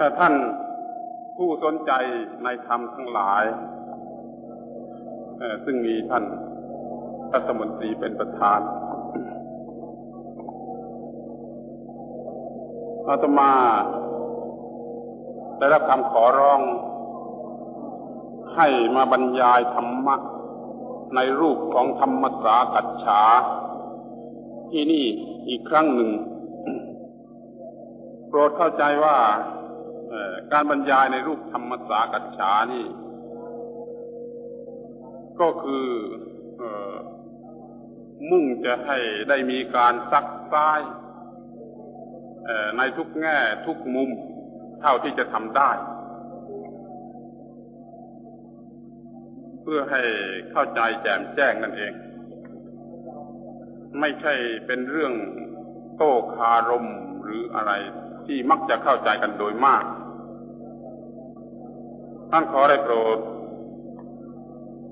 แต่ท่านผู้สนใจในธรรมทั้งหลาย ซึ่งมีท่านรัฐมนตรีเป็นประธานอาตมาได้รับคำขอร้อง ให้มาบรรยายธรรมะ ในรูปของธรรมสากัจฉา ที่นี่อีกครั้งหนึ่ง โปรดเข้าใจว่า การบรรยายในรูปธรรมสากัจฉานี่ ก็คืออมุ่งจะให้ได้มีการซักซ้ายในทุกแง่ทุกมุมเท่าที่จะทำได้ เพื่อให้เข้าใจแจ่มแจ้งนั่นเอง ไม่ใช่เป็นเรื่องโต้คารมหรืออะไรที่มักจะเข้าใจกันโดยมาก ท่านขอได้โปรด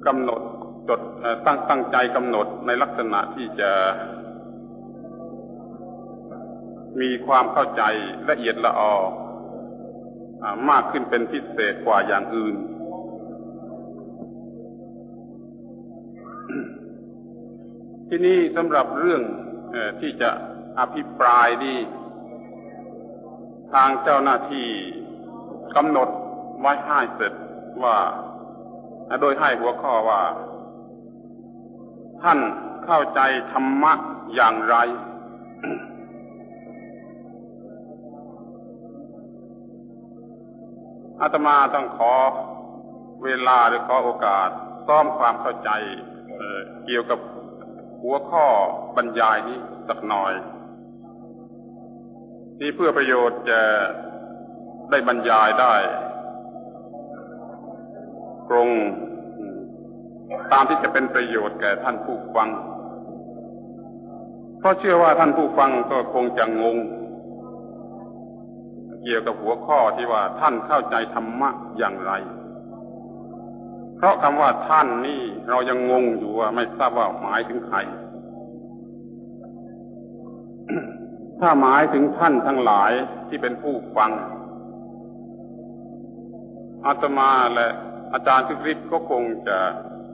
กำหนดจดตั้งตั้งใจกำหนดในลักษณะที่จะ มีความเข้าใจละเอียดละออมากขึ้นเป็นพิเศษกว่าอย่างอื่น ที่นี่สำหรับเรื่องที่จะอภิปรายนี่ทางเจ้าหน้าที่กำหนด ไว้ให้เสร็จว่าโดยให้หัวข้อว่า ท่านเข้าใจธรรมะอย่างไร อาตมาต้องขอเวลาหรือขอโอกาสซ้อมความเข้าใจเกี่ยวกับหัวข้อบรรยายนี้สักหน่อย นี่เพื่อประโยชน์จะได้บรรยายได้ ตรงตามที่จะเป็นประโยชน์แก่ท่านผู้ฟัง เพราะเชื่อว่าท่านผู้ฟังก็คงจะงง เกี่ยวกับหัวข้อที่ว่าท่านเข้าใจธรรมะอย่างไร เพราะคำว่าท่านนี่เรายังงงอยู่ว่าไม่ทราบว่าหมายถึงใคร ถ้าหมายถึงท่านทั้งหลายที่เป็นผู้ฟังอาตมาและ อาจารย์ทุกฤทธิ์ก็คงจะ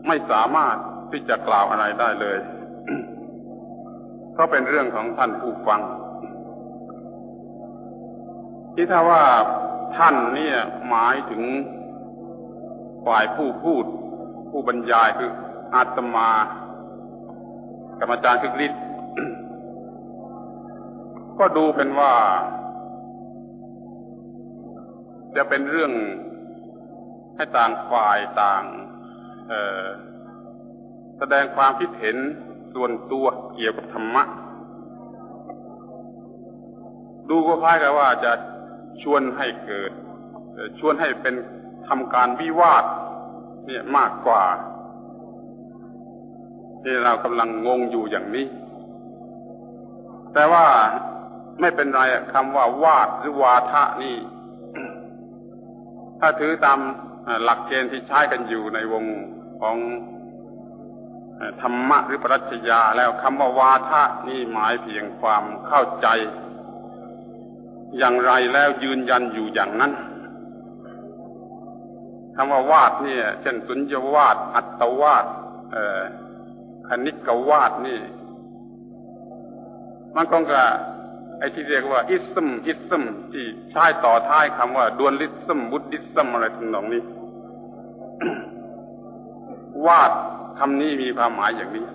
ไม่สามารถที่จะกล่าวอะไรได้เลย เพราะเป็นเรื่องของท่านผู้ฟัง ที่ถ้าว่าท่านเนี่ยหมายถึงฝ่ายผู้พูด ผู้บรรยายคืออาตมากับอาจารย์คึกฤทธิ์ก็ดูเป็นว่า จะเป็นเรื่อง ให้ต่างฝ่ายต่างแสดงความคิดเห็นส่วนตัวเกี่ยวกับธรรมะ ดูก็คล้ายกับว่าจะชวนให้เกิด ชวนให้เป็นทำการวิวาทเนี่ยมากกว่า ที่เรากำลังงงอยู่อย่างนี้ แต่ว่าไม่เป็นไรคำว่าวาดหรือวาทะนี่ ถ้าถือตาม หลักเกณฑ์ที่ใช้กันอยู่ในวงของธรรมะหรือปรัชญาแล้วคำว่าวาทะนี่หมายเพียงความเข้าใจ อย่างไรแล้วยืนยันอยู่อย่างนั้นคำว่าวาดเนี่ย เช่นสุญญวาดอัตวาดคณิกวาดนี่ มันก็กะ อ้ที่เรียกว่าอิสมอิสมที่ใช้ต่อท้ายคำว่าดวนลิสมบุตดิสมอะไรทำนองนี้ วาดคำนี้มีความหมายอย่างนี้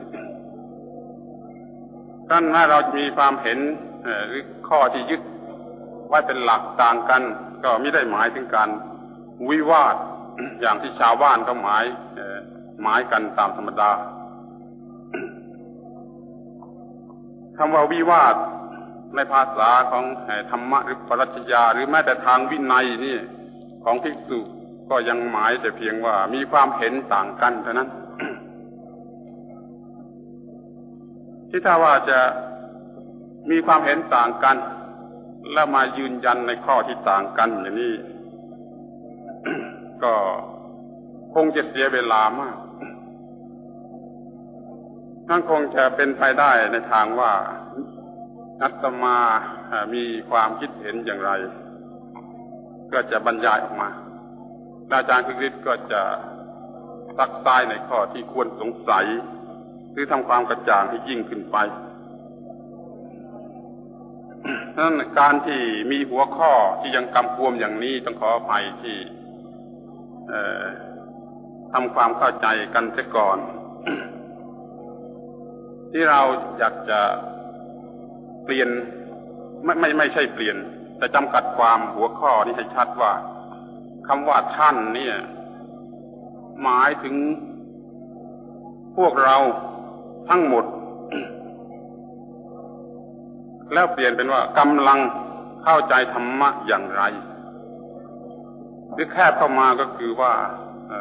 ท่านถ้าเรามีความเห็นหรือข้อที่ยึดไว้เป็นหลักต่างกัน ก็ไม่ได้หมายถึงการวิวาทอย่างที่ชาวบ้านก็หมายหมายกันตามธรรมดาคำว่าวิวาท ในภาษาของธรรมะหรือปรัชญาหรือแม้แต่ทางวินัยนี่ของภิกษุก็ยังหมายแต่เพียงว่ามีความเห็นต่างกันเท่านั้น ที่ถ้าว่าจะมีความเห็นต่างกัน แล้วมายืนยันในข้อที่ต่างกันอย่างนี้ ก็คงจะเสียเวลามากนั่นคงจะเป็นไปได้ในทางว่า อัตมามีความคิดเห็นอย่างไร ก็จะบรรยายออกมาอาจารย์คึกฤทธิ์ก็จะซักซ้ายในข้อที่ควรสงสัย หรือทำความกระจ่างให้ยิ่งขึ้นไปนั้นการที่มีหัวข้อที่ยังกำกวมอย่างนี้ต้องขออภัยที่ทำความเข้าใจกันเสียก่อน ที่เราอยากจะ ปลี่ยนไม่ไม่ไม่ใช่เปลี่ยน แต่จำกัดความหัวข้อนี้ให้ชัดว่าคำว่าท่านเนี่ย หมายถึงพวกเราทั้งหมด แล้วเปลี่ยนเป็นว่ากำลังเข้าใจธรรมะอย่างไร หรือแคบเข้ามาก็คือว่าเ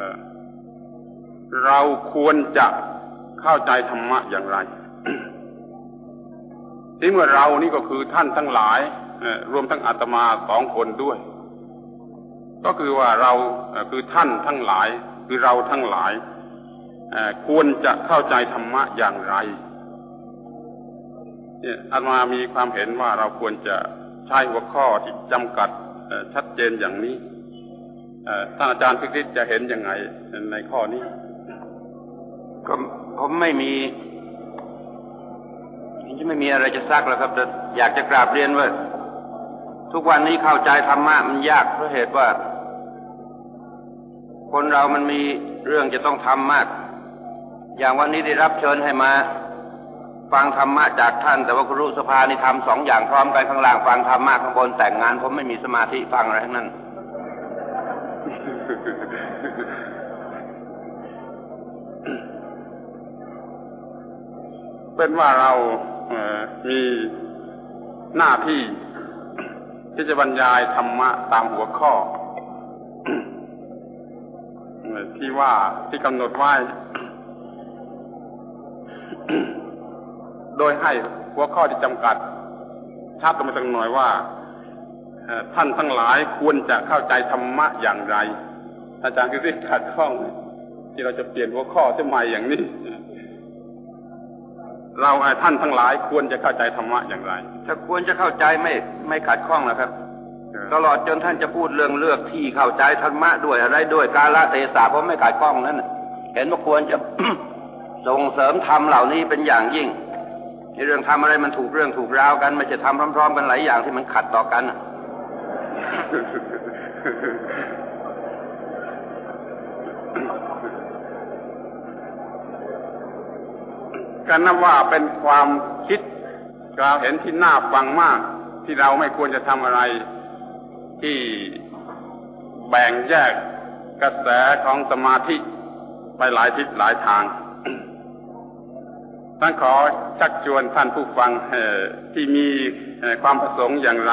เราควรจะเข้าใจธรรมะอย่างไร ที่เมื่อเรานี่ก็คือท่านทั้งหลายรวมทั้งอาตมาสองคนด้วย ก็คือว่าเราคือท่านทั้งหลาย คือเราทั้งหลายควรจะเข้าใจธรรมะอย่างไรอาตมามีความเห็นว่าเราควรจะใช้หัวข้อที่จำกัดชัดเจนอย่างนี้ท่านอาจารย์พิกิตจะเห็นยังไงในข้อนี้ ก็ผมไม่มี ที่ไม่มีอะไรจะซักแล้วครับแต่อยากจะกราบเรียนว่าทุกวันนี้เข้าใจธรรมะมันยากเพราะเหตุว่า คนเรามันมีเรื่องจะต้องทำมาก อย่างวันนี้ได้รับเชิญให้มา ฟังธรรมะจากท่าน แต่ว่าครูสภานี่ทำสองอย่างพร้อมกันข้างล่างฟังธรรมะข้างบนแต่งงานผมไม่มีสมาธิฟังอะไรทั้งนั้นเป็นว่าเรา มีหน้าที่ที่จะบรรยายธรรมะตามหัวข้อที่ว่าที่กำหนดไว้ โดยให้หัวข้อที่จำกัดชัดลงมาตั้งหน่อยว่าท่านทั้งหลายควรจะเข้าใจธรรมะอย่างไร อาจารย์คือที่ขัดข้องที่เราจะเปลี่ยนหัวข้อจะใหม่อย่างนี้ เราท่านทั้งหลายควรจะเข้าใจธรรมะอย่างไร ถ้าควรจะเข้าใจไม่ไม่ขัดข้องนะครับ ตลอดจนท่านจะพูดเรื่องเลือกที่เข้าใจธรรมะด้วยอะไรด้วยกาลเทศะผมไม่ขัดข้องนั้นเห็นว่าควรจะส่งเสริมธรรมเหล่านี้เป็นอย่างยิ่งในเรื่องทำอะไรมันถูกเรื่องถูกราวกันไม่จะทำพร้อมๆกันหลายอย่างที่มันขัดต่อกัน กันนับว่าเป็นความคิดเราเห็นที่น่าฟังมาก ที่เราไม่ควรจะทำอะไร ที่แบ่งแยกกระแสของสมาธิไปหลายทิศหลายทางท่านขอชักชวนท่านผู้ฟังที่มีความประสงค์อย่างไร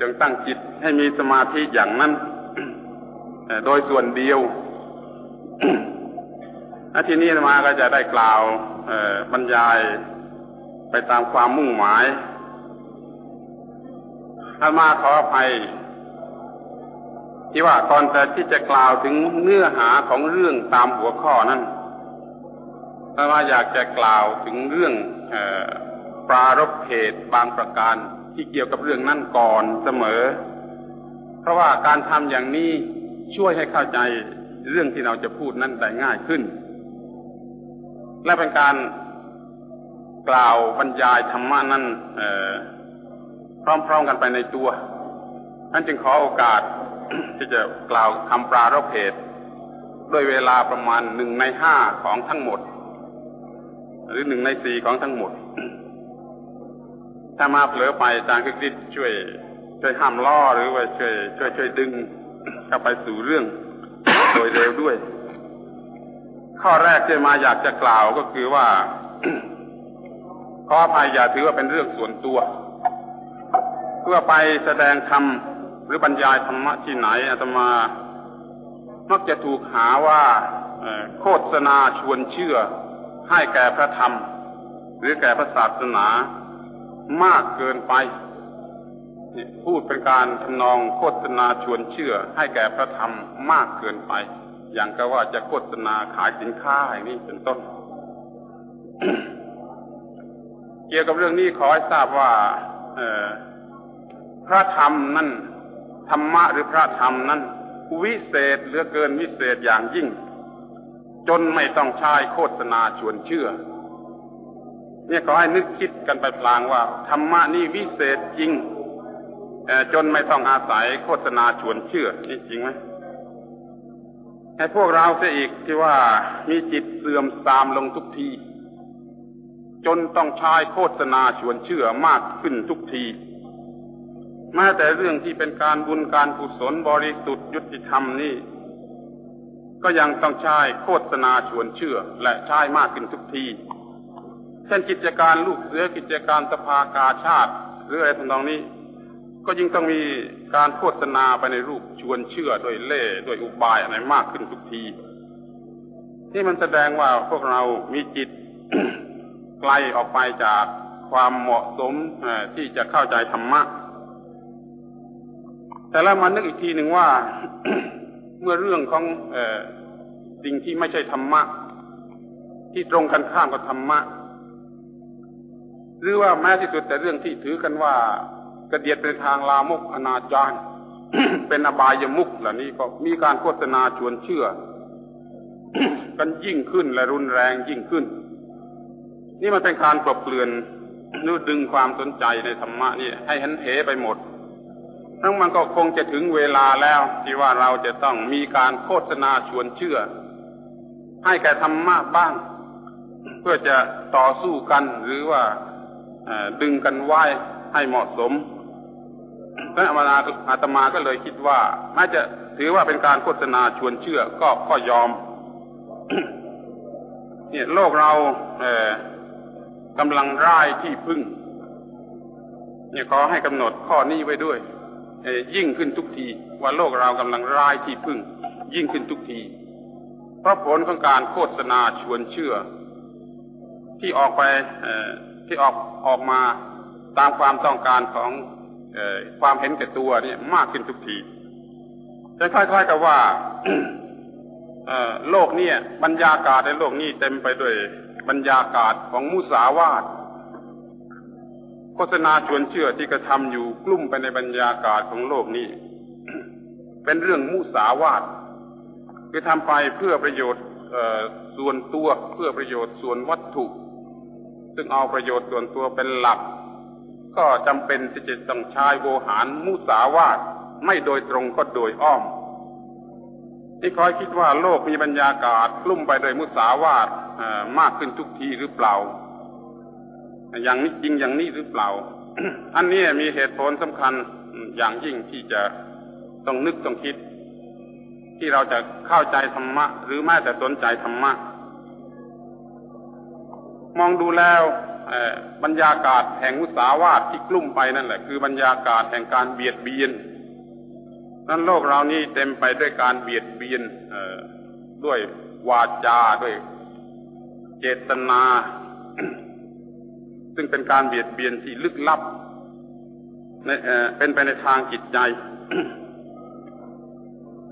จงตั้งจิตให้มีสมาธิอย่างนั้นโดยส่วนเดียว และทีนี้มาก็จะได้กล่าวบรรยายไปตามความมุ่งหมายถ้ามาขออภัยที่ว่าก่อนแต่ที่จะกล่าวถึงเนื้อหาของเรื่องตามหัวข้อนั้นถ้ามาอยากจะกล่าวถึงเรื่องปรารบเหตุบางประการที่เกี่ยวกับเรื่องนั้นก่อนเสมอ เพราะว่าการทำอย่างนี้ช่วยให้เข้าใจเรื่องที่เราจะพูดนั้นได้ง่ายขึ้น และเป็นการกล่าวบรรยายธรรมะนั้นพร้อมๆกันไปในตัวนั้นจึงขอโอกาสที่จะกล่าวคำปรารภเหตุด้วยเวลาประมาณหนึ่งในห้าของทั้งหมด หรือหนึ่งในสี่ของทั้งหมด ถ้ามาเผลอไปอาจารย์คิดช่วย ช่วยห้ามล่อหรือว่าช่วยช่วยช่วยดึงเข้าไปสู่เรื่องโดยเร็วด้วย ข้อแรกที่มาอยากจะกล่าวก็คือว่าขออภัยอย่าถือว่าเป็นเรื่องส่วนตัว เพื่อไปแสดงธรรมหรือบรรยายธรรมะที่ไหนอาตมามักจะถูกหาว่าโฆษณาชวนเชื่อ ให้แก่พระธรรม หรือแก่พระศาสนามากเกินไปพูดเป็นการทำนองโฆษณาชวนเชื่อ ให้แก่พระธรรมมากเกินไป อย่างก็ว่าจะโฆษณาขายสินค้าอย่างนี้เป็นต้น เกี่ยวกับเรื่องนี้ขอให้ทราบว่าพระธรรมนั่นธรรมะหรือพระธรรมนั้นวิเศษเหลือเกินวิเศษอย่างยิ่ง จนไม่ต้องใช้โฆษณาชวนเชื่อ เนี่ยขอให้นึกคิดกันไปพลางว่าธรรมะนี่วิเศษจริงจนไม่ต้องอาศัยโฆษณาชวนเชื่อนี่จริงไหม ให้พวกเราเสียอีกที่ว่ามีจิตเสื่อมทรามลงทุกที จนต้องใช้โฆษณาชวนเชื่อมากขึ้นทุกทีแม้แต่เรื่องที่เป็นการบุญการกุศลบริสุทธิ์ยุติธรรมนี่ ก็ยังต้องใช้โฆษณาชวนเชื่อ และใช้มากขึ้นทุกที เช่นกิจการลูกเสือกิจการสภากาชาติ หรืออะไรทำนองนี้ ก็ยิ่งต้องมีการโฆษณาไปในรูปชวนเชื่อโดยเล่โดยอุบายอะไรมากขึ้นทุกทีนี่มันแสดงว่าพวกเรามีจิตไกลออกไปจากความเหมาะสมที่จะเข้าใจธรรมะ แต่แล้วมานึกอีกทีหนึ่งว่า เมื่อเรื่องของอสิ่งที่ไม่ใช่ธรรมะ ที่ตรงกันข้ามกับธรรมะ หรือว่าแม้ที่สุดแต่เรื่องที่ถือกันว่า กระเดียดเป็นทางลามกอนาจารเป็นอบายมุกเหล่านี้ก็มีการโฆษณาชวนเชื่อ กันยิ่งขึ้นและรุนแรงยิ่งขึ้น นี่มันเป็นการปลบเปลือนนู่ดึงความสนใจในธรรมะนี่ให้หันเหไปหมดทั้งมันก็คงจะถึงเวลาแล้ว ที่ว่าเราจะต้องมีการโฆษณาชวนเชื่อ ให้แก่ธรรมะบ้าง เพื่อจะต่อสู้กันหรือว่าดึงกันไว้ให้เหมาะสม พระอามาอาตมาก็เลยคิดว่าแม้จะถือว่าเป็นการโฆษณาชวนเชื่อก็ก็ยอม เนี่ยโลกเราเกำลังร่ายที่พึ่ง เนี่ยขอให้กำหนดข้อนี้ไว้ด้วยยิ่งขึ้นทุกที ว่าโลกเรากำลังร้ายที่พึ่ง ยิ่งขึ้นทุกที เพราะผลของการโฆษณาชวนเชื่อ ที่ออกไปที่ออกออกมาตามความต้องการของ ความเห็นแก่ตัวนี่มากขึ้นทุกทีจะคล้ายๆกับว่าโลกนี้บรรยากาศในโลกนี้เต็มไปด้วยบรรยากาศของมุสาวาทโฆษณาชวนเชื่อที่กระทำอยู่กลุ่มไปในบรรยากาศของโลกนี้ เป็นเรื่องมุสาวาทคือทำไปเพื่อประโยชน์ส่วนตัวเพื่อประโยชน์ส่วนวัตถุ ซึ่งเอาประโยชน์ส่วนตัวเป็นหลัก ก็จำเป็นที่จะต้องใช้โวหารมุสาวาทไม่โดยตรงก็โดยอ้อม ที่คอยคิดว่าโลกมีบรรยากาศกลุ่มไปโดยมุสาวาทมากขึ้นทุกทีหรือเปล่า อย่างนี้จริงอย่างนี้หรือเปล่า อันนี้มีเหตุผลสำคัญอย่างยิ่งที่จะต้องนึกต้องคิด ที่เราจะเข้าใจธรรมะ หรือแม้แต่สนใจธรรมะ มองดูแล้ว บรรยากาศแห่งมุสาวาทที่กลุ่มไปนั่นแหละ คือบรรยากาศแห่งการเบียดเบียน นั้นโลกเรานี้เต็มไปด้วยการเบียดเบียนด้วยวาจาด้วยเจตนา ซึ่งเป็นการเบียดเบียนที่ลึกลับเป็นไปในทางจิตใจ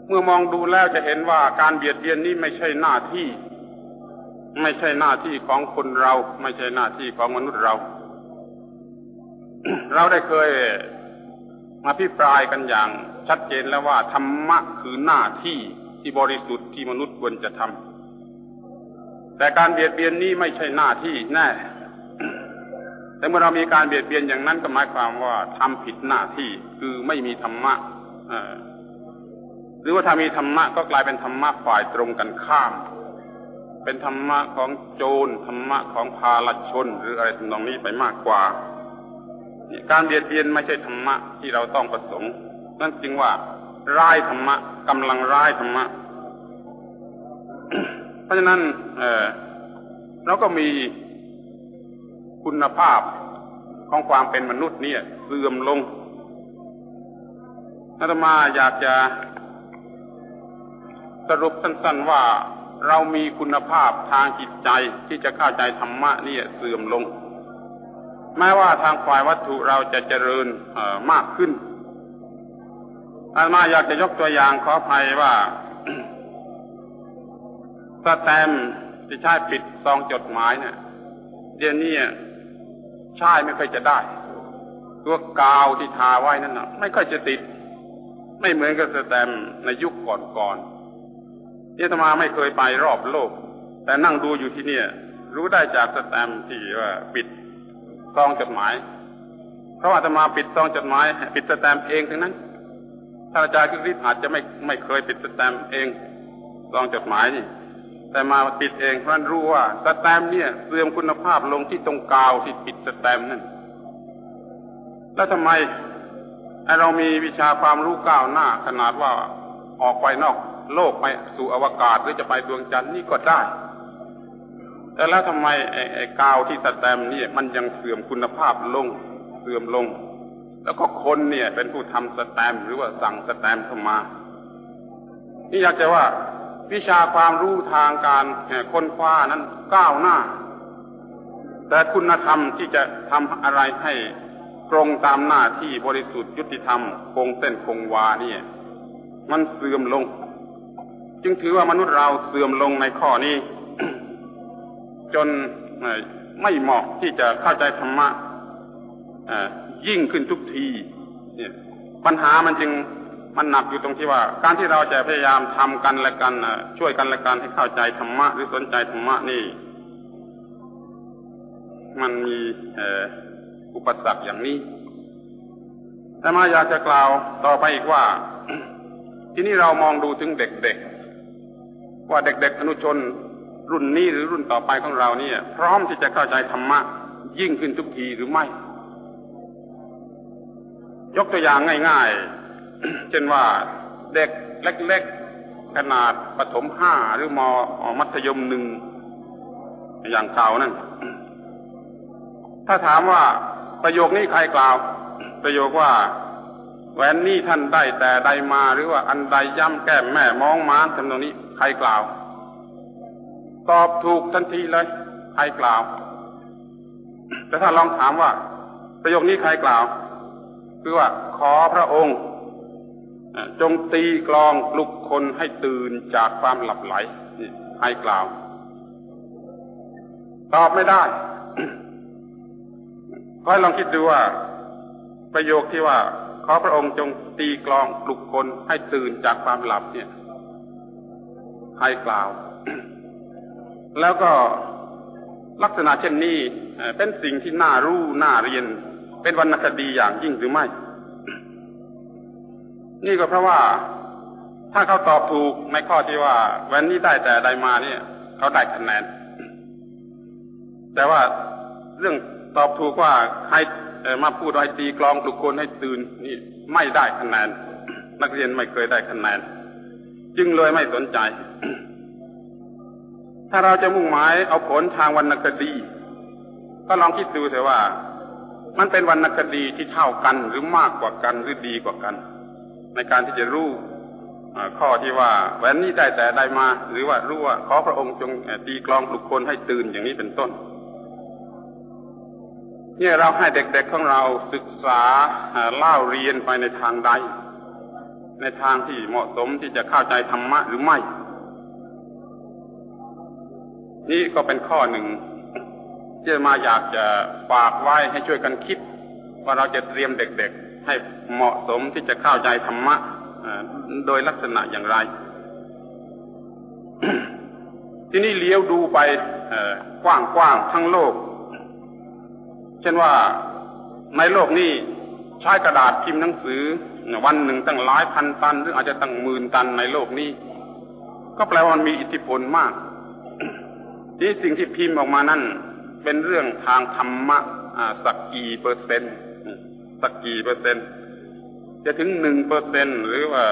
เมื่อมองดูแล้วจะเห็นว่าการเบียดเบียนนี้ไม่ใช่หน้าที่ ไม่ใช่หน้าที่ของคนเรา ไม่ใช่หน้าที่ของมนุษย์เรา เราได้เคยมาพิปรายกันอย่างชัดเจนแล้วว่าธรรมะคือหน้าที่ที่บริสุทธิ์ที่มนุษย์ควรจะทำแต่การเบียดเบียนนี้ไม่ใช่หน้าที่แน่ แต่เมื่อเรามีการเบียดเบียนอย่างนั้นก็หมายความว่าทำผิดหน้าที่คือไม่มีธรรมะหรือว่าถ้ามีธรรมะก็กลายเป็นธรรมะฝ่ายตรงกันข้าม เป็นธรรมะของโจรธรรมะของพาลชน หรืออะไรทำนองนี้ไปมากกว่าการเบียดเบียนไม่ใช่ธรรมะที่เราต้องประสงค์ นั่นจึงว่าร้ายธรรมะกำลังร้ายธรรมะ เพราะฉะนั้น เออเราก็มีคุณภาพของความเป็นมนุษย์เนี่ยเสื่อมลงอาตมาอยากจะสรุปสั้นๆว่า เรามีคุณภาพทางจิตใจที่จะเข้าใจธรรมะนี่เสื่อมลง แม้ว่าทางฝ่ายวัตถุเราจะเจริญมากขึ้นอาตมาอยากจะยกตัวอย่างขออภัยว่าสแตมที่ใช้ปิดซองจดหมายเนี่ยเดี๋ยวนี้ใช่ไม่ค่อยจะได้ ตัวกาวที่ทาไว้นั่นนะไม่ค่อยจะติด ไม่เหมือนกับสแตมในยุคก่อนๆ นี่ธรรมาไม่เคยไปรอบโลก แต่นั่งดูอยู่ที่เนี่ย รู้ได้จากสแตมที่ว่าปิดซองจดหมาย เพราะว่าธรรมาปิดซองจดหมาย ปิดสแตมเองทั้งนั้นท่านอาจารย์คริสอาจจะไม่ไม่เคยปิดสแตมเองซองจดหมายนี่แต่มาปิดเองเพราะนั้นรู้ว่าสแตมเนี่ยเสื่อมคุณภาพลงที่ตรงกาวที่ปิดสแตมนั่นแล้วทำไมเรามีวิชาความรู้ก้าวหน้าขนาดว่าออกไปนอก โลกไปสู่อวกาศหรือจะไปดวงจันทร์นี่ก็ได้ แต่แล้วทำไมไอ้ไอกาวที่สแตมนี่มันยังเสื่อมคุณภาพลง เสื่อมลง แล้วก็คนเนี่ย เป็นผู้ทำสแตมหรือว่าสั่งสแตมเข้ามา นี่อยากจะว่าวิชาความรู้ทางการค้นคว้านั้นก้าวหน้า แต่คุณธรรมที่จะทำอะไรให้ตรงตามหน้าที่บริสุทธิ์ยุติธรรม คงเส้นคงวาเนี่ย มันเสื่อมลง จึงถือว่ามนุษย์เราเสื่อมลงในข้อนี้ จนไม่เหมาะที่จะเข้าใจธรรมะยิ่งขึ้นทุกทีเนี่ยปัญหามันจึงมันหนักอยู่ตรงที่ว่า การที่เราจะพยายามทำกันและกันช่วยกันและกันให้เข้าใจธรรมะหรือสนใจธรรมะนี่ มันมีอุปสรรคอย่างนี้แต่มาอยากจะกล่าวต่อไปอีกว่า ที่นี่เรามองดูถึงเด็กๆ ว่าเด็กๆอนุชน รุ่นนี้หรือรุ่นต่อไปของเราเนี่ย พร้อมที่จะเข้าใจธรรมะยิ่งขึ้นทุกทีหรือไม่ ยกตัวอย่างง่ายๆ เช่นว่าเด็กเล็กๆ ขนาดปฐมห้าหรือมอมัธยมหนึ่งอย่างเก่านั่น ถ้าถามว่าประโยคนี้ใครกล่าว ประโยคว่าแหวนนี่ท่านได้แต่ใดมาหรือว่าอันใดย่ำแก้มแม่มองม้าทำตรงนี้ รกล่าว ตอบถูกทันทีเลยใครกล่าว แต่ถ้าลองถามว่า ประโยคนี้ใครกล่าว คือว่าขอพระองค์ จงตีกลองปลุกคนให้ตื่นจากความหลับไหลใครกล่าว ตอบไม่ได้ก็ให้ลองคิดดูว่า ประโยคที่ว่าขอพระองค์จงตีกลองปลุกคนให้ตื่นจากความหลับเนี่ย ใครกล่าว แล้วก็ลักษณะเช่นนี้เป็นสิ่งที่น่ารู้น่าเรียน เป็นวรรณคดีอย่างยิ่งหรือไม่ นี่ก็เพราะว่าถ้าเขาตอบถูกในข้อที่ว่าแวันนี้ได้แต่ใดมาเนี่ย เขาได้คะแนน แต่ว่าเรื่องตอบถูกว่าใครมาพูดให้ตีกลองปลุกคนให้ตื่นนี่ไม่ได้คะแนนนักเรียนไม่เคยได้คะแนน จึงเลยไม่สนใจ ถ้าเราจะมุ่งหมายเอาผลทางวรรณคดี ก็ลองคิดดูเถอะว่า มันเป็นวรรณคดีที่เท่ากันหรือมากกว่ากันหรือดีกว่ากัน ในการที่จะรู้ข้อที่ว่าแหวนนี้ได้แต่ได้มา หรือว่ารู้ว่าขอพระองค์จงตีกลองปลุกคนให้ตื่นอย่างนี้เป็นต้น เนี่ยเราให้เด็กๆของเราศึกษาเล่าเรียนไปในทางใด ในทางที่เหมาะสมที่จะเข้าใจธรรมะหรือไม่ นี่ก็เป็นข้อหนึ่งที่มาอยากจะฝากไว้ให้ช่วยกันคิด ว่าเราจะเตรียมเด็กๆ ให้เหมาะสมที่จะเข้าใจธรรมะโดยลักษณะอย่างไร ที่นี่เลี้ยวดูไปกว้างๆทั้งโลก เช่นว่าในโลกนี้ใช้กระดาษพิมพ์หนังสือ วันหนึ่งตั้งหลายพันตัน หรืออาจจะตั้งหมื่นตันในโลกนี้ ก็แปลว่ามันมีอิทธิพลมากที่สิ่งที่พิมพ์ออกมานั่น เป็นเรื่องทางธรรมะสักกี่เปอร์เซ็นต์สักกี่เปอร์เซ็นต์จะถึงหนึ่งเปอร์เซ็นหรือว่า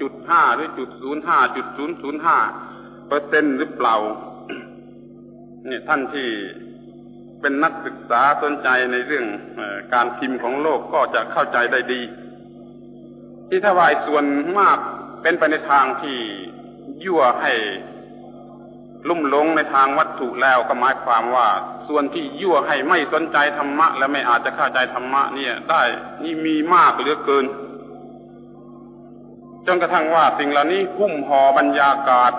จุดห้าหรือจุดศูนย์ห้าจุดศูนย์ศูนย์ห้าเปอร์เซ็นต์หรือเปล่าเนี่ยท่านที่ เป็นนักศึกษาสนใจในเรื่องอการพิมพ์ของโลกก็จะเข้าใจได้ดี ที่ถ้าว่าส่วนมากเป็นไปในทางที่ยั่วให้ลุ่มหลงในทางวัตถุแล้วก็หมายความว่า ส่วนที่ยั่วให้ไม่สนใจธรรมะ และไม่อาจจะเข้าใจธรรมะเนี่ย ได้นี่มีมากเหลือเกินจนกระทั่งว่าสิ่งเหล่านี้หุ้มห่อบรรยากาศ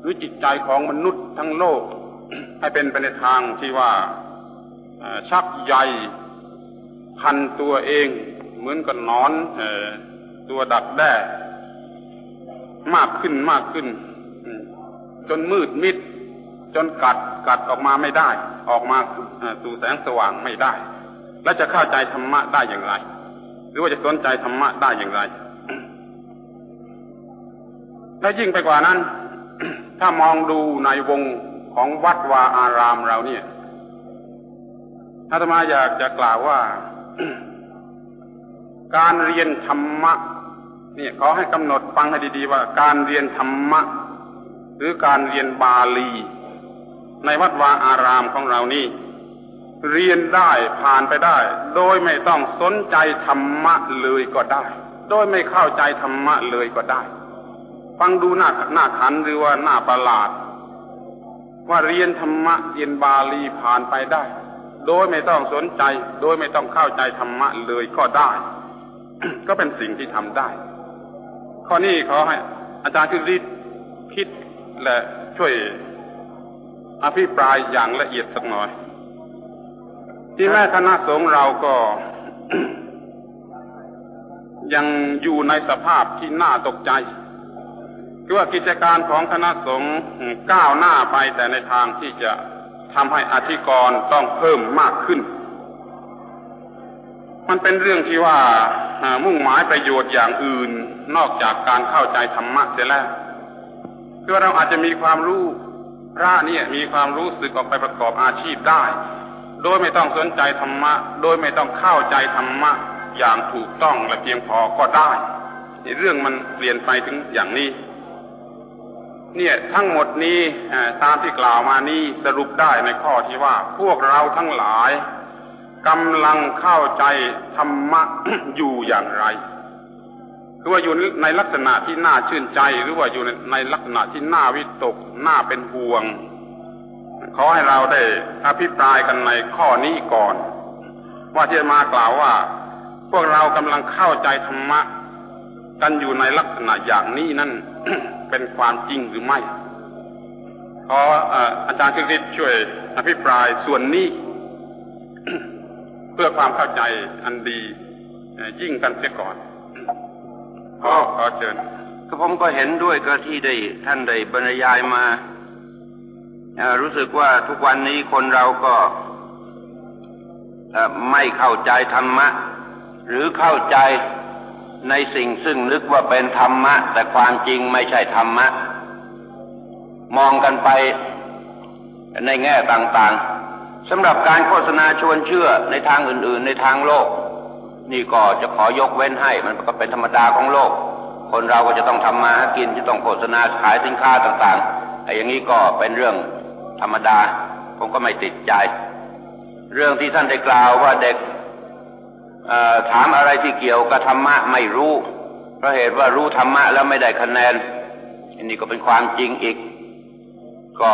หรือจิตใจของมนุษย์ทั้งโลก ให้เป็นไปในทางที่ว่าชักใยพันตัวเองเหมือนกับนอนตัวดักแด้มากขึ้นมากขึ้น จนมืดมิด จนกัดกัดออกมาไม่ได้ ออกมาสู่แสงสว่างไม่ได้ และจะเข้าใจธรรมะได้อย่างไร หรือว่าจะสนใจธรรมะได้อย่างไรและยิ่งไปกว่านั้น ถ้ามองดูในวง ของวัดวาอารามเราเนี่ยอาตมาอยากจะกล่าวว่า การเรียนธรรมะเนี่ยขอให้กำหนดฟังให้ดีๆว่า การเรียนธรรมะ หรือการเรียนบาลี ในวัดวาอารามของเรานี่ เรียนได้ผ่านไปได้ โดยไม่ต้องสนใจธรรมะเลยก็ได้ โดยไม่เข้าใจธรรมะเลยก็ได้ ฟังดูหน้าหน้าขันหรือว่าหน้าประหลาด ว่าเรียนธรรมะเรียนบาลีผ่านไปได้ โดยไม่ต้องสนใจ โดยไม่ต้องเข้าใจธรรมะเลยก็ได้ ก็เป็นสิ่งที่ทำได้ ข้อนี้ขอให้อาจารย์คือรีดคิดและช่วยอภิปรายอย่างละเอียดสักหน่อย ที่แม่คณะสงฆ์เราก็ยังอยู่ในสภาพที่น่าตกใจ คือว่ากิจการของคณะสงฆ์ก้าวหน้าไปแต่ในทางที่จะทำให้อธิกรณ์ต้องเพิ่มมากขึ้น มันเป็นเรื่องที่ว่ามุ่งหมายประโยชน์อย่างอื่นนอกจากการเข้าใจธรรมะเสียแล้วคือเราอาจจะมีความรู้พระเนี่ยมีความรู้สึกออกไปประกอบอาชีพได้ โดยไม่ต้องสนใจธรรมะ โดยไม่ต้องเข้าใจธรรมะอย่างถูกต้องและเพียงพอก็ได้เรื่องมันเปลี่ยนไปถึงอย่างนี้ เนี่ยทั้งหมดนี้ตามที่กล่าวมานี้สรุปได้ในข้อที่ว่า พวกเราทั้งหลายกำลังเข้าใจธรรมะอยู่อย่างไรคือว่าอยู่ในลักษณะที่น่าชื่นใจ หรือว่าอยู่ในลักษณะที่น่าวิตกน่าเป็นห่วง ขอให้เราได้อภิปรายกันในข้อนี้ก่อน ว่าที่มากล่าวว่า พวกเรากำลังเข้าใจธรรมะ กันอยู่ในลักษณะอย่างนี้นั่น เป็นความจริงหรือไม่ขออาจารย์คิริช่วยอภิปรายส่วนนี้ เพื่อความเข้าใจอันดียิ่งกันเสียก่อนขอขอเชิญก็ผมก็เห็นด้วยก็ที่ได้ท่านได้บรรยายมารู้สึกว่าทุกวันนี้คนเราก็ไม่เข้าใจธรรมะ หรือเข้าใจ ในสิ่งซึ่งนึกว่าเป็นธรรมะ แต่ความจริงไม่ใช่ธรรมะ มองกันไปในแง่ต่างๆสำหรับการโฆษณาชวนเชื่อในทางอื่นๆ ในทางโลก นี่ก็จะขอยกเว้นให้มันก็เป็นธรรมดาของโลก คนเราก็จะต้องทำมาหากินจะต้องโฆษณาขายสินค้าต่างๆไอ้อย่างนี้ก็เป็นเรื่องธรรมดาผมก็ไม่ติดใจ เรื่องที่ท่านได้กล่าวว่าเด็ก ถามอะไรที่เกี่ยวกับธรรมะไม่รู้ เพราะเหตุว่ารู้ธรรมะแล้วไม่ได้คะแนน อันนี้ก็เป็นความจริงอีก ก็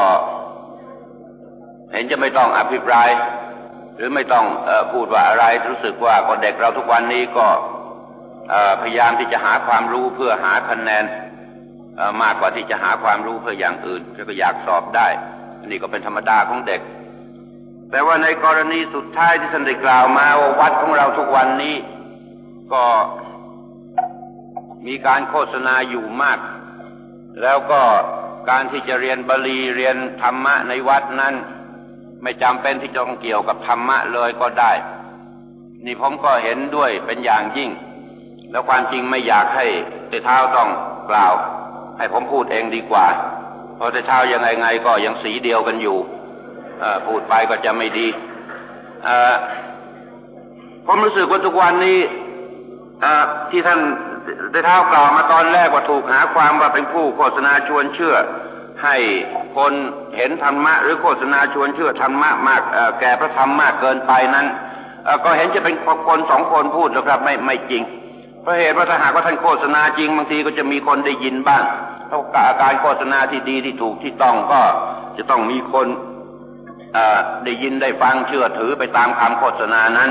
เห็นจะไม่ต้องอภิปราย หรือไม่ต้องอพูดว่าอะไรรู้สึกว่าคนเด็กเราทุกวันนี้ก็พยายามที่จะหาความรู้เพื่อหาคะแนนมากกว่าที่จะหาความรู้เพื่ออย่างอื่นก็อยากสอบได้ อันนี้ก็เป็นธรรมดาของเด็ก แต่ว่าในกรณีสุดท้ายที่ท่านได้กล่าวมาว่าวัดของเราทุกวันนี้ ก็มีการโฆษณาอยู่มาก แล้วก็การที่จะเรียนบาลีเรียนธรรมะในวัดนั้น ไม่จำเป็นที่จะต้องเกี่ยวกับธรรมะเลยก็ได้ นี่ผมก็เห็นด้วยเป็นอย่างยิ่ง แล้วความจริงไม่อยากให้เตเท้าต้องกล่าว ให้ผมพูดเองดีกว่า เพราะเตเท้ายังไงไงก็ยังสีเดียวกันอยู่ พูดไปก็จะไม่ดีผมรู้สึกว่าทุกวันนี้ที่ท่านได้เท้ากล่าวมาตอนแรกว่าถูกหาความว่าเป็นผู้โฆษณาชวนเชื่อ ให้คนเห็นธรรมะ หรือโฆษณาชวนเชื่อธรรมะมากแก่พระธรรมมากเกินไปนั้นก็เห็นจะเป็นคนสองคนพูดนะครับไม่ไม่จริงเพราะเหตุว่าถ้าหากว่าท่านโฆษณาจริงบางทีก็จะมีคนได้ยินบ้างถ้าการโฆษณาที่ดีที่ถูกที่ต้องก็จะต้องมีคน ได้ยินได้ฟังเชื่อถือไปตามคำโฆษณานั้น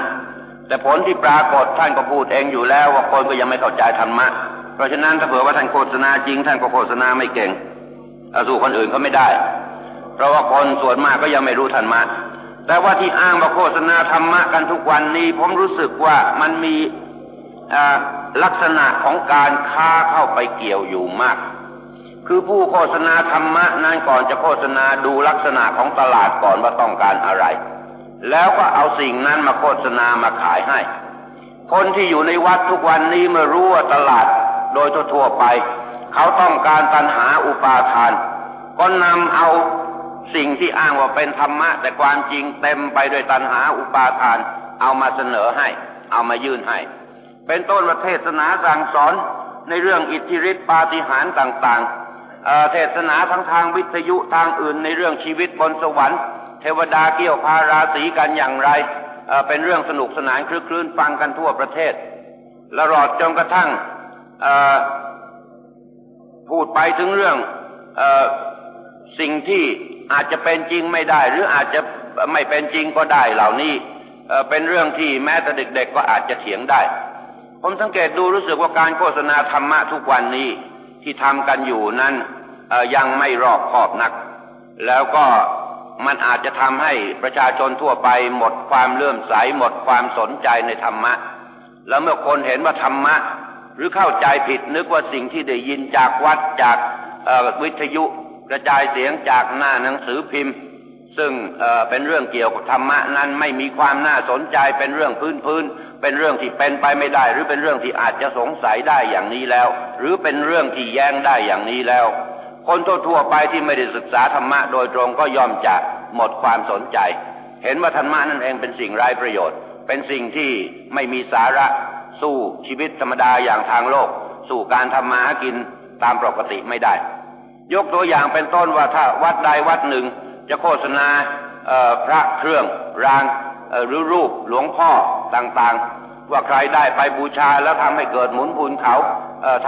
แต่ผลที่ปรากฏท่านก็พูดเองอยู่แล้วว่าคนก็ยังไม่เข้าใจธรรมะ เพราะฉะนั้นถ้าเผื่อว่าท่านโฆษณาจริง ท่านก็โฆษณาไม่เก่งสู้คนอื่นก็ไม่ได้ เพราะว่าคนส่วนมากก็ยังไม่รู้ธรรมะ แต่ว่าที่อ้างว่าโฆษณาธรรมะกันทุกวันนี้ ผมรู้สึกว่ามันมีลักษณะของการค้าเข้าไปเกี่ยวอยู่มาก คือผู้โฆษณาธรรมะนั้นก่อนจะโฆษณาดูลักษณะของตลาดก่อนว่าต้องการอะไร แล้วก็เอาสิ่งนั้นมาโฆษณามาขายให้ คนที่อยู่ในวัดทุกวันนี้เมื่อรู้ว่าตลาดโดยทั่วไป เขาต้องการตัณหาอุปาทาน ก็นำเอาสิ่งที่อ้างว่าเป็นธรรมะ แต่ความจริงเต็มไปด้วยตัณหาอุปาทาน เอามาเสนอให้ เอามายื่นให้ เป็นต้นว่าเทศนาสั่งสอนในเรื่องอิทธิฤทธิปาฏิหาริย์ต่างๆ เทศนาทั้งทางวิทยุทางอื่นในเรื่องชีวิตบนสวรรค์ เทวดาเกี่ยวพาราศีกันอย่างไรเป็นเรื่องสนุกสนานคลึกคลื้นฟังกันทั่วประเทศละหลอดจนกระทั่งพูดไปถึงเรื่องอสิ่งที่อาจจะเป็นจริงไม่ได้ หรืออาจจะไม่เป็นจริงก็ได้เหล่านี้เป็นเรื่องที่แม้แต่เด็กๆก็อาจจะเถียงได้ ผมสังเกตดูรู้สึกว่าการโฆษณาธรรมะทุกวันนี้ ที่ทำกันอยู่นั้นยังไม่รอบคอบนัก แล้วก็มันอาจจะทำให้ประชาชนทั่วไปหมดความเลื่อมใสหมดความสนใจในธรรมะ แล้วเมื่อคนเห็นว่าธรรมะ หรือเข้าใจผิดนึกว่าสิ่งที่ได้ยินจากวัดจากวิทยุกระจายเสียงจากหน้าหนังสือพิมพ์ ซึ่งเป็นเรื่องเกี่ยวกับธรรมะนั้นไม่มีความน่าสนใจเป็นเรื่องพื้นพื้น เป็นเรื่องที่เป็นไปไม่ได้ หรือเป็นเรื่องที่อาจจะสงสัยได้อย่างนี้แล้ว หรือเป็นเรื่องที่แย้งได้อย่างนี้แล้ว คนทั่วๆไปที่ไม่ได้ศึกษาธรรมะโดยตรงก็ย่อมจะหมดความสนใจ เห็นว่าธรรมะนั่นเองเป็นสิ่งไร้ประโยชน์ เป็นสิ่งที่ไม่มีสาระสู้ชีวิตธรรมดาอย่างทางโลก สู่การทำมาหากินตามปกติไม่ได้ ยกตัวอย่างเป็นต้นว่าถ้าวัดใดวัดหนึ่ง จะโฆษณาพระเครื่องราง หรือรูปหลวงพ่อต่างๆ ว่าใครได้ไปบูชาแล้วทำให้เกิดหมุนพูนเขา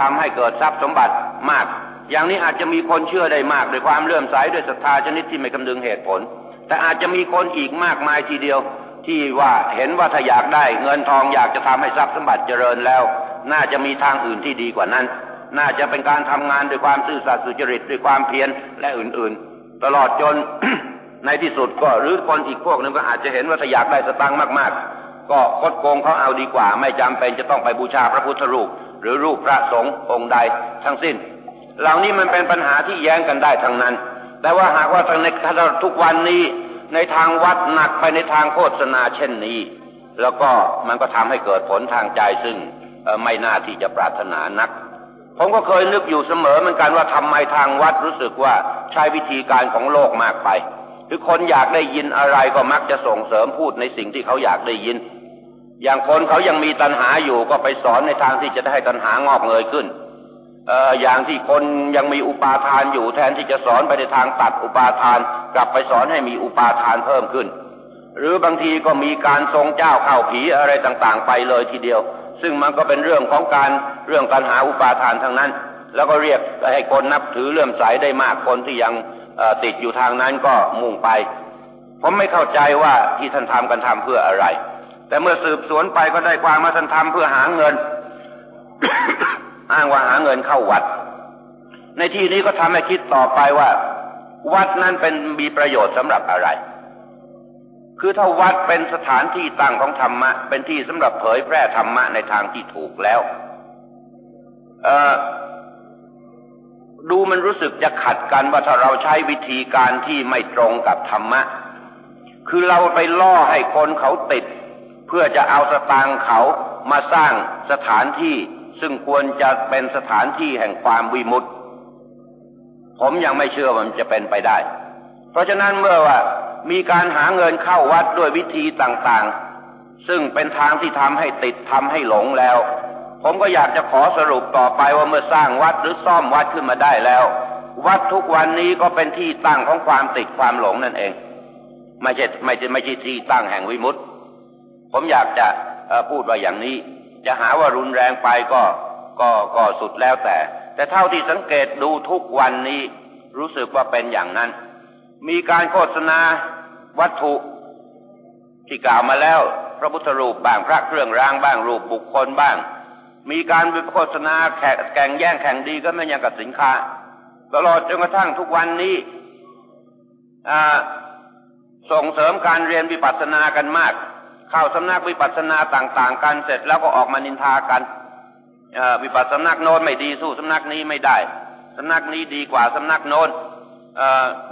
ทำให้เกิดทรัพย์สมบัติมาก อย่างนี้อาจจะมีคนเชื่อได้มากด้วยความเลื่อมใสด้วยศรัทธาชนิดที่ไม่คำนึงเหตุผล แต่อาจจะมีคนอีกมากมายทีเดียว ที่ว่าเห็นว่าถ้าอยากได้เงินทองอยากจะทำให้ทรัพย์สมบัติเจริญแล้ว น่าจะมีทางอื่นที่ดีกว่านั้น น่าจะเป็นการทำงานด้วยความซื่อสัตย์สุจริตด้วยความเพียรและอื่นๆ ตลอดจน ในที่สุดก็หรือคนอีกพวกนึงก็อาจจะเห็นว่าถ้าอยากได้สตังค์มากๆ ก็คดโกงเขาเอาดีกว่า ไม่จำเป็นจะต้องไปบูชาพระพุทธรูป หรือรูปพระสงฆ์องค์ใดทั้งสิ้น เหล่านี้มันเป็นปัญหาที่แย้งกันได้ทั้งนั้น แต่ว่าหากว่าในทุกวันนี้ในทางวัดหนักไปในทางโฆษณาเช่นนี้ แล้วก็มันก็ทำให้เกิดผลทางใจซึ่งไม่น่าที่จะปรารถนานัก ผมก็เคยนึกอยู่เสมอเหมือนกันว่าทำไมทางวัดรู้สึกว่าใช้วิธีการของโลกมากไป คือคนอยากได้ยินอะไรก็มักจะส่งเสริมพูดในสิ่งที่เขาอยากได้ยิน อย่างคนเขายังมีตัณหาอยู่ก็ไปสอนในทางที่จะได้ตัณหางอกเงยขึ้นเอ่ออย่างที่คนยังมีอุปาทานอยู่แทนที่จะสอนไปในทางตัดอุปาทาน กลับไปสอนให้มีอุปาทานเพิ่มขึ้น หรือบางทีก็มีการทรงเจ้าเข้าผีอะไรต่างๆ ไปเลยทีเดียว ซึ่งมันก็เป็นเรื่องของการเรื่องการหาอุปาทานทางนั้น แล้วก็เรียกให้คนนับถือเลื่อมใสได้มากคนที่ยัง ติดอยู่ทางนั้นก็มุ่งไป ผมไม่เข้าใจว่าที่ท่านทำกันทำเพื่ออะไร แต่เมื่อสืบสวนไปก็ได้ความมาท่านทำเพื่อหาเงิน อ้างว่าหาเงินเข้าวัด ในที่นี้ก็ทำให้คิดต่อไปว่า วัดนั้นเป็นมีประโยชน์สำหรับอะไร คือถ้าวัดเป็นสถานที่ตั้งของธรรมะ เป็นที่สำหรับเผยแพร่ธรรมะในทางที่ถูกแล้ว ดูมันรู้สึกจะขัดกันว่าถ้าเราใช้วิธีการที่ไม่ตรงกับธรรมะ คือเราไปล่อให้คนเขาติด เพื่อจะเอาสตางค์เขามาสร้างสถานที่ซึ่งควรจะเป็นสถานที่แห่งความวิมุตติ ผมยังไม่เชื่อว่ามันจะเป็นไปได้ เพราะฉะนั้นเมื่อว่ามีการหาเงินเข้าวัดด้วยวิธีต่างๆ ซึ่งเป็นทางที่ทำให้ติดทำให้หลงแล้ว ผมก็อยากจะขอสรุปต่อไปว่าเมื่อสร้างวัดหรือซ่อมวัดขึ้นมาได้แล้ว วัดทุกวันนี้ก็เป็นที่ตั้งของความติดความหลงนั่นเอง ไม่ใช่ไม่ใช่ไม่ใช่ที่ตั้งแห่งวิมุตติ ผมอยากจะพูดว่าอย่างนี้ จะหาว่ารุนแรงไปก็ก็ก็สุดแล้วแต่ แต่เท่าที่สังเกตดูทุกวันนี้ รู้สึกว่าเป็นอย่างนั้น มีการโฆษณาวัตถุที่กล่าวมาแล้ว พระพุทธรูปบ้างพระเครื่องรางบ้างรูปบุคคลบ้าง มีการโฆษณาแข่งแข่งแย่งแข่งดีก็ไม่ยังกับสินค้า ตลอดจนกระทั่งทุกวันนี้ส่งเสริมการเรียนวิปัสสนากันมาก เข้าสำนักวิปัสสนาต่าง ๆ กันเสร็จแล้วก็ออกมานินทากันวิปัสสนักโน้นไม่ดีสู้สำนักนี้ไม่ได้สำนักนี้ดีกว่าสำนักโน้น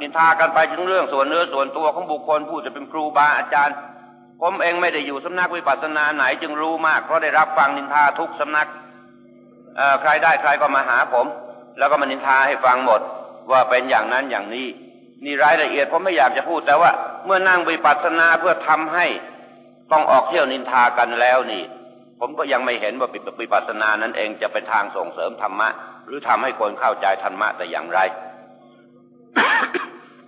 นินทากันไปถึงเรื่องส่วนเนื้อส่วนตัวของบุคคลผู้จะเป็นครูบาอาจารย์ ผมเองไม่ได้อยู่สำนักวิปัสสนาไหนจึงรู้มาก เพราะได้รับฟังนินทาทุกสำนักใครได้ใครก็มาหาผม แล้วก็มานินทาให้ฟังหมด ว่าเป็นอย่างนั้นอย่างนี้ นี่รายละเอียดผมไม่อยากจะพูดแต่ว่า เมื่อนั่งวิปัสสนาเพื่อทำให้ต้องออกเที่ยวนินทากันแล้วนี่ ผมก็ยังไม่เห็นว่าวิปัสสนานั้นเองจะเป็นทางส่งเสริมธรรมะ หรือทำให้คนเข้าใจธรรมะแต่อย่างไร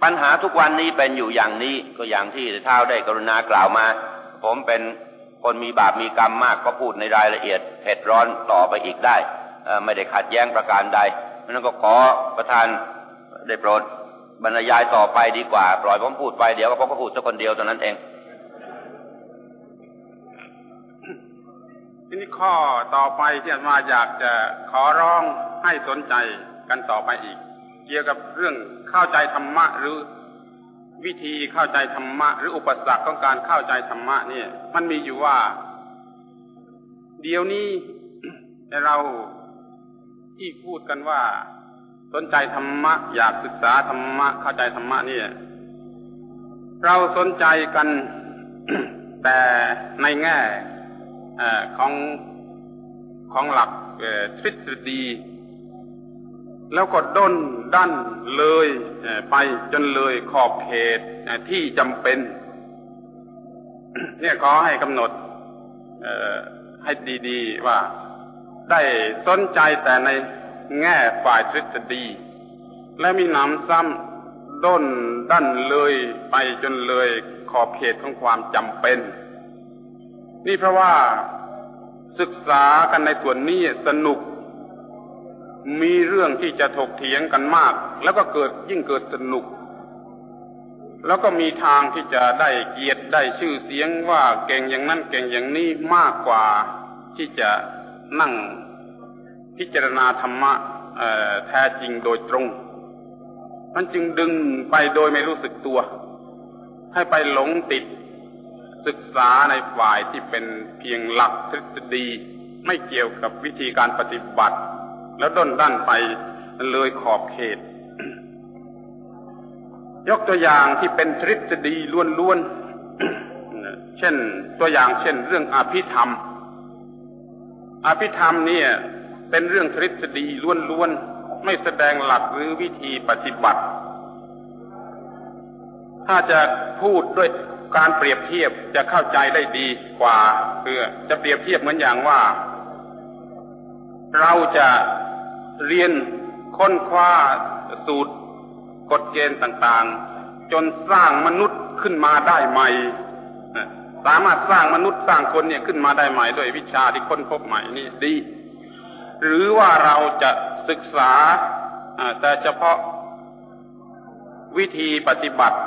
ปัญหาทุกวันนี้เป็นอยู่อย่างนี้ก็อย่างที่เท้าได้กรุณากล่าวมา ผมเป็นคนมีบาปมีกรรมมากก็พูดในรายละเอียดเผ็ดร้อนต่อไปอีกได้ไม่ได้ขัดแย้งประการใดเพราะนั้นก็ขอประธานได้โปรดบรรยายต่อไปดีกว่า ปล่อยผมพูดไปเดี๋ยวก็ผมก็พูดสักคนเดียวเท่านั้นเองทีนี้ข้อต่อไปที่มาอยากจะขอร้องให้สนใจกันต่อไปอีก เกี่ยวกับเรื่องเข้าใจธรรมะหรือวิธีเข้าใจธรรมะหรืออุปสรรคของการเข้าใจธรรมะเนี่ยมันมีอยู่ว่า เดี๋ยวนี้เราที่พูดกันว่า สนใจธรรมะ อยากศึกษาธรรมะ เข้าใจธรรมะนี่เราสนใจกันแต่ในแง่ของของหลักทฤษฎี แล้วก็ด้นดันเลยไปจนเลยขอบเขตที่จำเป็น เนี่ยขอให้กำหนดให้ดีๆว่าได้สนใจแต่ในแง่ฝ่ายทฤษฎี และมีหนำซ้ำด้นดันเลยไปจนเลยขอบเขตของความจำเป็น นี่เพราะว่าศึกษากันในส่วนนี้สนุก มีเรื่องที่จะถกเถียงกันมาก แล้วก็เกิดยิ่งเกิดสนุก แล้วก็มีทางที่จะได้เกียรติได้ชื่อเสียงว่าเก่งอย่างนั้นเก่งอย่างนี้มากกว่าที่จะนั่งพิจารณาธรรมะแท้จริงโดยตรง มันจึงดึงไปโดยไม่รู้สึกตัว ให้ไปหลงติดศึกษาในฝ่ายที่เป็นเพียงหลักทฤษฎี ไม่เกี่ยวกับวิธีการปฏิบัติ แล้วด้นด้านไปเลยขอบเขต ยกตัวอย่างที่เป็นทฤษฎีล้วนๆ เช่นตัวอย่างเช่น เรื่องอภิธรรม อภิธรรมเนี่ย เป็นเรื่องทฤษฎีล้วนๆ ไม่แสดงหลักหรือวิธีปฏิบัติ ถ้าจะพูดด้วยการเปรียบเทียบจะเข้าใจได้ดีกว่า คือจะเปรียบเทียบเหมือนอย่างว่า เราจะ เรียนค้นคว้าสูตรกฎเกณฑ์ต่างๆ จนสร้างมนุษย์ขึ้นมาได้ใหม่สามารถสร้างมนุษย์สร้างคนเนี่ยขึ้นมาได้ใหม่ด้วยวิชาที่ค้นพบใหม่นี่ดี หรือว่าเราจะศึกษาแต่เฉพาะวิธีปฏิบัติ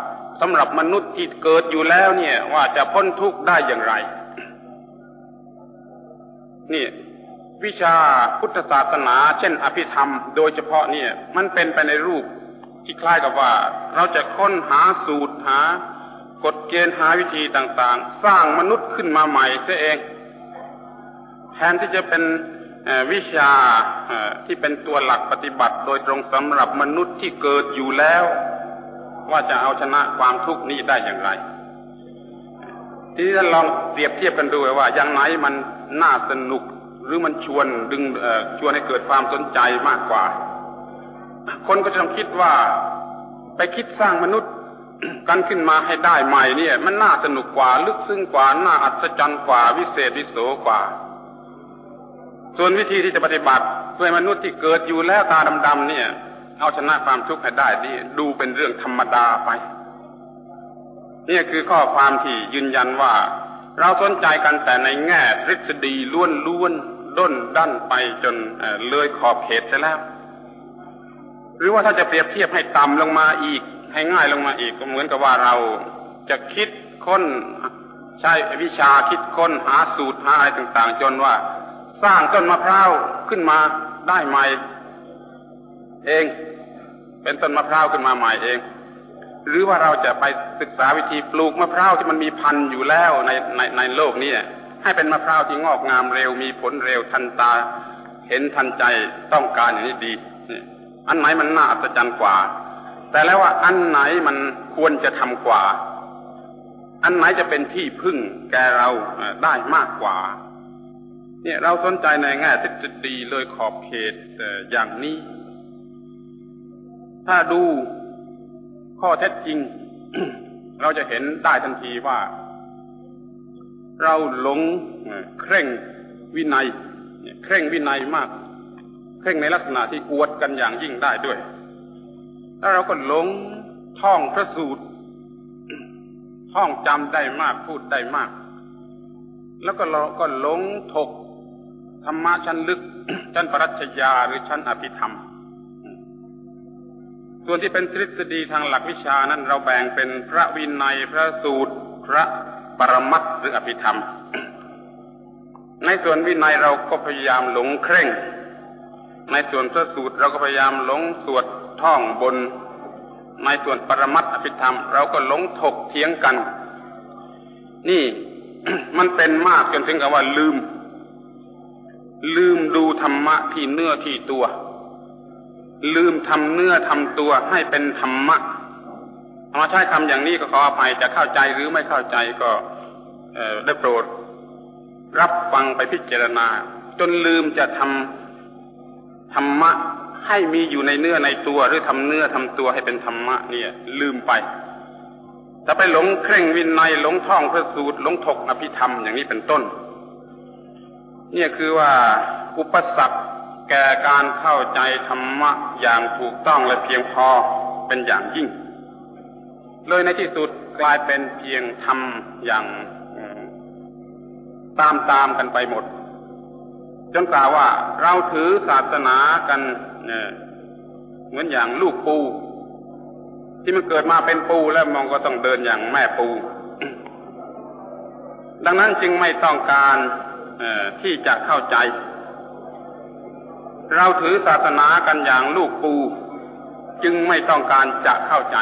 สำหรับมนุษย์ที่เกิดอยู่แล้วเนี่ย ว่าจะพ้นทุกข์ได้อย่างไร นี่ วิชาพุทธศาสนา เช่น อภิธรรม โดยเฉพาะเนี่ย มันเป็นไปในรูปที่คล้ายกับว่า เราจะค้นหาสูตรหากฎเกณฑ์หาวิธีต่างๆ สร้างมนุษย์ขึ้นมาใหม่เสียเอง แทนที่จะเป็นวิชาที่เป็นตัวหลักปฏิบัติ โดยตรงสำหรับมนุษย์ที่เกิดอยู่แล้ว ว่าจะเอาชนะความทุกข์นี้ได้อย่างไร ทีนี้ท่านลองเปรียบเทียบกันดูว่าอย่างไหนมันน่าสนุก หรือมันชวนดึงชวนให้เกิดความสนใจมากกว่า คนก็จะต้องคิดว่า ไปคิดสร้างมนุษย์กันขึ้นมาให้ได้ใหม่เนี่ย มันน่าสนุกกว่าลึกซึ้งกว่าน่าอัศจรรย์กว่าวิเศษวิโสกว่า ส่วนวิธีที่จะปฏิบัติเพื่อมนุษย์ที่เกิดอยู่แล้วตาดำๆเนี่ย เอาชนะความทุกข์ให้ได้ดีดูเป็นเรื่องธรรมดาไปนี่คือข้อความที่ยืนยันว่า เราสนใจกันแต่ในแง่ทฤษฎีล้วนล้วน ด้นดันไปจนเลยขอบเขตไปแล้ว หรือว่าถ้าจะเปรียบเทียบให้ต่ำลงมาอีก ให้ง่ายลงมาอีกก็เหมือนกับว่าเราจะคิดค้นใช้วิชาคิดค้นหาสูตรหาอะไรต่างๆ จนว่าสร้างต้นมะพร้าวขึ้นมาได้ไหมเอง เป็นต้นมะพร้าวขึ้นมาใหม่เอง หรือว่าเราจะไปศึกษาวิธีปลูกมะพร้าวที่มันมีพันธุ์อยู่แล้วในในในโลกนี้ ให้เป็นมะพร้าวที่งอกงามเร็วมีผลเร็วทันตา เห็นทันใจต้องการอย่างนี้ดีอันไหนมันน่าอัศจรรย์กว่า แต่แล้วว่าอันไหนมันควรจะทำกว่า อันไหนจะเป็นที่พึ่งแกเราได้มากกว่า เนี่ยเราสนใจในแง่ทฤษฎีเลยขอบเขตอย่างนี้ ถ้าดูข้อเท็จจริง เราจะเห็นได้ทันทีว่า เราหลงเคร่งวินัยเคร่งวินัยมาก เคร่งในลักษณะที่อวดกันอย่างยิ่งได้ด้วย แล้วเราก็หลงท่องพระสูตร ท่องจำได้มากพูดได้มาก แล้วก็เราก็หลงถกธรรมะชั้นลึก ชั้นปรัชญาหรือชั้นอภิธรรม ส่วนที่เป็นทฤษฎีทางหลักวิชานั้น เราแบ่งเป็นพระวินัยพระสูตร พระ ปรมัตหรืออภิธรรม ในส่วนวินัยเราก็พยายามหลงเคร่ง ในส่วนพระสูตรเราก็พยายามหลงสวดท่องบน ในส่วนปรมัตอภิธรรม เราก็หลงถกเถียงกัน นี่มันเป็นมากจนถึงกับว่าลืม ลืมดูธรรมะที่เนื้อที่ตัว ลืมทำเนื้อทำตัวให้เป็นธรรมะ มาใช้คำอย่างนี้ก็ขออภัยจะเข้าใจหรือไม่เข้าใจก็ได้โปรด รับฟังไปพิจารณา จนลืมจะทำธรรมะให้มีอยู่ในเนื้อในตัวหรือทำเนื้อทำตัวให้เป็นธรรมะเนี่ย ลืมไปจะไปหลงเคร่งวินัยหลงท่องพระสูตรหลงถกอภิธรรมอย่างนี้เป็นต้น เนี่ยคือว่าอุปสรรคแก่การเข้าใจธรรมะอย่างถูกต้องและเพียงพอเป็นอย่างยิ่ง เลยในที่สุดกลายเป็นเพียงทำอย่างตามตามกันไปหมด จนกล่าวว่าเราถือศาสนากันเหมือนอย่างลูกปู ที่มันเกิดมาเป็นปูแล้วมองก็ต้องเดินอย่างแม่ปู ดังนั้นจึงไม่ต้องการที่จะเข้าใจ เราถือศาสนากันอย่างลูกปู จึงไม่ต้องการจะเข้าใจ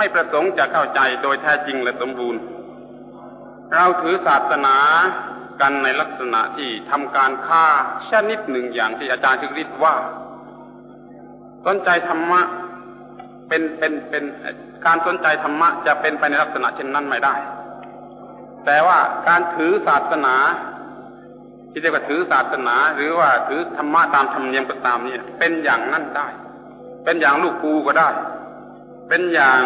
ไม่ประสงค์จะเข้าใจโดยแท้จริงและสมบูรณ์ เราถือศาสนากันในลักษณะที่ทำการฆ่าชนิดหนึ่งอย่างที่อาจารย์ทึกฤทธิ์ว่าสนใจธรรมะเป็นเป็นเป็นการสนใจธรรมะจะเป็นไปในลักษณะเช่นนั้นไม่ได้ แต่ว่าการถือศาสนาที่เรียกว่าถือศาสนา หรือว่าถือธรรมะตามธรรมเนียมก็ตามเนี่ย เป็นอย่างนั้นได้ เป็นอย่างลูกกูก็ได้ เป็นอย่าง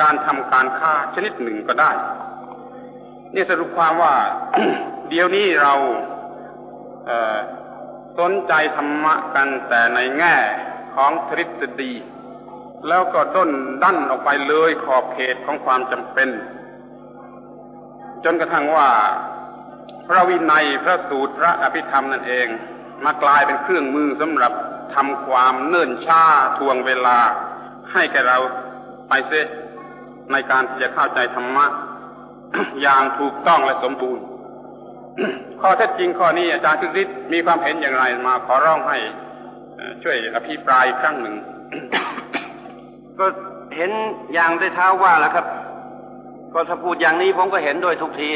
การทำการค้าชนิดหนึ่งก็ได้ นี่สรุปความว่าเดี๋ยวนี้เราเสนใจธรรมะกันแต่ในแง่ของทฤษฎี แล้วก็ต้นดั้นออกไปเลยขอบเขตของความจำเป็น จนกระทั่งว่าพระวินัยพระสูตรพระอภิธรรมนั่นเอง มากลายเป็นเครื่องมือสำหรับทำความเนิ่นช้าทวงเวลา ให้แก่เราไปเสียในการที่จะเข้าใจธรรมะอย่างถูกต้องและสมบูรณ์ ข้อเท็จจริงข้อนี้อาจารย์คึกฤทธิ์มีความเห็นอย่างไรมาขอร้องให้ช่วยอภิปรายครั้งหนึ่ง ก็เห็นอย่างได้เท้าว่าแล้วครับ ก็ถ้าพูดอย่างนี้ผมก็เห็นด้วยทุกที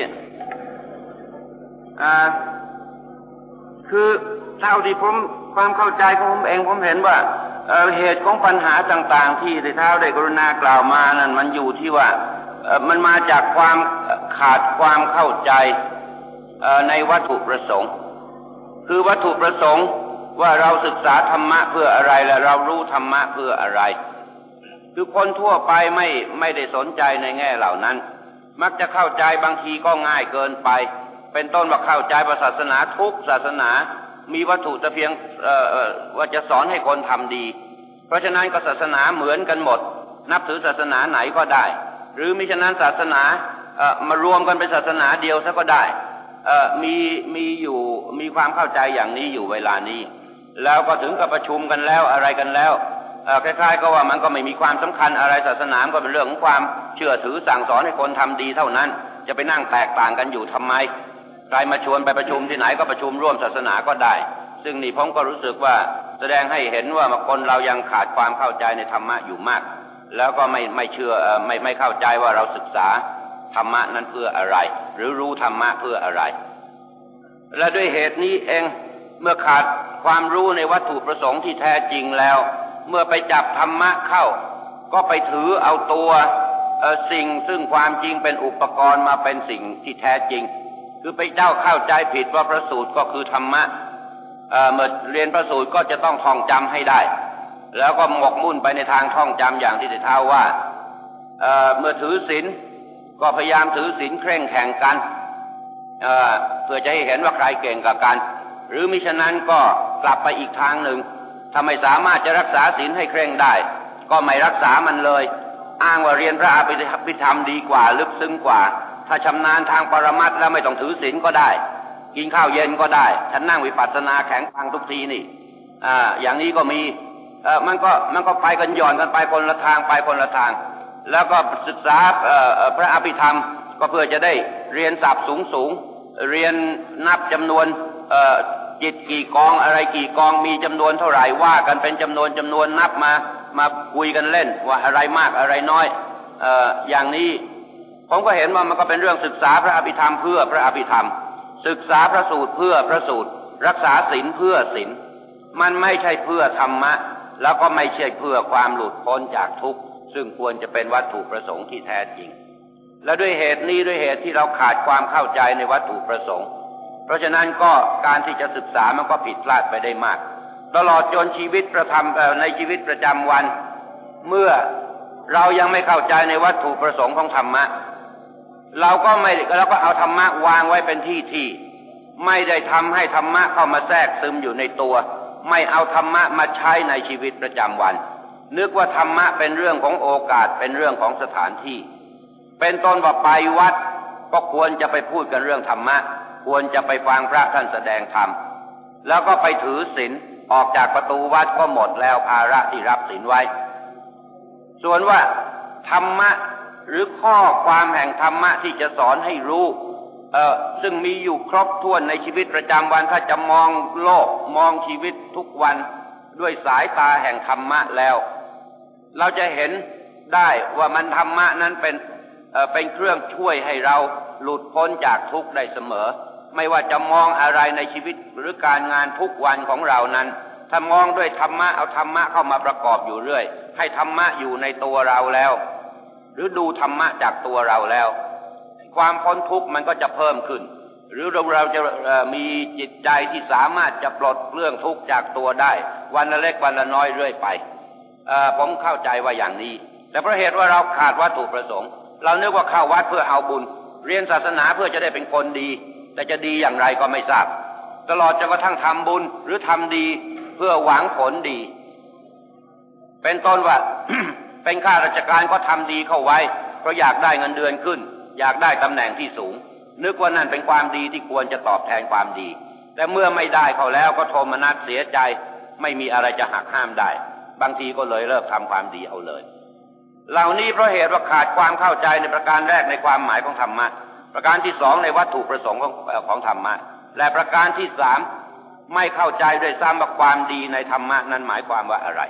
คือเท่าที่ผมความเข้าใจของผมเองผมเห็นว่า เหตุของปัญหาต่าง ๆ ที่ได้เท้าได้กรุณากล่าวมานั้นมันอยู่ที่ว่ามันมาจากความขาดความเข้าใจในวัตถุประสงค์ คือวัตถุประสงค์ว่าเราศึกษาธรรมะเพื่ออะไรและเรารู้ธรรมะเพื่ออะไร คือคนทั่วไปไม่ไม่ได้สนใจในแง่เหล่านั้น มักจะเข้าใจบางทีก็ง่ายเกินไป เป็นต้นว่าเข้าใจศาสนาทุกศาสนา มีวัตถุแต่เพียงว่าจะสอนให้คนทำดี เพราะฉะนั้นก็ศาสนาเหมือนกันหมด นับถือศาสนาไหนก็ได้ หรือมิฉะนั้นศาสนามารวมกันเป็นศาสนาเดียวซะก็ได้มีมีอยู่มีความเข้าใจอย่างนี้อยู่เวลานี้ แล้วก็ถึงกับประชุมกันแล้วอะไรกันแล้วคล้ายๆก็ว่ามันก็ไม่มีความสำคัญอะไรศาสนาก็เป็นเรื่องของความเชื่อถือสั่งสอนให้คนทำดีเท่านั้น จะไปนั่งแตกต่างกันอยู่ทำไม ใครมาชวนไปประชุมที่ไหนก็ประชุมร่วมศาสนาก็ได้ ซึ่งนี่ผมก็รู้สึกว่าแสดงให้เห็นว่าคนเรายังขาดความเข้าใจในธรรมะอยู่มาก แล้วก็ไม่ไม่เชื่อไม่ไม่เข้าใจว่าเราศึกษาธรรมะนั้นเพื่ออะไร หรือรู้ธรรมะเพื่ออะไร และด้วยเหตุนี้เองเมื่อขาดความรู้ในวัตถุประสงค์ที่แท้จริงแล้ว เมื่อไปจับธรรมะเข้า ก็ไปถือเอาตัวสิ่งซึ่งความจริงเป็นอุปกรณ์มาเป็นสิ่งที่แท้จริง คือไปเจ้าเข้าใจผิดว่าพระสูตรก็คือธรรมะเมื่อเรียนพระสูตรก็จะต้องท่องจำให้ได้ แล้วก็หมกมุ่นไปในทางท่องจำอย่างที่ได้ท้าว่าเมื่อถือศีลก็พยายามถือศีลเคร่งแข่งกันเพื่อจะให้เห็นว่าใครเก่งกับกัน หรือมิฉะนั้นก็กลับไปอีกทางหนึ่งถ้าไม่สามารถจะรักษาศีลให้เคร่งได้ ก็ไม่รักษามันเลย อ้างว่าเรียนพระอภิธรรมดีกว่า ลึกซึ้งกว่า ถ้าชำนาญทางปรมัตแล้วไม่ต้องถือศีลก็ได้ กินข้าวเย็นก็ได้ ฉันนั่งวิปัสสนาแข็งฟังทุกทีนี่ อ่า อย่างนี้ก็มี เออมันก็มันก็ไปกันหย่อนกันไปคนละทางไปคนละทาง แล้วก็ศึกษาพระอภิธรรม ก็เพื่อจะได้เรียนศัพท์สูงสูงเรียนนับจำนวนจิตกี่กองอะไรกี่กองมีจำนวนเท่าไหร่ว่ากันเป็นจำนวนจำนวนนับมามาคุยกันเล่นว่าอะไรมากอะไรน้อย เอออย่างนี้ ผมก็เห็นว่ามันก็เป็นเรื่องศึกษาพระอภิธรรมเพื่อพระอภิธรรม ศึกษาพระสูตรเพื่อพระสูตร รักษาศีลเพื่อศีลมันไม่ใช่เพื่อธรรมะ แล้วก็ไม่ใช่เพื่อความหลุดพ้นจากทุกข์ซึ่งควรจะเป็นวัตถุประสงค์ที่แท้จริง และด้วยเหตุนี้ด้วยเหตุที่เราขาดความเข้าใจในวัตถุประสงค์ เพราะฉะนั้นก็การที่จะศึกษามันก็ผิดพลาดไปได้มาก ตลอดจนชีวิตประทำในชีวิตประจำวัน เมื่อเรายังไม่เข้าใจในวัตถุประสงค์ของธรรมะ เราก็ไม่เราก็เอาธรรมะวางไว้เป็นที่ที่ ไม่ได้ทำให้ธรรมะเข้ามาแทรกซึมอยู่ในตัว ไม่เอาธรรมะมาใช้ในชีวิตประจำวัน นึกว่าธรรมะเป็นเรื่องของโอกาสเป็นเรื่องของสถานที่ เป็นต้นว่าไปวัด ก็ควรจะไปพูดกันเรื่องธรรมะ ควรจะไปฟังพระท่านแสดงธรรมแล้วก็ไปถือศีลออกจากประตูวัดก็หมดแล้วภาระที่รับศีลไว้ ส่วนว่าธรรมะ หรือข้อความแห่งธรรมะที่จะสอนให้รู้เออซึ่งมีอยู่ครบถ้วนในชีวิตประจำวันถ้าจะมองโลกมองชีวิตทุกวันด้วยสายตาแห่งธรรมะแล้ว เราจะเห็นได้ว่ามันธรรมะนั้นเป็นเเป็นเครื่องช่วยให้เราหลุดพ้นจากทุกข์ได้เสมอ ไม่ว่าจะมองอะไรในชีวิตหรือการงานทุกวันของเรานั้น ถ้ามองด้วยธรรมะเอาธรรมะเข้ามาประกอบอยู่เรื่อย ให้ธรรมะอยู่ในตัวเราแล้ว หรือดูธรรมะจากตัวเราแล้ว ความพ้นทุกข์มันก็จะเพิ่มขึ้น หรือเราเราจะมีจิตใจที่สามารถจะปลดเรื่องทุกข์จากตัวได้ วันละเล็กวันละน้อยเรื่อยไปผมเข้าใจว่าอย่างนี้ แต่เพราะเหตุว่าเราขาดวัตถุประสงค์ เราเนึกว่าเข้าวัดเพื่อเอาบุญ เรียนศาสนาเพื่อจะได้เป็นคนดี แต่จะดีอย่างไรก็ไม่ทราบ ตลอดจนกระทั่งทำบุญหรือทำดีเพื่อหวังผลดี เป็นต้นว่า เป็นข้าราชการก็ทำดีเข้าไว้ เพราะอยากได้เงินเดือนขึ้น อยากได้ตำแหน่งที่สูง นึกว่านั่นเป็นความดีที่ควรจะตอบแทนความดี แต่เมื่อไม่ได้เขาแล้วก็โทมนัสเสียใจ ไม่มีอะไรจะหักห้ามได้ บางทีก็เลยเลิกทำความดีเอาเลย เหล่านี้เพราะเหตุว่าขาดความเข้าใจในประการแรกในความหมายของธรรมะ ประการที่สองในวัตถุประสงค์ของของธรรมะ และประการที่สามไม่เข้าใจด้วยซ้ำว่าความดีในธรรมะนั้นหมายความว่าอะไร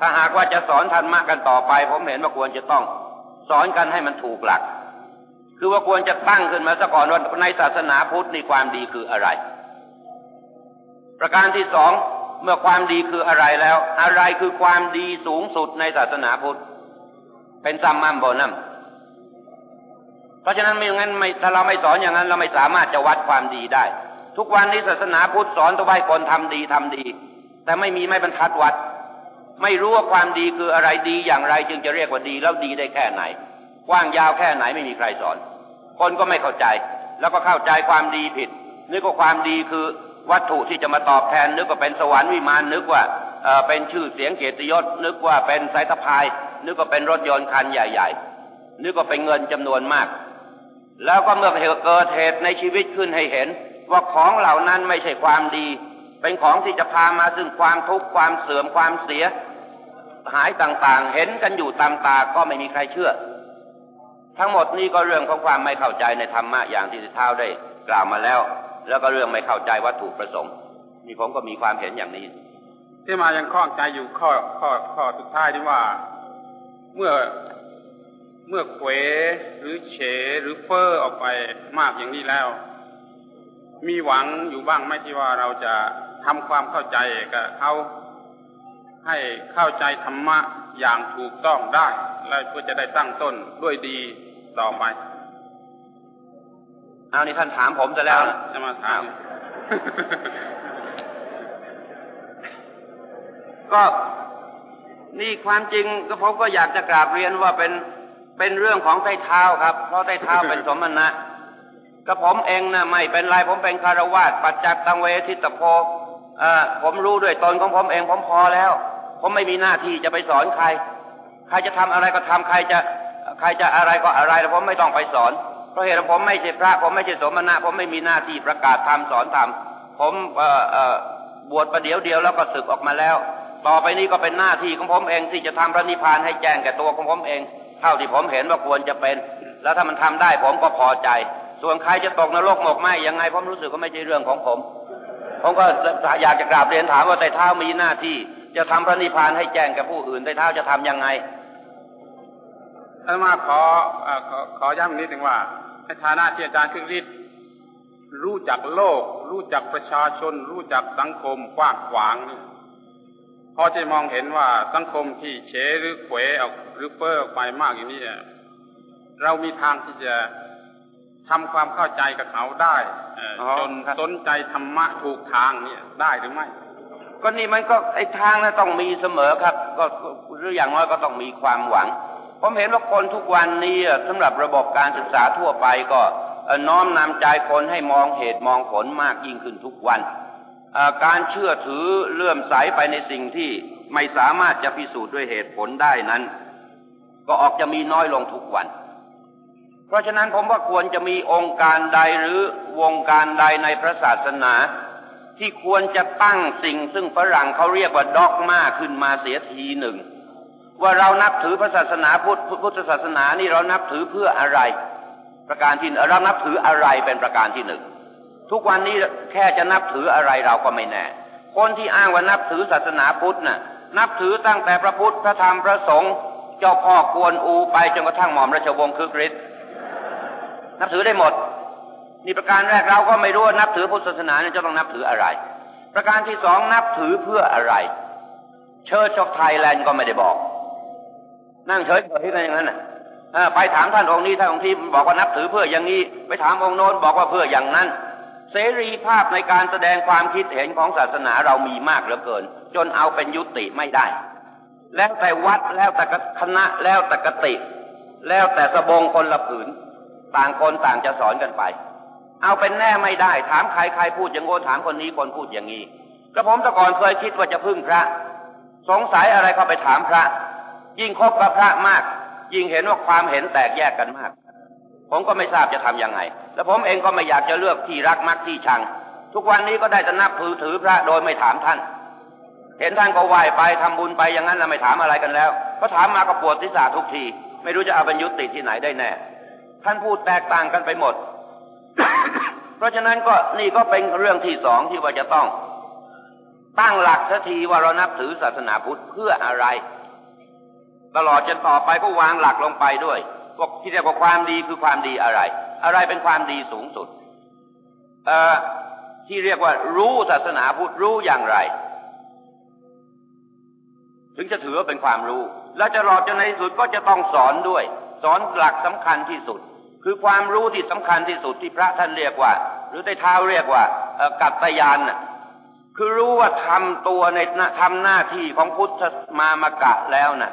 ถ้าหากว่าจะสอนธรรมะกันต่อไป ผมเห็นว่าควรจะต้องสอนกันให้มันถูกหลัก คือว่าควรจะตั้งขึ้นมาซะก่อนว่าในศาสนาพุทธนี่ความดีคืออะไร ประการที่สองเมื่อความดีคืออะไรแล้ว อะไรคือความดีสูงสุดในศาสนาพุทธ เป็นซัมมัมโบนัมเพราะฉะนั้นไม่งั้นไม่ถ้าเราไม่สอนอย่างนั้น เราไม่สามารถจะวัดความดีได้ ทุกวันนี้ศาสนาพุทธสอนตัวใบคนทำดีทำดี แต่ไม่มีไม่บรรทัดวัด ไม่รู้ว่าความดีคืออะไรดีอย่างไร จึงจะเรียกว่าดีแล้วดีได้แค่ไหน กว้างยาวแค่ไหนไม่มีใครสอน คนก็ไม่เข้าใจ แล้วก็เข้าใจความดีผิด นึกว่าความดีคือวัตถุที่จะมาตอบแทน นึกว่าเป็นสวรรค์วิมานนึกว่าเป็นชื่อเสียงเกียรติยศ นึกว่าเป็นสายตะพาย นึกว่าเป็นรถยนต์คันใหญ่ ๆ นึกว่าเป็นเงินจำนวนมาก แล้วก็เมื่อเกิดเหตุในชีวิตขึ้นให้เห็น ว่าของเหล่านั้นไม่ใช่ความดี เป็นของที่จะพามาซึ่งความทุกข์ความเสื่อมความเสีย หายต่างๆ เห็นกันอยู่ตามตาก็ไม่มีใครเชื่อ ทั้งหมดนี้ก็เรื่องของความไม่เข้าใจในธรรมะอย่างที่เท้าได้กล่าวมาแล้ว แล้วก็เรื่องไม่เข้าใจวัตถุประสงค์นี่ผมก็มีความเห็นอย่างนี้ ที่มายังข้องใจอยู่ข้อข้อข้อสุดท้ายที่ว่า เมื่อเมื่อเขวหรือเฉหรือเฟอร์ออกไปมากอย่างนี้แล้ว มีหวังอยู่บ้างไหมที่ว่าเราจะทำความเข้าใจกับเขา ให้เข้าใจธรรมะอย่างถูกต้องได้ แล้วเพื่อจะได้ตั้งต้นด้วยดีต่อไปเอานี่ท่านถามผมจะแล้วจะมาถาม ก็นี่ความจริงก็ผมก็อยากจะกราบเรียนว่าเป็นเป็นเรื่องของใต้เท้าครับ เพราะใต้เท้าเป็นสมณะก็ผมเองนะไม่เป็นไรผมเป็นคารวาสปัจจักตังเวทิตโพอ ผมรู้ด้วยตนของผมเองผมพอแล้ว ผมไม่มีหน้าที่จะไปสอนใคร ใครจะทำอะไรก็ทำใครจะใครจะอะไรก็อะไรแล้วผมไม่ต้องไปสอน เพราะเหตุผมไม่ใช่พระ ผมไม่ใช่สมณะ ผมไม่มีหน้าที่ประกาศธรรมสอนธรรมผมบวชประเดี๋ยวเดียวแล้วก็ศึกออกมาแล้ว ต่อไปนี้ก็เป็นหน้าที่ของผมเองที่จะทำพระนิพพานให้แจ้งแก่ตัวของผมเอง เท่าที่ผมเห็นว่าควรจะเป็น แล้วถ้ามันทำได้ผมก็พอใจ ส่วนใครจะตกนรกหมกไหมยังไงผมรู้สึกว่าไม่ใช่เรื่องของผม ผมก็อยากจะกราบเรียนถามว่าไต่เท้ามีหน้าที่ จะทำพระนิพพานให้แจ้งแก่ผู้อื่นไต่เท้าจะทํำยังไงอามาขอขอขอย้ำนิดหนึ่งว่าในฐานะที่อาจารย์คึกฤทธิ์รู้จักโลก รู้จักประชาชน รู้จักสังคมกว้างขวางพอจะมองเห็นว่าสังคมที่เฉหรือเขวออกหรือเฟ้อออกไปมากอย่างนี้เรามีทางที่จะ ทำความเข้าใจกับเขาได้จนสนใจธรรมะถูกทางเนี่ยได้หรือไม่ ก็นี่มันก็ไอ้ทางนั้นต้องมีเสมอครับ ก็หรืออย่างน้อยก็ต้องมีความหวัง ผมเห็นว่าคนทุกวันนี้สำหรับระบบการศึกษาทั่วไปก็น้อมนำใจคนให้มองเหตุมองผลมากยิ่งขึ้นทุกวัน การเชื่อถือเลื่อมใสไปในสิ่งที่ไม่สามารถจะพิสูจน์ด้วยเหตุผลได้นั้น ก็ออกจะมีน้อยลงทุกวัน เพราะฉะนั้นผมว่าควรจะมีองค์การใดหรือวงการใดในพระศาสนา ที่ควรจะตั้งสิ่งซึ่งฝรั่งเขาเรียกว่าด็อกมาขึ้นมาเสียทีหนึ่ง ว่าเรานับถือพระศาสนาพุทธพุทธศาสนานี่เรานับถือเพื่ออะไร ประการที่เรานับถืออะไรเป็นประการที่หนึ่งทุกวันนี้แค่จะนับถืออะไรเราก็ไม่แน่ คนที่อ้างว่านับถือศาสนาพุทธน่ะ นับถือตั้งแต่พระพุทธพระธรรมพระสงฆ์เจ้าพ่อกวนอูไปจนกระทั่งหม่อมราชวงศ์คึกฤทธิ์ นับถือได้หมด นี่ประการแรกเราก็ไม่รู้ว่านับถือพุทธศาสนาเนี่ยจะต้องนับถืออะไร ประการที่สองนับถือเพื่ออะไร เชิดชกไทยแลนด์ก็ไม่ได้บอก นั่งเฉยๆกันอย่างนั้นน่ะไปถามท่านองค์นี้ท่านองค์ที่บอกว่านับถือเพื่ออย่างนี้ ไปถามองค์โน้นบอกว่าเพื่ออย่างนั้น เสรีภาพในการแสดงความคิดเห็นของศาสนาเรามีมากเหลือเกิน จนเอาเป็นยุติไม่ได้ แล้วแต่วัดแล้วแต่คณะแล้วแต่กติ แล้วแต่สบงคนละผืน ต่างคนต่างจะสอนกันไป เอาเป็นแน่ไม่ได้ ถามใครใครพูดอย่างโง่ถามคนนี้คนพูดอย่างนี้กระผมต่ก่อนเคยคิดว่าจะพึ่งพระ สงสัยอะไรก็ไปถามพระ ยิ่งคบกับพระมาก ยิ่งเห็นว่าความเห็นแตกแยกกันมาก ผมก็ไม่ทราบจะทํำยังไง แล้วผมเองก็ไม่อยากจะเลือกที่รักมักที่ชัง ทุกวันนี้ก็ได้แต่นับถือถือพระโดยไม่ถามท่าน เห็นท่านก็ไหว้ไปทำบุญไปอย่างนั้นแล้วไม่ถามอะไรกันแล้ว ก็ถามมาก็ปวดศีรษะทุกที ไม่รู้จะเอาบรรยุติที่ไหนได้แน่ ท่านพูดแตกต่างกันไปหมด เพราะฉะนั้นก็นี่ก็เป็นเรื่องที่สองที่ว่าจะต้อง ตั้งหลักสักทีว่าเรานับถือศาสนาพุทธเพื่ออะไร ตลอดจนต่อไปก็วางหลักลงไปด้วยบอกที่เรียกว่าความดีคือความดีอะไร อะไรเป็นความดีสูงสุด เอ่อที่เรียกว่ารู้ศาสนาพุทธรู้อย่างไร ถึงจะถือว่าเป็นความรู้ และจะรอจนในที่สุดก็จะต้องสอนด้วย สอนหลักสำคัญที่สุด คือความรู้ที่สำคัญที่สุดที่พระท่านเรียกว่า หรือใต้เท้าเรียกว่ากัตยานน่ะคือรู้ว่าทำตัวในทำหน้าที่ของพุทธมามากะแล้วน่ะ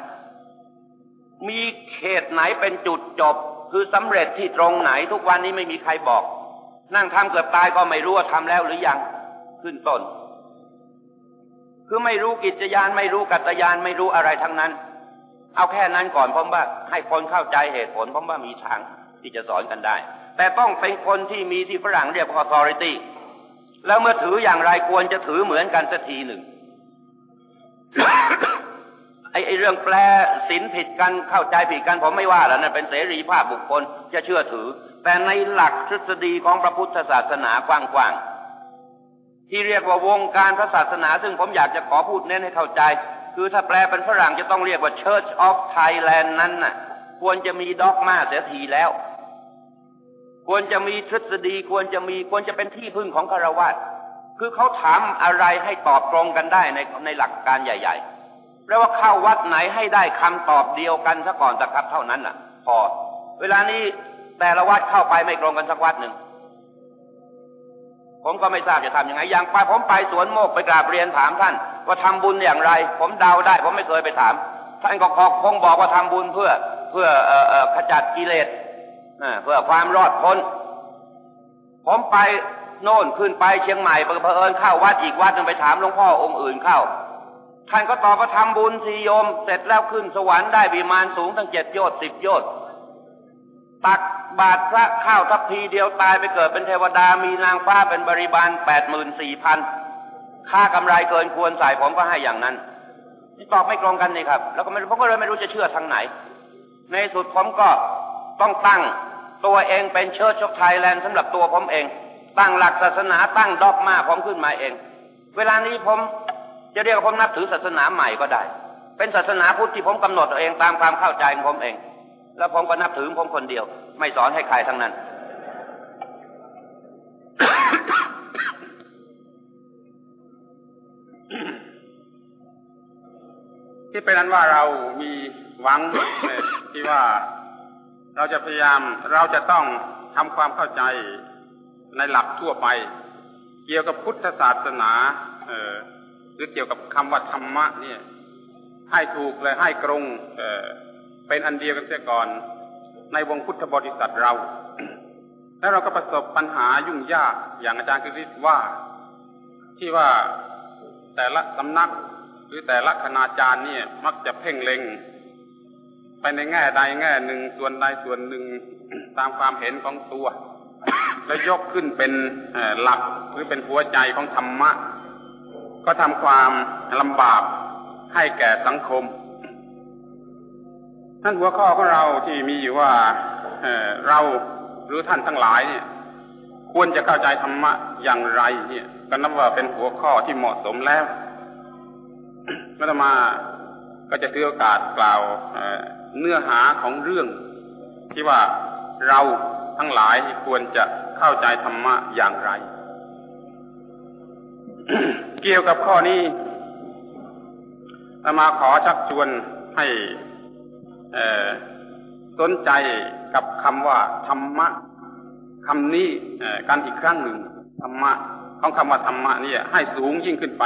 มีเขตไหนเป็นจุดจบ คือสำเร็จที่ตรงไหนทุกวันนี้ไม่มีใครบอก นั่งทำเกือบตายก็ไม่รู้ว่าทำแล้วหรือยังขึ้นต้น คือไม่รู้กิจยานไม่รู้กัตยานไม่รู้อะไรทั้งนั้น เอาแค่นั้นก่อนผมว่าให้คนเข้าใจเหตุผลผมว่ามีทาง ที่จะสอนกันได้ แต่ต้องเป็นคนที่มีที่ฝรั่งเรียก authority แล้วเมื่อถืออย่างไรควรจะถือเหมือนกันสักทีหนึ่งไอ้เรื่องแปลสินผิดกันเข้าใจผิดกันผมไม่ว่าแล้วนั่นเป็นเสรีภาพบุคคลจะเชื่อถือ แต่ในหลักทฤษฎีของพระพุทธศาสนากว้างๆที่เรียกว่าวงการพระศาสนา ซึ่งผมอยากจะขอพูดเน้นให้เข้าใจ คือถ้าแปลเป็นฝรั่งจะต้องเรียกว่า Church of Thailand นั้นน่ะ ควรจะมีด็อกมาเสียทีแล้ว ควรจะมีทฤษฎีควรจะมีควรจะเป็นที่พึ่งของคารวะคือเขาถามอะไรให้ตอบตรงกันได้ในในหลักการใหญ่ๆแปลว่าเข้าวัดไหนให้ได้คำตอบเดียวกันซะก่อนสักครับเท่านั้นน่ะ พอ เวลานี้แต่ละวัดเข้าไปไม่ตรงกันสักวัดหนึ่งผมก็ไม่ทราบจะทำยังไงอย่างไปผมไปสวนโมกไปกราบเรียนถามท่าน ว่าทำบุญอย่างไร ผมเดาได้ ผมไม่เคยไปถาม ท่านก็คงบอกว่าทำบุญเพื่อ เพื่อเอ่อขจัดกิเลส เพื่อความรอดพ้น ผมไปโน่นขึ้นไปเชียงใหม่เผอิญเข้าวัดอีกวัดหนึ่งไปถามหลวงพ่อองค์อื่นเข้า ท่านก็ตอบว่าทำบุญสีโยม เสร็จแล้วขึ้นสวรรค์ได้บิมานสูงตั้งเจ็ดโยชน์สิบโยชน์ตักบาทพระข้าวทัพพีเดียวตายไปเกิดเป็นเทวดามีนางฟ้าเป็นบริบาลแปดหมื่นสี่พันค่ากำไรเกินควรใส่ผมก็ให้อย่างนั้นนี่ตอบไม่ตรงกันนี่ครับ แล้วก็ไม่ผมก็เลยไม่รู้จะเชื่อทางไหน ในสุดผมก็ ต้องตั้งตัวเองเป็นเชิดชกไทยแลนด์สำหรับตัวผมเอง ตั้งหลักศาสนาตั้งดอกมาผมขึ้นมาเอง เวลานี้ผมจะเรียกว่าผมนับถือศาสนาใหม่ก็ได้ เป็นศาสนาพุทธที่ผมกำหนดตัวเองตามความเข้าใจของผมเอง แล้วผมก็นับถือผมคนเดียว ไม่สอนให้ใครทั้งนั้น ที่เป็นนั้นว่าเรามีหวังที่ว่า เราจะพยายามเราจะต้องทำความเข้าใจในหลักทั่วไป เกี่ยวกับพุทธศาสนา เออหรือเกี่ยวกับคำว่าธรรมะเนี่ย ให้ถูกเลยให้ตรง เออเป็นอันเดียวกันเสียก่อน ในวงพุทธบริษัทเรา แล้วเราก็ประสบปัญหายุ่งยากอย่างอาจารย์กฤษว่า ที่ว่าแต่ละสำนักหรือแต่ละคณาจารย์เนี่ย มักจะเพ่งเล็ง ไปในแง่ใดแง่หนึ่งส่วนใดส่วนหนึ่งตามความเห็นของตัว แล้วยกขึ้นเป็นหลักหรือเป็นหัวใจของธรรมะ ก็ทำความลำบากให้แก่สังคมท่านหัวข้อของเราที่มีอยู่ว่าเเราหรือท่านทั้งหลายเนี่ย ควรจะเข้าใจธรรมะอย่างไร เนี่ยก็นับว่าเป็นหัวข้อที่เหมาะสมแล้วเมื่อมาก็จะถือโอกาสกล่าว เนื้อหาของเรื่อง ที่ว่าเราทั้งหลายควรจะเข้าใจธรรมะอย่างไร เกี่ยวกับข้อนี้มาขอชักชวนให้สนใจกับคำว่า ธรรมะคำนี้กันอีกครั้งหนึ่งธรรมะของคำว่าธรรมะนี่ให้สูงยิ่งขึ้นไป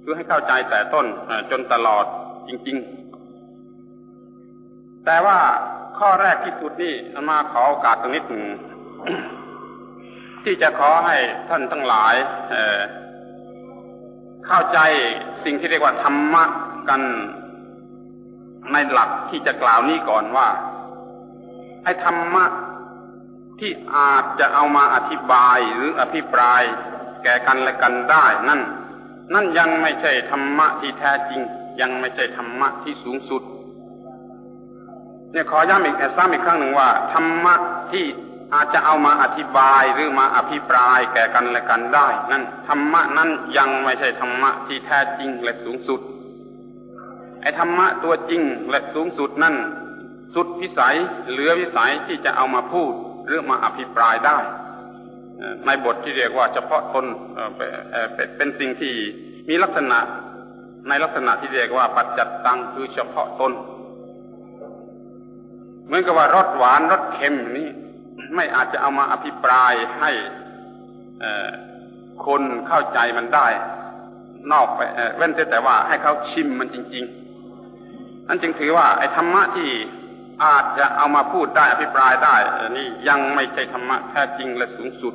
เพื่อให้เข้าใจแต่ต้นจนตลอดจริง ๆ แต่ว่าข้อแรกที่สุดนี่มาขอโอกาสตรงนี้หนึ่งที่จะขอให้ท่านทั้งหลายเข้าใจสิ่งที่เรียกว่าธรรมะกันในหลักที่จะกล่าวนี้ก่อนว่าไอ้ธรรมะที่อาจจะเอามาอธิบายหรืออภิปราย แก่กันและกันได้ นั่น นั่นยังไม่ใช่ธรรมะที่แท้จริง ยังไม่ใช่ธรรมะที่สูงสุด เนี่ยขอย้ำอีกซ้ำอีกครั้งหนึ่งว่าธรรมะที่อาจจะเอามาอธิบายหรือมาอภิปรายแก่กันและกันได้ นั่นธรรมะนั้นยังไม่ใช่ธรรมะที่แท้จริงและสูงสุดไอ้ธรรมะตัวจริงและสูงสุดนั่น สุดวิสัยเหลือวิสัยที่จะเอามาพูดหรือมาอภิปรายได้ในบทที่เรียกว่าเฉพาะตนเป็นสิ่งที่มีลักษณะในลักษณะที่เรียกว่าปัจจัตตังคือเฉพาะตน เหมือนกับว่ารสหวานรสเค็มนี้ ไม่อาจจะเอามาอภิปรายให้คนเข้าใจมันได้ นอกไปเว้นแต่ว่าให้เขาชิมมันจริง ๆ นั่นจึงถือว่า ไอ้ธรรมะที่อาจจะเอามาพูดได้อภิปรายได้นี่ยังไม่ใช่ธรรมะแท้จริงและสูงสุด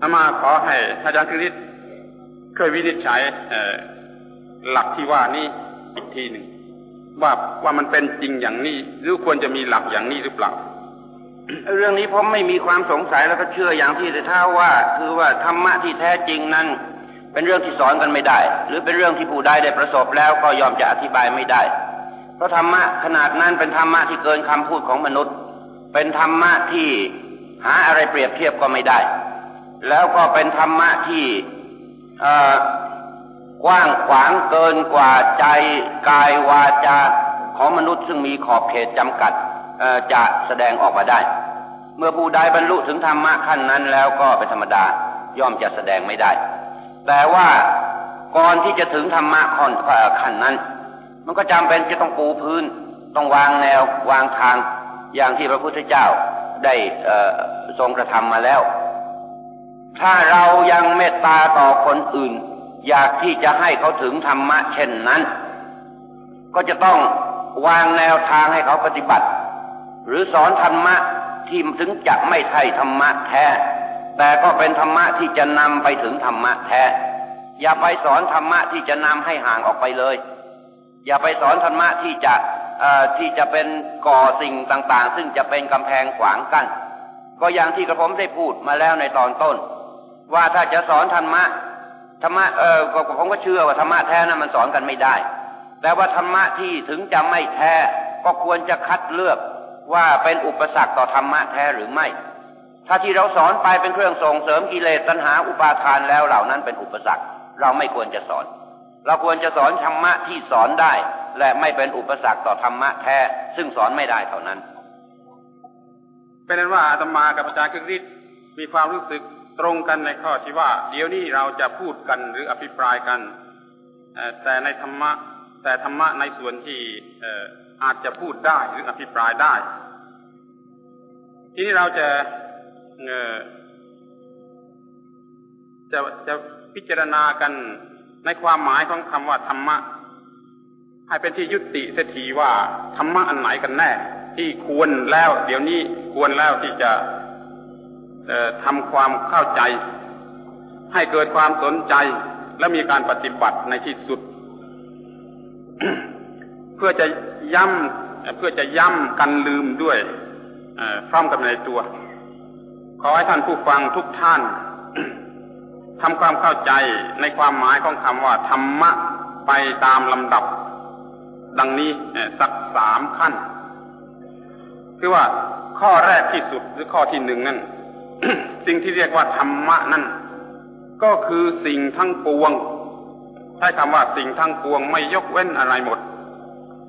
อามาขอให้อาจารย์คริสเคยวินิจฉัยหลักที่ว่านี้อีกทีหนึ่ง ว่าว่ามันเป็นจริงอย่างนี้ หรือควรจะมีหลักอย่างนี้หรือเปล่า เรื่องนี้ผมไม่มีความสงสัยแล้วก็เชื่ออย่างที่จะเท่าว่า คือว่าธรรมะที่แท้จริงนั้น เป็นเรื่องที่สอนกันไม่ได้ หรือเป็นเรื่องที่ผู้ใดได้ประสบแล้วก็ยอมจะอธิบายไม่ได้ เพราะธรรมะขนาดนั้นเป็นธรรมะที่เกินคำพูดของมนุษย์ เป็นธรรมะที่หาอะไรเปรียบเทียบก็ไม่ได้ แล้วก็เป็นธรรมะที่ กว้างขวางเกินกว่าใจกายวาจาของมนุษย์ซึ่งมีขอบเขตจำกัดจะแสดงออกมาได้ เมื่อผู้ใดบรรลุถึงธรรมะขั้นนั้นแล้วก็เป็นธรรมดาย่อมจะแสดงไม่ได้ แต่ว่าก่อนที่จะถึงธรรมะขั้นนั้น มันก็จำเป็นจะต้องปูพื้น ต้องวางแนววางทางอย่างที่พระพุทธเจ้าได้ทรงกระทำมาแล้ว ถ้าเรายังเมตตาต่อคนอื่น อยากที่จะให้เขาถึงธรรมะเช่นนั้น ก็จะต้องวางแนวทางให้เขาปฏิบัติ หรือสอนธรรมะที่ถึงจะไม่ใช่ธรรมะแท้ แต่ก็เป็นธรรมะที่จะนำไปถึงธรรมะแท้ อย่าไปสอนธรรมะที่จะนำให้ห่างออกไปเลย อย่าไปสอนธรรมะที่จะที่จะเป็นก่อสิ่งต่างๆ ซึ่งจะเป็นกำแพงขวางกัน้นก็อย่างที่กระผมได้พูดมาแล้วในตอนต้น ว่าถ้าจะสอนธรรมะ ธรรมะเออผมก็เชื่อว่าธรรมะแท้นั้นมันสอนกันไม่ได้ แต่ว่าธรรมะที่ถึงจะไม่แท้ ก็ควรจะคัดเลือกว่าเป็นอุปสรรคต่อธรรมะแท้หรือไม่ ถ้าที่เราสอนไปเป็นเครื่องส่งเสริมกิเลสตัณหาอุปาทานแล้วเหล่านั้นเป็นอุปสรรค เราไม่ควรจะสอน เราควรจะสอนธรรมะที่สอนได้ และไม่เป็นอุปสรรคต่อธรรมะแท้ ซึ่งสอนไม่ได้เท่านั้น เป็นนั้นว่าอาตมากับอาจารย์คึกฤทธิ์มีความรู้สึก ตรงกันในข้อที่ว่า เดี๋ยวนี้เราจะพูดกันหรืออภิปรายกันแต่ในธรรมะ แต่ธรรมะในส่วนที่อาจจะพูดได้หรืออภิปรายได้ ทีนี้เราจะจะจะพิจารณากันในความหมายของคำว่าธรรมะ ให้เป็นที่ยุติเสียทีว่าธรรมะอันไหนกันแน่ ที่ควรแล้ว เดี๋ยวนี้ควรแล้วที่จะ ทำความเข้าใจ ให้เกิดความสนใจและมีการปฏิบัติในที่สุด เพื่อจะย้ำเพื่อจะย้ำกันลืมด้วยพร้อมกับในตัว ขอให้ท่านผู้ฟังทุกท่านทำความเข้าใจในความหมายของคำว่า ธรรมะไปตามลำดับ ดังนี้สักสามขั้น คือว่าข้อแรกที่สุดหรือข้อที่หนึ่งนั่น สิ่งที่เรียกว่าธรรมะนั่นก็คือสิ่งทั้งปวงใช้คำว่าสิ่งทั้งปวงไม่ยกเว้นอะไรหมด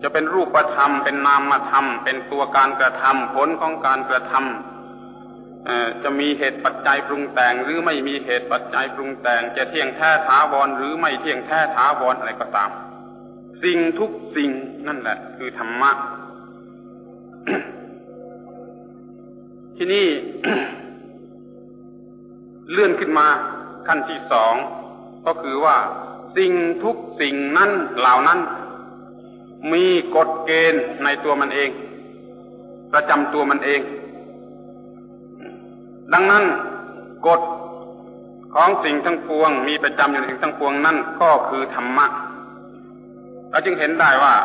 จะเป็นรูปธรรม เป็นนามธรรม เป็นตัวการกระทำผลของการกระทำจะมีเหตุปัจจัยปรุงแต่ง หรือไม่มีเหตุปัจจัยปรุงแต่ง จะเที่ยงแท้ถาวรหรือไม่เที่ยงแท้ถาวรอะไรก็ตาม สิ่งทุกสิ่งนั่นแหละ คือธรรมะที่นี่ เลื่อนขึ้นมาขั้นที่สองก็คือว่าสิ่งทุกสิ่งนั้นเหล่านั้น มีกฎเกณฑ์ในตัวมันเอง ประจำตัวมันเอง ดังนั้นกฎของสิ่งทั้งปวง มีประจำอยู่ในสิ่งทั้งปวงนั่นก็คือธรรมะเราจึงเห็นได้ว่า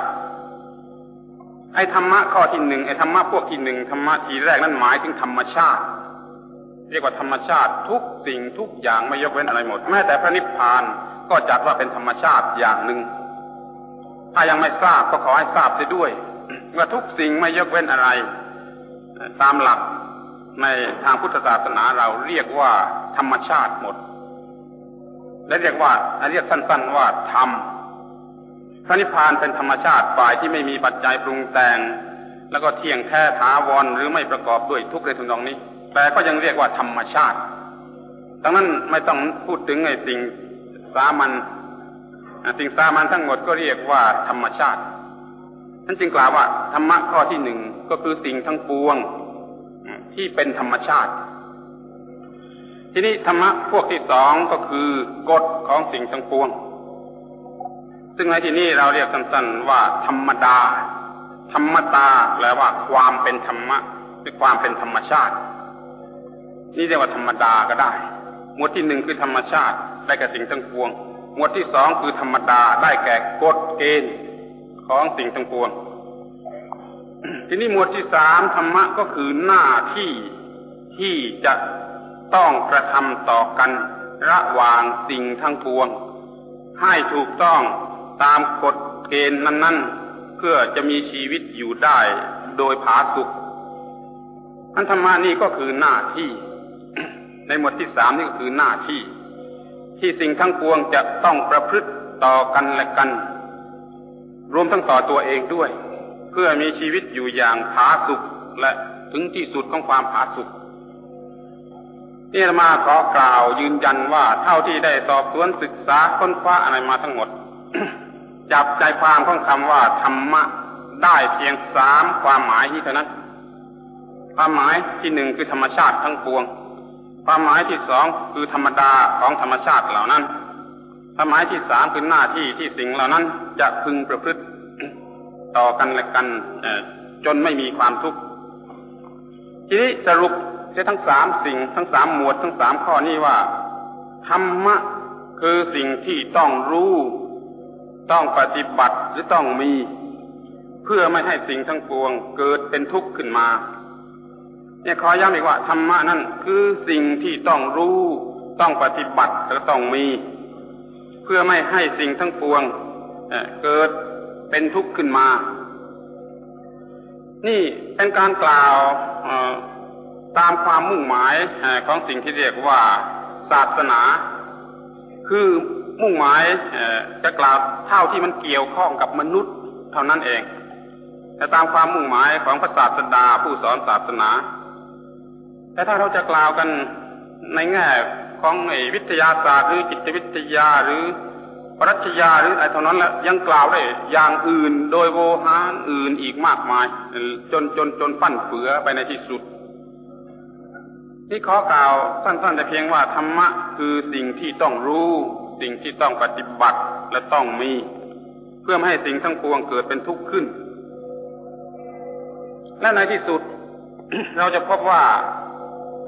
ไอ้ธรรมะข้อที่หนึ่งไอ้ธรรมะพวกที่หนึ่งธรรมะทีแรกนั้นหมายถึงธรรมชาติ เรียกว่าธรรมชาติทุกสิ่งทุกอย่างไม่ยกเว้นอะไรหมด แม้แต่พระนิพพานก็จัดว่าเป็นธรรมชาติอย่างหนึ่ง ถ้ายังไม่ทราบก็ขอให้ทราบไปด้วย ว่าทุกสิ่งไม่ยกเว้นอะไร ตามหลักในทางพุทธศาสนาเราเรียกว่าธรรมชาติหมด และเรียกว่าเรียกสั้น ๆว่าธรรมพระนิพพานเป็นธรรมชาติฝ่ายที่ไม่มีปัจจัยปรุงแต่ง แล้วก็เที่ยงแท้ถาวรหรือไม่ประกอบด้วยทุกข์ในทุนองนี้ แต่ก็ยังเรียกว่าธรรมชาติ ดังนั้นไม่ต้องพูดถึงไอ้สิ่งสามัญสิ่งสามัญทั้งหมดก็เรียกว่าธรรมชาติท่านจึงกล่าวว่าธรรมะข้อที่หนึ่งก็คือสิ่งทั้งปวงที่เป็นธรรมชาติ ทีนี้ธรรมะพวกที่สองก็คือกฎของสิ่งทั้งปวง ซึ่งในที่นี้เราเรียกสั้นๆว่าธรรมดา ธรรมตาแปลว่าความเป็นธรรมะคือความเป็นธรรมชาติ นี่เรียกว่าธรรมดาก็ได้ หมวดที่หนึ่งคือธรรมชาติ ได้แก่สิ่งทั้งปวง หมวดที่สองคือธรรมดาได้แก่กฎเกณฑ์ของสิ่งทั้งปวง ทีนี้หมวดที่สามธรรมะก็คือหน้าที่ที่จะต้องกระทำต่อกันระหว่างสิ่งทั้งปวง ให้ถูกต้องตามกฎเกณฑ์นั้น ๆ เพื่อจะมีชีวิตอยู่ได้โดยผาสุกอันธรรมานี่ก็คือหน้าที่ ในหมวดที่สามนี่ก็คือหน้าที่ ที่สิ่งทั้งปวงจะต้องประพฤติต่อกันและกัน รวมทั้งต่อตัวเองด้วย เพื่อมีชีวิตอยู่อย่างผาสุกและถึงที่สุดของความผาสุกนี่มาขอกล่าวยืนยันว่าเท่าที่ได้สอบสวนศึกษาค้นคว้าอะไรมาทั้งหมด จับใจความของคำว่าธรรมะได้เพียงสามความหมายนี้เท่านั้น ความหมายที่หนึ่งคือธรรมชาติทั้งปวง ความหมายที่สองคือธรรมดาของธรรมชาติเหล่านั้น ความหมายที่สามคือหน้าที่ที่สิ่งเหล่านั้น จะพึงประพฤติต่อกันและกันจนไม่มีความทุกข์ทีนี้สรุปใช้ทั้งสามสิ่งทั้งสามหมวดทั้งสามข้อนี้ว่า ธรรมะคือสิ่งที่ต้องรู้ ต้องปฏิบัติหรือต้องมี เพื่อไม่ให้สิ่งทั้งปวงเกิดเป็นทุกข์ขึ้นมา เนี่ยขอย้ำอีกว่าธรรมะนั่นคือสิ่งที่ต้องรู้ต้องปฏิบัติและต้องมี เพื่อไม่ให้สิ่งทั้งปวงเกิดเป็นทุกข์ขึ้นมา นี่เป็นการกล่าวตามความมุ่งหมายของสิ่งที่เรียกว่าศาสนา คือมุ่งหมายจะกล่าวเท่าที่มันเกี่ยวข้องกับมนุษย์เท่านั้นเองแต่ตามความมุ่งหมายของพระศาสดาผู้สอนศาสนา แต่ถ้าเราจะกล่าวกันในแง่ของวิทยาศาสตร์หรือจิตวิทยาหรือปรัชญาหรืออะไรเท่านั้นแล้วยังกล่าวได้อย่างอื่นโดยโวหารอื่นอีกมากมาย จนจนจนปั้นเฟือไปในที่สุด ที่ขอกล่าวสั้นๆแต่เพียงว่าธรรมะคือสิ่งที่ต้องรู้ สิ่งที่ต้องปฏิบัติและต้องมี เพื่อไม่ให้สิ่งทั้งปวงเกิดเป็นทุกข์ขึ้น และในที่สุด เราจะพบว่า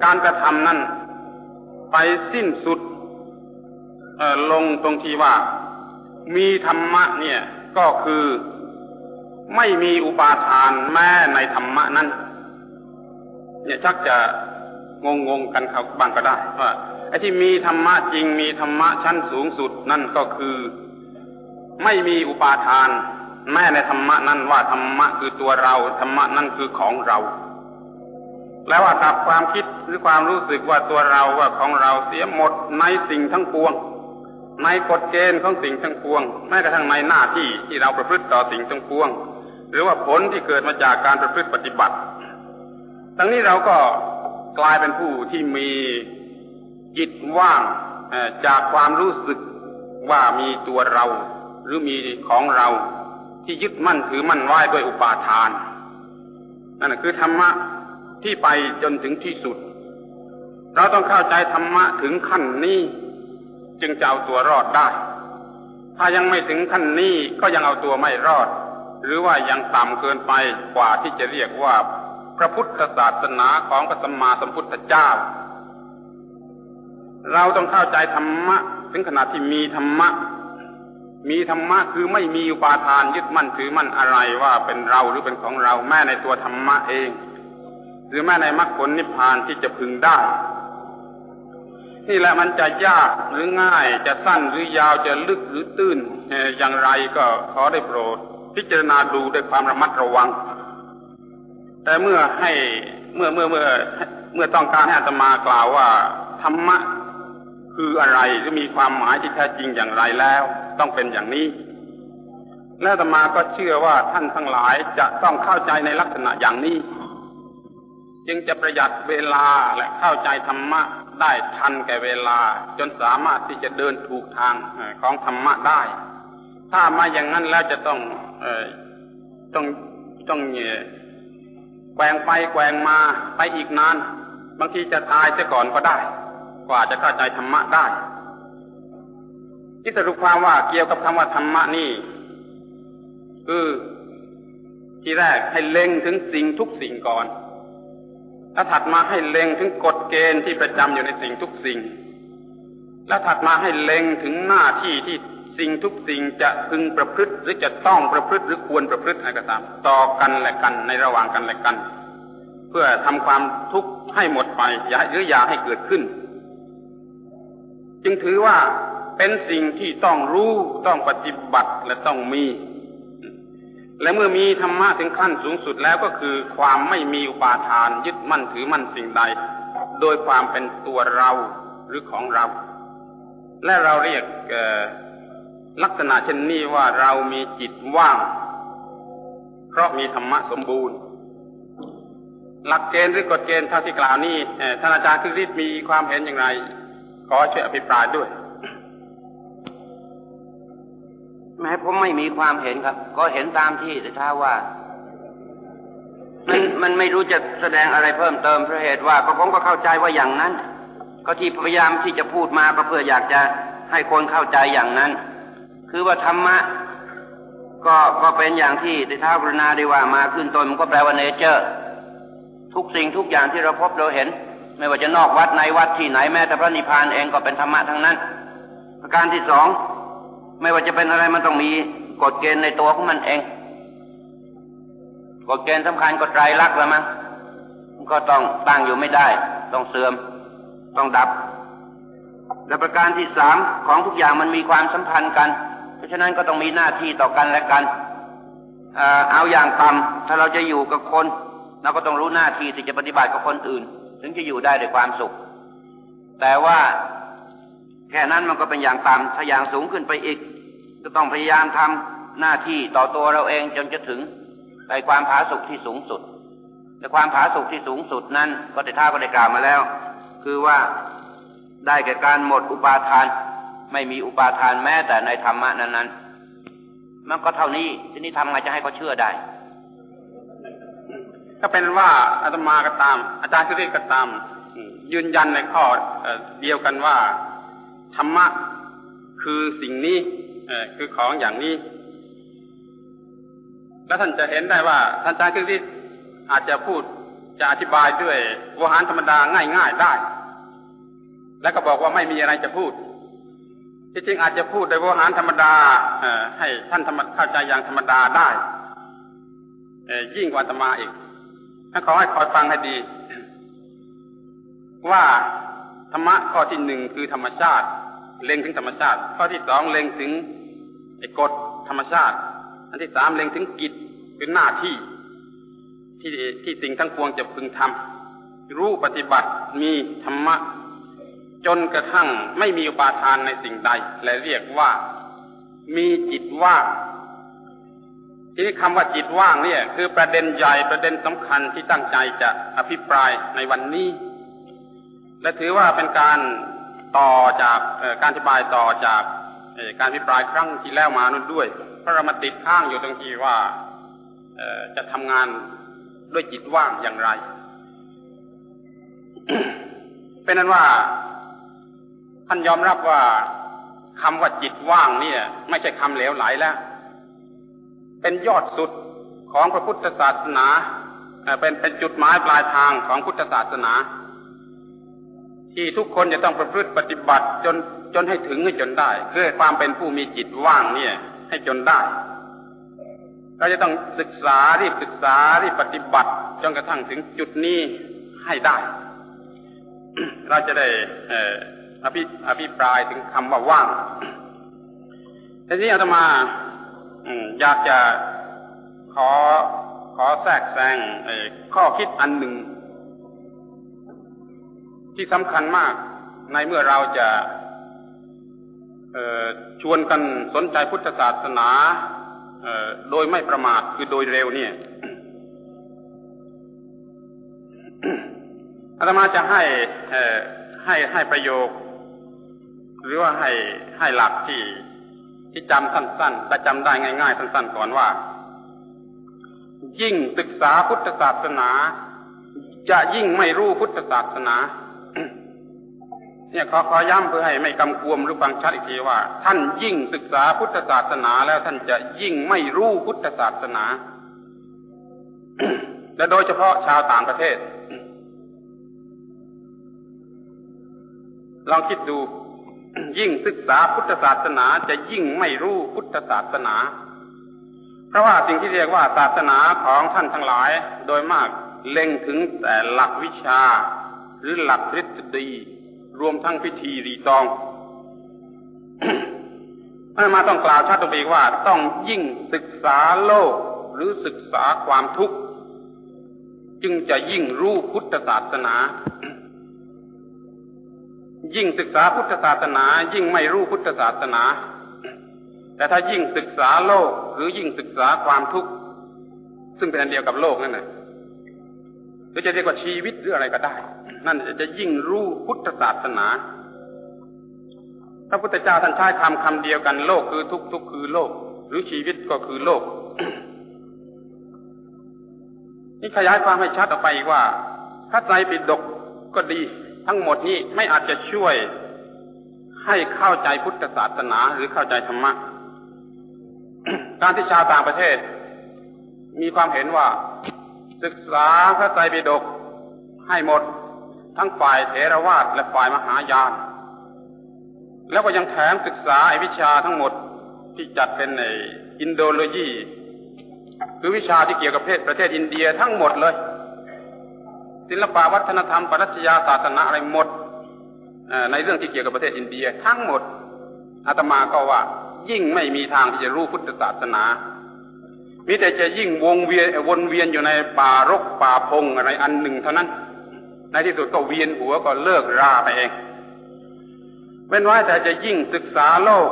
การกระทำนั้น ไปสิ้นสุดลงตรงที่ว่า มีธรรมะเนี่ยก็คือไม่มีอุปาทานแม้ในธรรมะนั้น เนี่ยชักจะงงงกันเขาบ้างก็ได้ว่าไอ้ที่มีธรรมะจริงมีธรรมะชั้นสูงสุดนั่นก็คือ ไม่มีอุปาทาน แม้ในธรรมะนั้นว่าธรรมะคือตัวเราธรรมะนั่นคือของเรา แล้วว่าตับความคิดหรือความรู้สึกว่าตัวเราว่าของเราเสียหมดในสิ่งทั้งปวง ในกฎเกณฑ์ของสิ่งทั้งปวงแม้กระทั่งในหน้าที่ที่เราประพฤติต่อสิ่งทั้งปวง หรือว่าผลที่เกิดมาจากการประพฤติปฏิบัติทั้งนี้เราก็กลายเป็นผู้ที่มีจิตว่างจากความรู้สึกว่ามีตัวเรา หรือมีของเราที่ยึดมั่นถือมั่นไว้ด้วยอุปาทานนั่นคือธรรมะ ที่ไปจนถึงที่สุด เราต้องเข้าใจธรรมะถึงขั้นนี้ จึงจะเอาตัวรอดได้ ถ้ายังไม่ถึงขั้นนี้ก็ยังเอาตัวไม่รอด หรือว่ายังต่ำเกินไปกว่าที่จะเรียกว่า พระพุทธศาสนาของพระสัมมาสัมพุทธเจ้า เราต้องเข้าใจธรรมะ ถึงขนาดที่มีธรรมะมีธรรมะคือไม่มีอุปาทานยึดมั่นถือมั่นอะไรว่าเป็นเราหรือเป็นของเราแม้ในตัวธรรมะเอง หรือแม้ในมรรคผลนิพพานที่จะพึงได้ นี่แหละมันจะยากหรือง่ายจะสั้นหรือยาวจะลึกหรือตื้นอย่างไรก็ขอได้โปรด พิจารณาดูด้วยความระมัดระวัง แต่เมื่อให้เมื่อเมื่อเมื่อเมื่อต้องการให้อาตมากล่าวว่าธรรมะคืออะไรหรือมีความหมายที่แท้จริงอย่างไรแล้ว ต้องเป็นอย่างนี้ และอาตมาก็เชื่อว่าท่านทั้งหลายจะต้องเข้าใจในลักษณะอย่างนี้ จึงจะประหยัดเวลาและเข้าใจธรรมะได้ทันแก่เวลา จนสามารถที่จะเดินถูกทางของธรรมะได้ ถ้ามาอย่างนั้นแล้วจะต้องต้องต้องแกว่งไปแกว่งมาไปอีกนานบางทีจะตายเสียก่อนก็ได้ กว่าจะเข้าใจธรรมะได้ที่สรุปความว่าเกี่ยวกับคำว่าธรรมะนี่คือที่แรกให้เล็งถึงสิ่งทุกสิ่งก่อน แล้วถัดมาให้เล็งถึงกฎเกณฑ์ที่ประจำอยู่ในสิ่งทุกสิ่ง แล้วถัดมาให้เล็งถึงหน้าที่ที่สิ่งทุกสิ่งจะพึงประพฤติหรือจะต้องประพฤติหรือควรประพฤติอะไรก็ตาม ต่อกันและกันในระหว่างกันและกัน เพื่อทำความทุกข์ให้หมดไปอย่าหรืออย่าให้เกิดขึ้น จึงถือว่าเป็นสิ่งที่ต้องรู้ต้องปฏิบัติและต้องมี และเมื่อมีธรรมะถึงขั้นสูงสุดแล้วก็คือความไม่มีอุปาทานยึดมั่นถือมั่นสิ่งใด โดยความเป็นตัวเราหรือของเรา และเราเรียกลักษณะเช่นนี้ว่าเรามีจิตว่าง เพราะมีธรรมะสมบูรณ์ หลักเกณฑ์หรือกฎเกณฑ์ท่าที่กล่าวนี้ท่านอาจารย์คือฤทธิ์มีความเห็นอย่างไร ขอช่วยอภิปรายด้วย แม้ผมไม่มีความเห็นครับ ก็เห็นตามที่แต่ถ้าว่า มันมันไม่รู้จะแสดงอะไรเพิ่มเติมเพราะเหตุว่าก็ผมก็เข้าใจว่าอย่างนั้น ก็ที่พยายามที่จะพูดมาก็เพื่ออยากจะให้คนเข้าใจอย่างนั้น คือว่าธรรมะ ก็ก็เป็นอย่างที่ในท้าวรณาได้ว่ามาขึ้นตนมันก็แปลว่าเนเจอร์ ทุกสิ่งทุกอย่างที่เราพบเราเห็น ไม่ว่าจะนอกวัดในวัดที่ไหนแม้แต่พระนิพพานเองก็เป็นธรรมะทั้งนั้น ประการที่สอง ไม่ว่าจะเป็นอะไรมันต้องมีกฎเกณฑ์ในตัวของมันเองกฎเกณฑ์สำคัญก็ไตรลักษณ์ละมั้งก็ต้องตั้งอยู่ไม่ได้ ต้องเสื่อม ต้องดับ และประการที่สามของทุกอย่างมันมีความสัมพันธ์กัน เพราะฉะนั้นก็ต้องมีหน้าที่ต่อกันและกันเอาอย่างต่ำถ้าเราจะอยู่กับคน เราก็ต้องรู้หน้าที่ที่จะปฏิบัติกับคนอื่น ถึงจะอยู่ได้ด้วยความสุข แต่ว่า แค่นั้นมันก็เป็นอย่างต่ำถ้าอย่างสูงขึ้นไปอีก ก็ต้องพยายามทำหน้าที่ต่อตัวเราเองจนจะถึงไปความผาสุกที่สูงสุด แต่ความผาสุกที่สูงสุดนั้นก็ได้ท่าก็ได้กล่าวมาแล้ว คือว่าได้แก่การหมดอุปาทาน ไม่มีอุปาทานแม้แต่ในธรรมะนั้นๆ มันก็เท่านี้ทีนี้ทำไงจะให้เขาเชื่อได้ ก็เป็นว่าอาตมาก็ตาม อาจารย์สุริก็ตาม ยืนยันในข้อเดียวกันว่า ธรรมะคือสิ่งนี้คือของอย่างนี้ แล้วท่านจะเห็นได้ว่าท่านอาจารย์คือที่อาจจะพูดจะอธิบายด้วยวหารธรรมดาง่ายๆได้ แล้วก็บอกว่าไม่มีอะไรจะพูด ที่จริงอาจจะพูดโดยวหารธรรมดาให้ท่านธรรมเข้าใจอย่างธรรมดาได้ยิ่งกว่าธรรมาอีกท่านขอให้คอยฟังให้ดี ว่า ธรรมะข้อที่หนึ่งคือธรรมชาติ เล็งถึงธรรมชาติ ข้อที่สองเล็งถึงไอ้กฎธรรมชาติ อันที่สามเล็งถึงกิจคือหน้าที่ ที่ที่สิ่งทั้งปวงจะพึงทำรู้ปฏิบัติมีธรรมะ จนกระทั่งไม่มีอุปาทานในสิ่งใด และเรียกว่ามีจิตว่างทีนี้คำว่าจิตว่างเนี่ย คือประเด็นใหญ่ประเด็นสำคัญที่ตั้งใจจะอภิปรายในวันนี้ และถือว่าเป็นการต่อจากการอธิบายต่อจากการอภิปรายครั้งที่แล้วมานั่นด้วย เพราะเรามาติดข้างอยู่ตรงที่ว่าจะทำงานด้วยจิตว่างอย่างไร เป็นนั้นว่าท่านยอมรับว่าคำว่าจิตว่างเนี่ย ไม่ใช่คำเหลวไหลแล้ว เป็นยอดสุดของพระพุทธศาสนาเป็นเป็นจุดหมายปลายทางของพุทธศาสนา ที่ทุกคนจะต้องประพฤติปฏิบัติจนจนให้ถึงให้จนได้เพื่อความเป็นผู้มีจิตว่างเนี่ย ให้จนได้เราจะต้องศึกษารีบศึกษารีบปฏิบัติจนกระทั่งถึงจุดนี้ให้ได้ เราจะได้อภิอภิปรายถึงคำว่าว่างทีนี้อาตมาอยากจะขอขอแทรกแซงข้อคิดอันหนึ่ง ที่สำคัญมากในเมื่อเราจะชวนกันสนใจพุทธศาสนาโดยไม่ประมาทคือโดยเร็วเนี่ยอาตมาจะให้ให้ให้ประโยค หรือว่าให้ให้หลักที่ที่จำสั้นๆและจำได้ง่าย ๆ สั้น ๆ ก่อนว่า ยิ่งศึกษาพุทธศาสนา จะยิ่งไม่รู้พุทธศาสนา เนี่ยขอขอย้ำเพื่อให้ไม่กำกวมหรือฟังชัดอีกทีว่า ท่านยิ่งศึกษาพุทธศาสนาแล้วท่านจะยิ่งไม่รู้พุทธศาสนา และโดยเฉพาะชาวต่างประเทศ ลองคิดดู ยิ่งศึกษาพุทธศาสนาจะยิ่งไม่รู้พุทธศาสนา เพราะว่าสิ่งที่เรียกว่าศาสนาของท่านทั้งหลาย โดยมากเล็งถึงแต่หลักวิชา หรือหลักทฤษฎี รวมทั้งพิธีรีตองอามาต้องกล่าวชัดตรงนี้ว่าต้องยิ่งศึกษาโลกหรือศึกษาความทุกข์ จึงจะยิ่งรู้พุทธศาสนา ยิ่งศึกษาพุทธศาสนา ยิ่งไม่รู้พุทธศาสนา แต่ถ้ายิ่งศึกษาโลกหรือยิ่งศึกษาความทุกข์ ซึ่งเป็นอันเดียวกับโลกนั่นแหละหรือจะเรียกว่าชีวิตหรืออะไรก็ได้ นั่นจะยิ่งรู้พุทธศาสนา พระพุทธเจ้าท่านใช้คำคำเดียวกันโลกคือทุกทุกคือโลก หรือชีวิตก็คือโลก นี่ขยายความให้ชัดออกไปว่าพระไตรปิฎกก็ดี ทั้งหมดนี้ไม่อาจจะช่วยให้เข้าใจพุทธศาสนาหรือเข้าใจธรรมะ การที่ชาวต่างประเทศ มีความเห็นว่า ศึกษาพระไตรปิฎกให้หมด ทั้งฝ่ายเถรวาทและฝ่ายมหายาน แล้วก็ยังแถมศึกษาไอวิชาทั้งหมดที่จัดเป็นในอินโดโลยีคือวิชาที่เกี่ยวกับเทศประเทศอินเดียทั้งหมดเลย ศิลปวัฒนธรรมปรัชญาศาสนาอะไรหมดในเรื่องที่เกี่ยวกับประเทศอินเดียทั้งหมดอาตมาก็ว่ายิ่งไม่มีทางที่จะรู้พุทธศาสนา มิแต่จะยิ่งวงเวียนวนเวียนอยู่ในป่ารกป่าพงอะไรอันหนึ่งเท่านั้น ในที่สุดก็เวียนหัวก็เลิกราไปเองเว้นไว้แต่จะยิ่งศึกษาโลก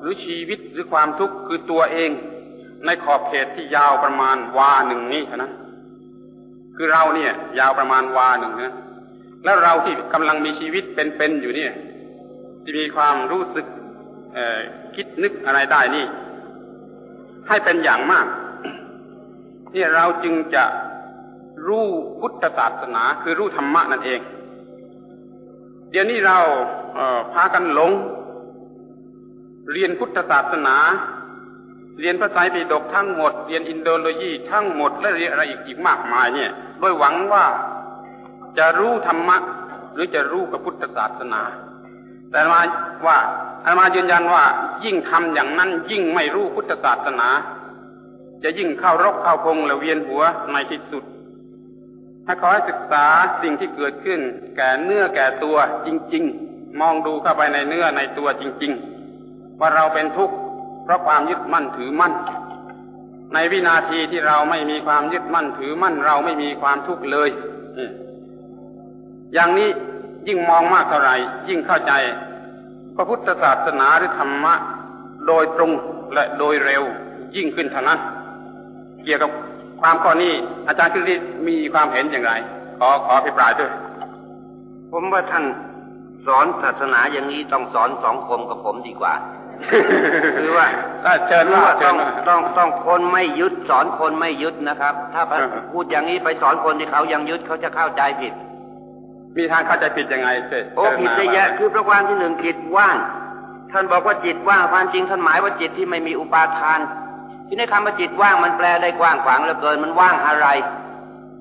หรือชีวิตหรือความทุกข์คือตัวเอง ในขอบเขตที่ยาวประมาณวาหนึ่งนี้เท่านั้นคือเราเนี่ย ยาวประมาณวาหนึ่งนะแล้วเราที่กำลังมีชีวิตเป็นๆอยู่เนี่ยที่มีความรู้สึกคิดนึกอะไรได้นี่ ให้เป็นอย่างมากนี่เราจึงจะ รู้พุทธศาสนา คือรู้ธรรมะนั่นเอง เดี๋ยวนี้เราเพากันหลง เรียนพุทธศาสนา เรียนภาษาปิฎกทั้งหมด เรียนอินโดโลยีทั้งหมด และเรียนอะไรอีกอีกมากมายเนี่ยโดยหวังว่าจะรู้ธรรมะ หรือจะรู้กับพุทธศาสนา แต่มาว่าอามายืนยันว่า ยิ่งทำอย่างนั้นยิ่งไม่รู้พุทธศาสนา จะยิ่งเข้ารกเข้าพงและเวียนหัวในที่สุด ถ้าขอให้ศึกษาสิ่งที่เกิดขึ้น แก่เนื้อแก่ตัวจริง ๆ มองดูเข้าไปในเนื้อในตัวจริง ๆ ว่าเราเป็นทุกข์เพราะความยึดมั่นถือมั่น ในวินาทีที่เราไม่มีความยึดมั่นถือมั่น เราไม่มีความทุกข์เลยอย่างนี้ยิ่งมองมากเท่าไหร่ ยิ่งเข้าใจ พระพุทธศาสนาหรือธรรมะ โดยตรงและโดยเร็วยิ่งขึ้นเท่านั้น เกี่ยวกับ ความข้อนี้ อาจารย์คือมีความเห็นอย่างไร ขอขอพิปรายด้วย ผมว่าท่านสอนศาสนาอย่างนี้ต้องสอนสองคมกับผมดีกว่าคือว่าเชิญว่าต้องต้องต้องคนไม่ยึดสอนคนไม่ยึดนะครับ ถ้าพูดอย่างนี้ไปสอนคนที่เขายังยึดเขาจะเข้าใจผิด มีทางเข้าใจผิดยังไงเสร็จโอ้ผิดได้แยะคือประการที่หนึ่งจิตว่าง ท่านบอกว่าจิตว่างความจริงท่านหมายว่าจิตที่ไม่มีอุปาทาน ที่ในคำว่าจิตว่างมันแปลได้กว้างขวางเหลือเกินมันว่างอะไร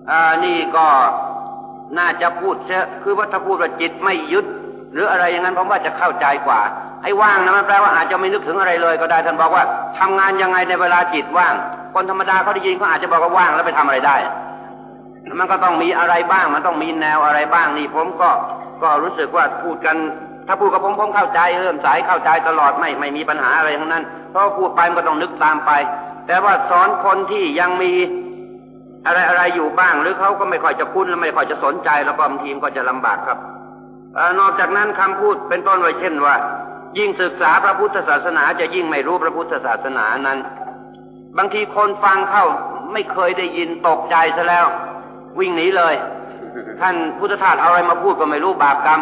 อ่านี่ก็น่าจะพูดเชคือว่าถ้าพูดว่าจิตไม่ยึด หรืออะไรอย่างนั้นผมว่าจะเข้าใจกว่าไอ้ว่างนะมันแปลว่าอาจจะไม่นึกถึงอะไรเลยก็ได้ท่านบอกว่าทำงานยังไงในเวลาจิตว่าง คนธรรมดาเขาได้ยินเขาอาจจะบอกว่าว่างแล้วไปทำอะไรได้ มันก็ต้องมีอะไรบ้าง มันต้องมีแนวอะไรบ้างนี่ผมก็ก็รู้สึกว่าพูดกัน ถ้าพูดกับผมผมเข้าใจเริ่มสายเข้าใจตลอดไม่ไม่มีปัญหาอะไรทั้งนั้นเพราะพูดไปมันก็ต้องนึกตามไป แต่ว่าสอนคนที่ยังมีอะไรอะไรอยู่บ้างหรือเขาก็ไม่ค่อยจะคุ้นและไม่ค่อยจะสนใจแล้วบางทีมก็จะลำบากครับอนอกจากนั้นคำพูดเป็นต้นไว้เช่นว่า ยิ่งศึกษาพระพุทธศาสนาจะยิ่งไม่รู้พระพุทธศาสนานั้น บางทีคนฟังเข้าไม่เคยได้ยินตกใจซะแล้ว วิ่งหนีเลย ท่านพุทธทาสเอาอะไรมาพูดก็ไม่รู้บาปกรรม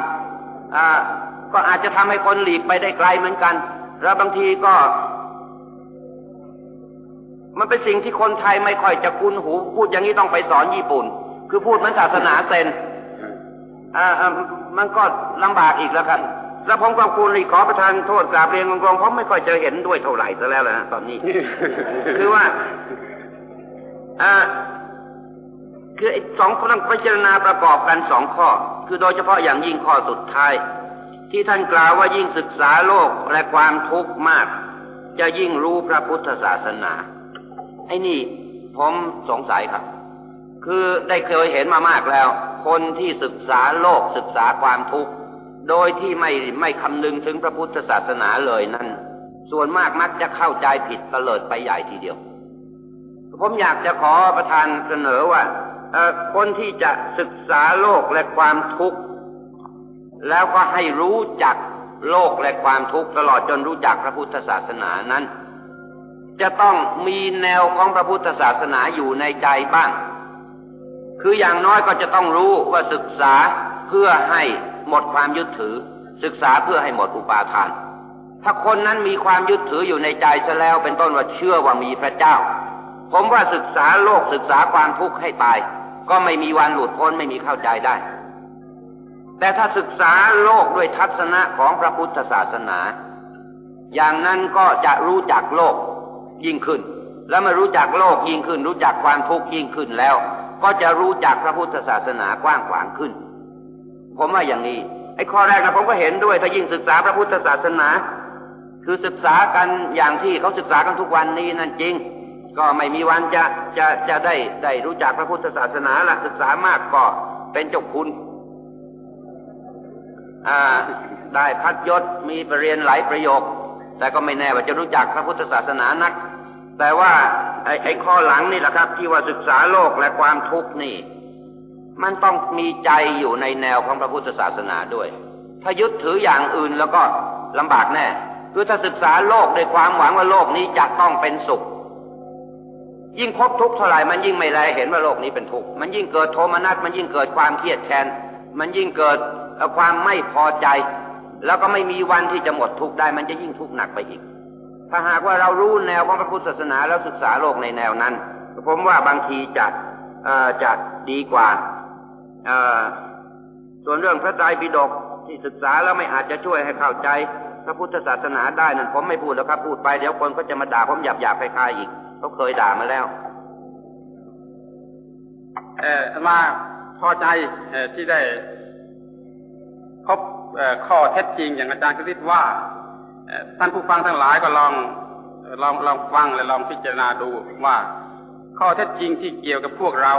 อ่า ก็อาจจะทำให้คนหลีกไปได้ไกลเหมือนกัน แล้วบางทีก็ มันเป็นสิ่งที่คนไทยไม่ค่อยจะคุ้นหู พูดอย่างนี้ต้องไปสอนญี่ปุ่น คือพูดมือนศาสนาเซนอ่ามันก็ลำบากอีกแล้วครับแล้วผมก็คุณรีขอประทานโทษกราบเรียนกรงๆผมไม่ค่อยจะเห็นด้วยเท่าไหร่ซะแล้วนะตอนนี้ คือว่าอ่าคือสองคนต้องพิจารณาประกอบกันสองข้อ คือโดยเฉพาะอย่างยิ่งข้อสุดท้าย ที่ท่านกล่าวว่ายิ่งศึกษาโลกและความทุกข์มาก จะยิ่งรู้พระพุทธศาสนา ไอ้นี่ผมสงสัยครับ คือได้เคยเห็นมามากแล้ว คนที่ศึกษาโลกศึกษาความทุกข์ โดยที่ไม่ไม่คำนึงถึงพระพุทธศาสนาเลยนั้นส่วนมากมักจะเข้าใจผิดเตลิดไปใหญ่ทีเดียว ผมอยากจะขอประทานเสนอว่าคนที่จะศึกษาโลกและความทุกข์ แล้วก็ให้รู้จักโลกและความทุกข์ตลอดจนรู้จักพระพุทธศาสนานั้น จะต้องมีแนวของพระพุทธศาสนาอยู่ในใจบ้าง คืออย่างน้อยก็จะต้องรู้ว่าศึกษาเพื่อให้หมดความยึดถือ ศึกษาเพื่อให้หมดอุปาทาน ถ้าคนนั้นมีความยึดถืออยู่ในใจซะแล้วเป็นต้นว่าเชื่อว่ามีพระเจ้า ผมว่าศึกษาโลกศึกษาความทุกข์ให้ตาย ก็ไม่มีวันหลุดพ้นไม่มีเข้าใจได้ แต่ถ้าศึกษาโลกด้วยทัศนะของพระพุทธศาสนา อย่างนั้นก็จะรู้จักโลกยิ่งขึ้น แล้วมารู้จักโลกยิ่งขึ้น รู้จักความทุกข์ยิ่งขึ้นแล้ว ก็จะรู้จักพระพุทธศาสนากว้างขวางขึ้น ผมว่าอย่างนี้ไอ้ข้อแรกนะผมก็เห็นด้วย ถ้ายิ่งศึกษาพระพุทธศาสนา คือศึกษากันอย่างที่เขาศึกษากันทุกวันนี้นั่นจริง ก็ไม่มีวันจะจะจะได้ได้รู้จักพระพุทธศาสนาละศึกษามากก็เป็นเจ้าคุณ ได้พัดยศมีปรริญญาหลายประโยค แต่ก็ไม่แน่ว่าจะรู้จักพระพุทธศาสนานัก แต่ว่าไอ้ไอข้อหลังนี่แหละครับ ที่ว่าศึกษาโลกและความทุกข์นี่ มันต้องมีใจอยู่ในแนวของพระพุทธศาสนาด้วย ถ้ายึดถืออย่างอื่นแล้วก็ลำบากแน่คือถ้าศึกษาโลกด้วยความหวังว่าโลกนี้จะต้องเป็นสุข ยิ่งพบทุกข์เท่าไหร่มันยิ่งไม่แลเห็นว่าโลกนี้เป็นทุกข์มันยิ่งเกิดโทมนัสมันยิ่งเกิดความเครียดแค้นมันยิ่งเกิด ความไม่พอใจ แล้วก็ไม่มีวันที่จะหมดทุกข์ได้ มันจะยิ่งทุกข์หนักไปอีก ถ้าหากว่าเรารู้แนวของพระพุทธศาสนาแล้วศึกษาโลกในแนวนั้น ผมว่าบางทีจะจะดีกว่าส่วนเรื่องพระไตรปิฎกที่ศึกษาแล้วไม่อาจจะช่วยให้เข้าใจพระพุทธศาสนาได้นั่นผมไม่พูดแล้วครับพูดไปเดี๋ยวคนก็จะมาด่าผมหยาบหยาบคล้ายๆอีกเขาเคยด่ามาแล้ว เออมาพอใจที่ได้ พบข้อเท็จจริงอย่างอาจารย์คริสว่าท่านผู้ฟังทั้งหลายก็ลองลองลองฟังและลองพิจารณาดูว่า ข้อเท็จจริงที่เกี่ยวกับพวกเรา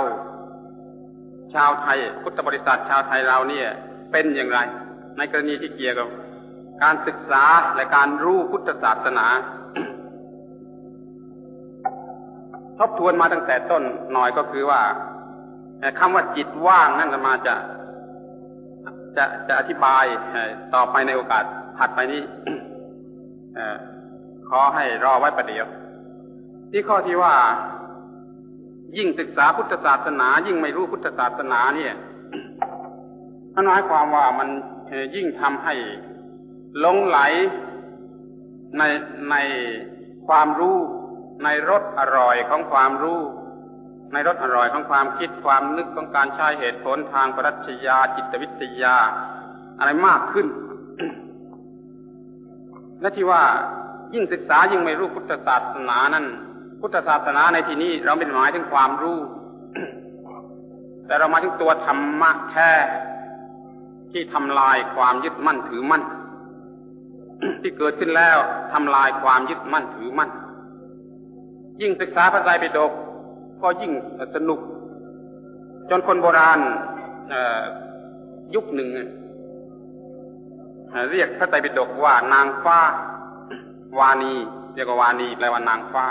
ชาวไทยพุทธบริษัทชาวไทยเราเนี่ย เป็นอย่างไร ในกรณีที่เกี่ยวกับการศึกษาและการรู้พุทธศาสนา ทบทวนมาตั้งแต่ต้นหน่อยก็คือว่าคำว่าจิตว่างนั่นมาจะ จะจะอธิบายต่อไปในโอกาสถัดไปนี้ขอให้รอไว้ประเดี๋ยว ที่ข้อที่ว่า ยิ่งศึกษาพุทธศาสนา ยิ่งไม่รู้พุทธศาสนาเนี่ยนั่นหมายความว่ามันยิ่งทำให้หลงไหลในในความรู้ในรสอร่อยของความรู้ ในรสอร่อยของความคิดความนึกของการใช้เหตุผลทางปรัชญาจิตวิทยา อะไรมากขึ้น และที่ว่ายิ่งศึกษายิ่งไม่รู้พุทธศาสนานั้น พุทธศาสนาในที่นี้เราเป็นหมายถึงความรู้ แต่เรามาถึงตัวธรรมะแท้ที่ทำลายความยึดมั่นถือมั่น ที่เกิดขึ้นแล้วทำลายความยึดมั่นถือมั่น ยิ่งศึกษาพระไตรปิฎก ก็ยิ่งสนุก จนคนโบราณยุคหนึ่งเรียกพระไตรปิฎกว่านางฟ้า วานีเรียกว่าวานีแปลว่านางฟ้า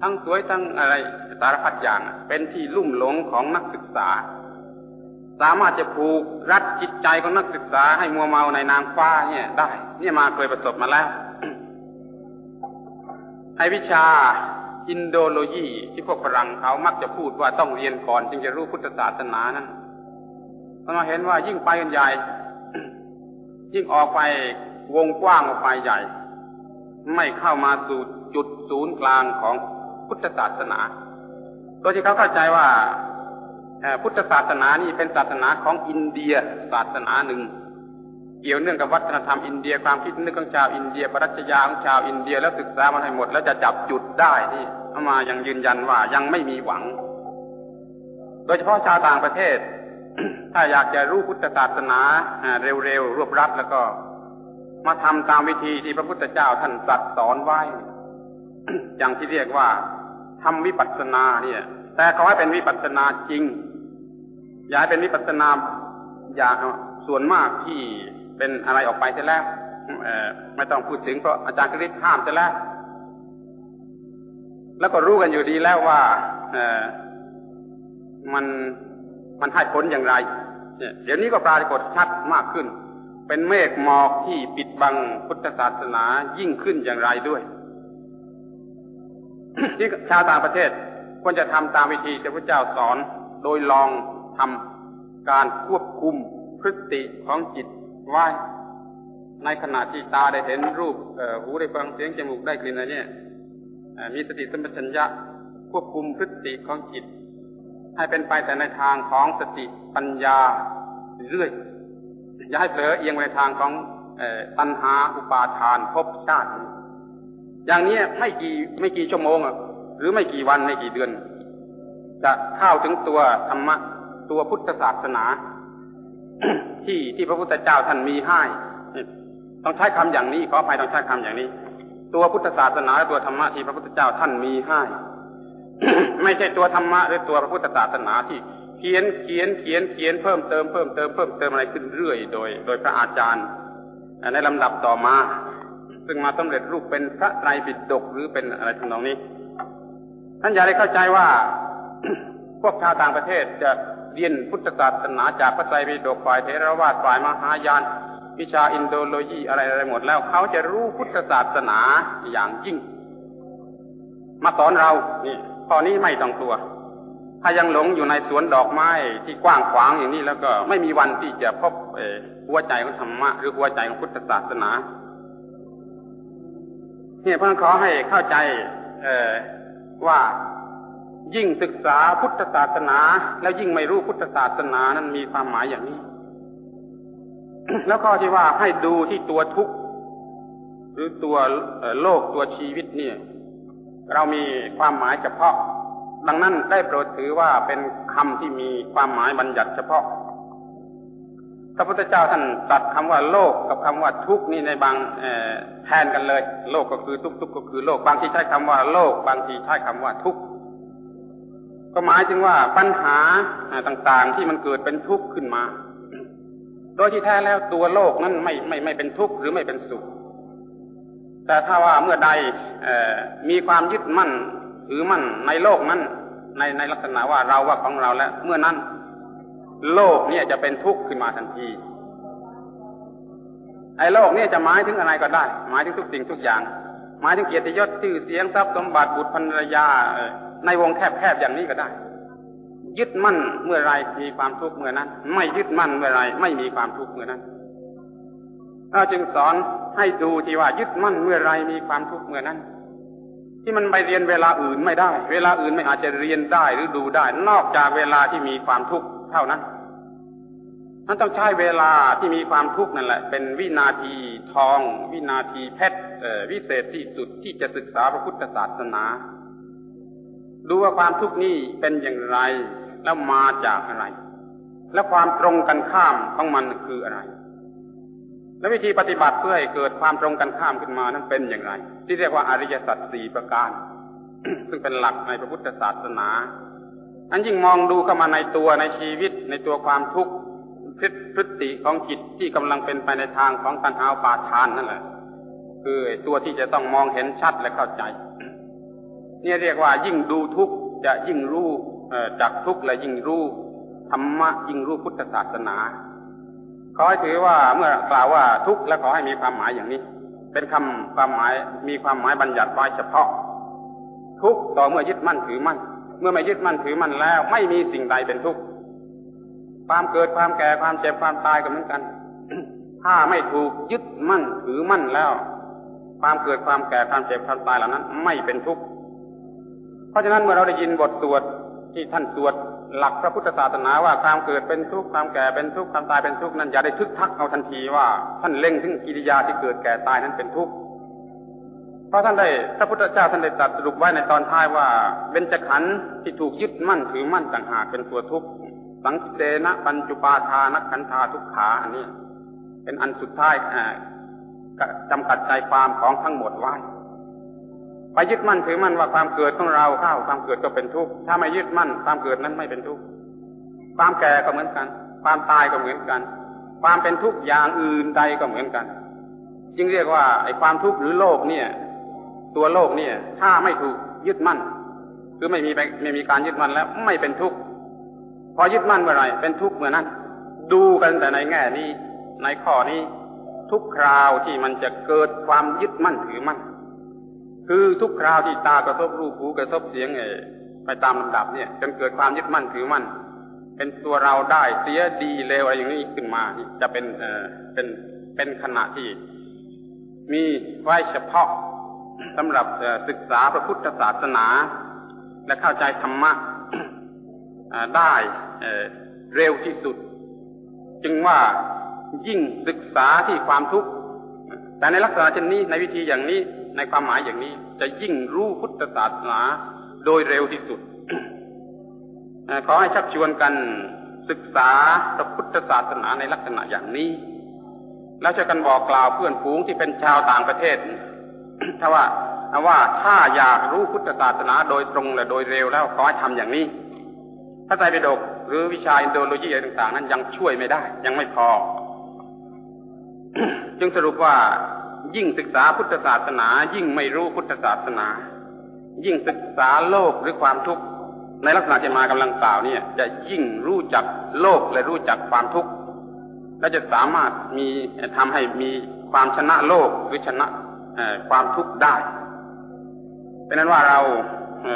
ทั้งสวยทั้งอะไรสารพัดอย่าง เป็นที่ลุ่มหลงของนักศึกษา สามารถจะผูกรัดจิตใจของนักศึกษาให้มัวเมาในนางฟ้าเนี่ยได้ เนี่ยมาเคยประสบมาแล้วไอวิชา อินโดโลยีที่พวกฝรั่งเขามักจะพูดว่าต้องเรียนก่อน จึงจะรู้พุทธศาสนานั้นเราเห็นว่ายิ่งไปกันใหญ่ ยิ่งออกไปวงกว้างออกไปใหญ่ ไม่เข้ามาสู่จุดศูนย์กลางของพุทธศาสนาโดยที่เขาเข้าใจว่าพุทธศาสนานี่เป็นศาสนาของอินเดียศาสนาหนึ่ง เกี่ยวเนื่องกับวัฒนธรรมอินเดียความคิดนึกของชาวอินเดียปรัชญาของชาวอินเดียแล้วศึกษามาให้หมด แล้วจะจับจุดได้ที่เอามายังยืนยันว่ายังไม่มีหวัง โดยเฉพาะชาวต่างประเทศ ถ้าอยากจะรู้พุทธศาสนาเร็วๆรวบรัดแล้วก็ มาทำตามวิธีที่พระพุทธเจ้าท่านตรัสสอนไว้ อย่างที่เรียกว่าทำวิปัสสนาเนี่ย แต่ขอให้เป็นวิปัสสนาจริง อย่าให้เป็นวิปัสสนาอย่าส่วนมากที่ เป็นอะไรออกไปเสียแล้วไม่ต้องพูดถึงเพราะอาจารย์คริสห้ามเสียแล้ว แล้วก็รู้กันอยู่ดีแล้วว่าเอมันมันให้ผลอย่างไรเดี๋ยวนี้ก็ปรากฏชัดมากขึ้น เป็นเมฆหมอกที่ปิดบังพุทธศาสนายิ่งขึ้นอย่างไรด้วย ที่ชาวต่างประเทศควรจะทำตามวิธีที่พระเจ้าสอน โดยลองทำการควบคุมพฤติของจิต ไว้ ในขณะที่ตาได้เห็นรูปหูได้ฟังเสียงจมูกได้กลิ่นอะไรเนี่ยมีสติสัมปชัญญะควบคุมพฤติของจิต ให้เป็นไปแต่ในทางของสติปัญญาเรื่อยอย่าให้เผลอเอียงไปทางของตัณหาอุปาทานภพชาติ อย่างนี้ไม่กี่ไม่กี่ชั่วโมงหรือไม่กี่วันไม่กี่เดือน จะเข้าถึงตัวธรรมะตัวพุทธศาสนา ที่ที่พระพุทธเจ้าท่านมีให้ต้องใช้คำอย่างนี้ขออภัยต้องใช้คำอย่างนี้ ตัวพุทธศาสนาและตัวธรรมะที่พระพุทธเจ้าท่านมีให้ไม่ใช่ตัวธรรมะหรือตัวพระพุทธศาสนาที่เขียนเขียนเขียนเขียนเพิ่มเติมเพิ่มเติมเพิ่มเติมอะไรขึ้นเรื่อยโดย โดยพระอาจารย์ในลำดับต่อมา ซึ่งมาสำเร็จรูปเป็นพระไตรปิฎกหรือเป็นอะไรทำนองนี้ ท่านอย่าได้เข้าใจว่า พวกชาวต่างประเทศจะ เรียนพุทธศาสนาจากพระไตรปิฎกฝ่ายเทรวาสฝ่ายมหายาน วิชาอินโดโลยีอะไรอะไรหมดแล้ว เขาจะรู้พุทธศาสนาอย่างยิ่ง มาสอนเรานี่ข้อนี้ไม่ต้องกลัว ถ้ายังหลงอยู่ในสวนดอกไม้ที่กว้างขวางอย่างนี้แล้วก็ไม่มีวันที่จะพบหัวใจของธรรมะหรือหัวใจของพุทธศาสนาเนี่ยเพื่อนขอให้เข้าใจว่า ยิ่งศึกษาพุทธศาสนา แล้วยิ่งไม่รู้พุทธศาสนานั้นมีความหมายอย่างนี้ แล้วข้อที่ว่าให้ดูที่ตัวทุกข์หรือตัวโลกตัวชีวิตเนี่ย เรามีความหมายเฉพาะ ดังนั้นได้โปรดถือว่าเป็นคำที่มีความหมายบัญญัติเฉพาะพระพุทธเจ้าท่านตัดคำว่าโลกกับคำว่าทุกข์นี่ในบางแทนกันเลย โลกก็คือทุกข์ทุกข์ก็คือโลกบางทีใช้คำว่าโลก บางทีใช้คำว่าทุกข์ ก็หมายถึงว่าปัญหาต่างๆที่มันเกิดเป็นทุกข์ขึ้นมา โดยที่แท้แล้วตัวโลกนั้นไม่ไม่ไม่เป็นทุกข์หรือไม่เป็นสุข แต่ถ้าว่าเมื่อใดมีความยึดมั่นถือมั่นในโลกนั้น ในในลักษณะว่าเราว่าของเราแล้ว เมื่อนั้น โลกเนี่ยจะเป็นทุกข์ขึ้นมาทันทีไอ้โลกเนี่ยจะหมายถึงอะไรก็ได้ หมายถึงทุกสิ่งทุกอย่าง หมายถึงเกียรติยศชื่อเสียงทรัพย์สมบัติบุตรภรรยา ในวงแคบๆอย่างนี้ก็ได้ ยึดมั่นเมื่อไรมีความทุกข์เมื่อนั้น ไม่ยึดมั่นเมื่อไรไม่มีความทุกข์เมื่อนั้นเราจึงสอนให้ดูที่ว่ายึดมั่นเมื่อไรมีความทุกข์เมื่อนั้น ที่มันไปเรียนเวลาอื่นไม่ได้ เวลาอื่นไม่อาจจะเรียนได้หรือดูได้ นอกจากเวลาที่มีความทุกข์เท่านั้นมันต้องใช้เวลาที่มีความทุกข์นั่นแหละ เป็นวินาทีทอง วินาทีเพชรวิเศษที่สุดที่จะศึกษาพระพุทธศาสนา ดูว่าความทุกข์นี้เป็นอย่างไร แล้วมาจากอะไร และความตรงกันข้ามของมันคืออะไร และวิธีปฏิบัติเพื่อให้เกิดความตรงกันข้ามขึ้นมานั้นเป็นอย่างไร ที่เรียกว่าอริยสัจสี่ประการ ซึ่งเป็นหลักในพระพุทธศาสนาอันยิ่งมองดูเข้ามาในตัวในชีวิตในตัวความทุกข์พฤติของจิตที่กำลังเป็นไปในทางของตัณหาปาทานนั่นแหละคือตัวที่จะต้องมองเห็นชัดและเข้าใจ นี่เรียกว่ายิ่งดูทุกข์จะยิ่งรู้จากทุกข์และยิ่งรู้ธรรมะยิ่งรู้พุทธศาสนาขอให้ถือว่าเมื่อกล่าวว่าทุกข์และขอให้มีความหมายอย่างนี้ เป็นคำความหมายมีความหมายบัญญัติไว้เฉพาะ ทุกข์ต่อเมื่อยึดมั่นถือมั่น เมื่อไม่ยึดมั่นถือมั่นแล้ว ไม่มีสิ่งใดเป็นทุกข์ความเกิดความแก่ความเจ็บความตายก็เหมือนกัน ถ้าไม่ถูกยึดมั่นถือมั่นแล้ว ความเกิดความแก่ความเจ็บความตายเหล่านั้น ไม่เป็นทุกข์ เพราะฉะนั้นเมื่อเราได้ยินบทสวดที่ท่านสวดหลักพระพุทธศาสนาว่าความเกิดเป็นทุกข์ความแก่เป็นทุกข์ความตายเป็นทุกข์นั้นอย่าได้ทึกทักเอาทันทีว่าท่านเล็งถึงกิริยาที่เกิดแก่ตายนั้นเป็นทุกข์เพราะท่านได้พระพุทธเจ้าท่านได้ตรัสรุปไว้ในตอนท้ายว่าเบญจขันธ์ที่ถูกยึดมั่นถือมั่นต่างหากเป็นตัวทุกข์สังเสนะปัญจุปาทานักขันธาทุกขาอันนี้ เป็นอันสุดท้ายจำกัดใจความของทั้งหมดไว้ ไปยึดมั่นถือมั่นว่าความเกิดของเราเข้าความเกิดก็เป็นทุกข์ถ้าไม่ยึดมั่นความเกิดนั้นไม่เป็นทุกข์ความแก่ก็เหมือนกัน ความตายก็เหมือนกัน ความเป็นทุกข์อย่างอื่นใดก็เหมือนกัน จึงเรียกว่าไอ้ความทุกข์หรือโลกเนี่ย ตัวโลกเนี่ย ถ้าไม่ถูกยึดมั่น คือไม่มีไม่มีการยึดมั่นแล้ว ไม่เป็นทุกข์พอยึดมั่นเมื่อไรเป็นทุกข์เมื่อนั้น ดูกันแต่ในแง่นี้ในข้อนี้ทุกคราวที่มันจะเกิดความยึดมั่นถือมั่น คือทุกคราวที่ตากระทบรูปหูกระทบเสียงเอไปตามลำดับเนี่ย จนเกิดความยึดมั่นถือมั่นเป็นตัวเราได้เสียดีเลวอะไรอย่างนี้ขึ้นมาจะเป็นเออเป็นเป็นขณะที่ มีไว้เฉพาะสำหรับศึกษาพระพุทธศาสนา และเข้าใจธรรมะได้เร็วที่สุด จึงว่ายิ่งศึกษาที่ความทุกข์ แต่ในลักษณะเช่นนี้ในวิธีอย่างนี้ในความหมายอย่างนี้ จะยิ่งรู้พุทธศาสนาโดยเร็วที่สุดขอให้ชักชวนกันศึกษาพระพุทธศาสนาในลักษณะอย่างนี้ แล้วจะกันบอกกล่าวเพื่อนฝูงที่เป็นชาวต่างประเทศ ถ้าว่าว่าถ้าอยากรู้พุทธศาสนาโดยตรงและโดยเร็วแล้วขอให้ทำอย่างนี้พระไตรปิฎกหรือวิชาอินโดโลยีอะไรต่าง ๆ นั้นยังช่วยไม่ได้ ยังไม่พอ จึงสรุปว่ายิ่งศึกษาพุทธศาสนา ยิ่งไม่รู้พุทธศาสนา ยิ่งศึกษาโลกหรือความทุกข์ ในลักษณะที่มากำลังกล่าวเนี่ย จะยิ่งรู้จักโลกและรู้จักความทุกข์และจะสามารถมีทำให้มีความชนะโลกหรือชนะความทุกข์ได้เป็นนั้นว่าเราเ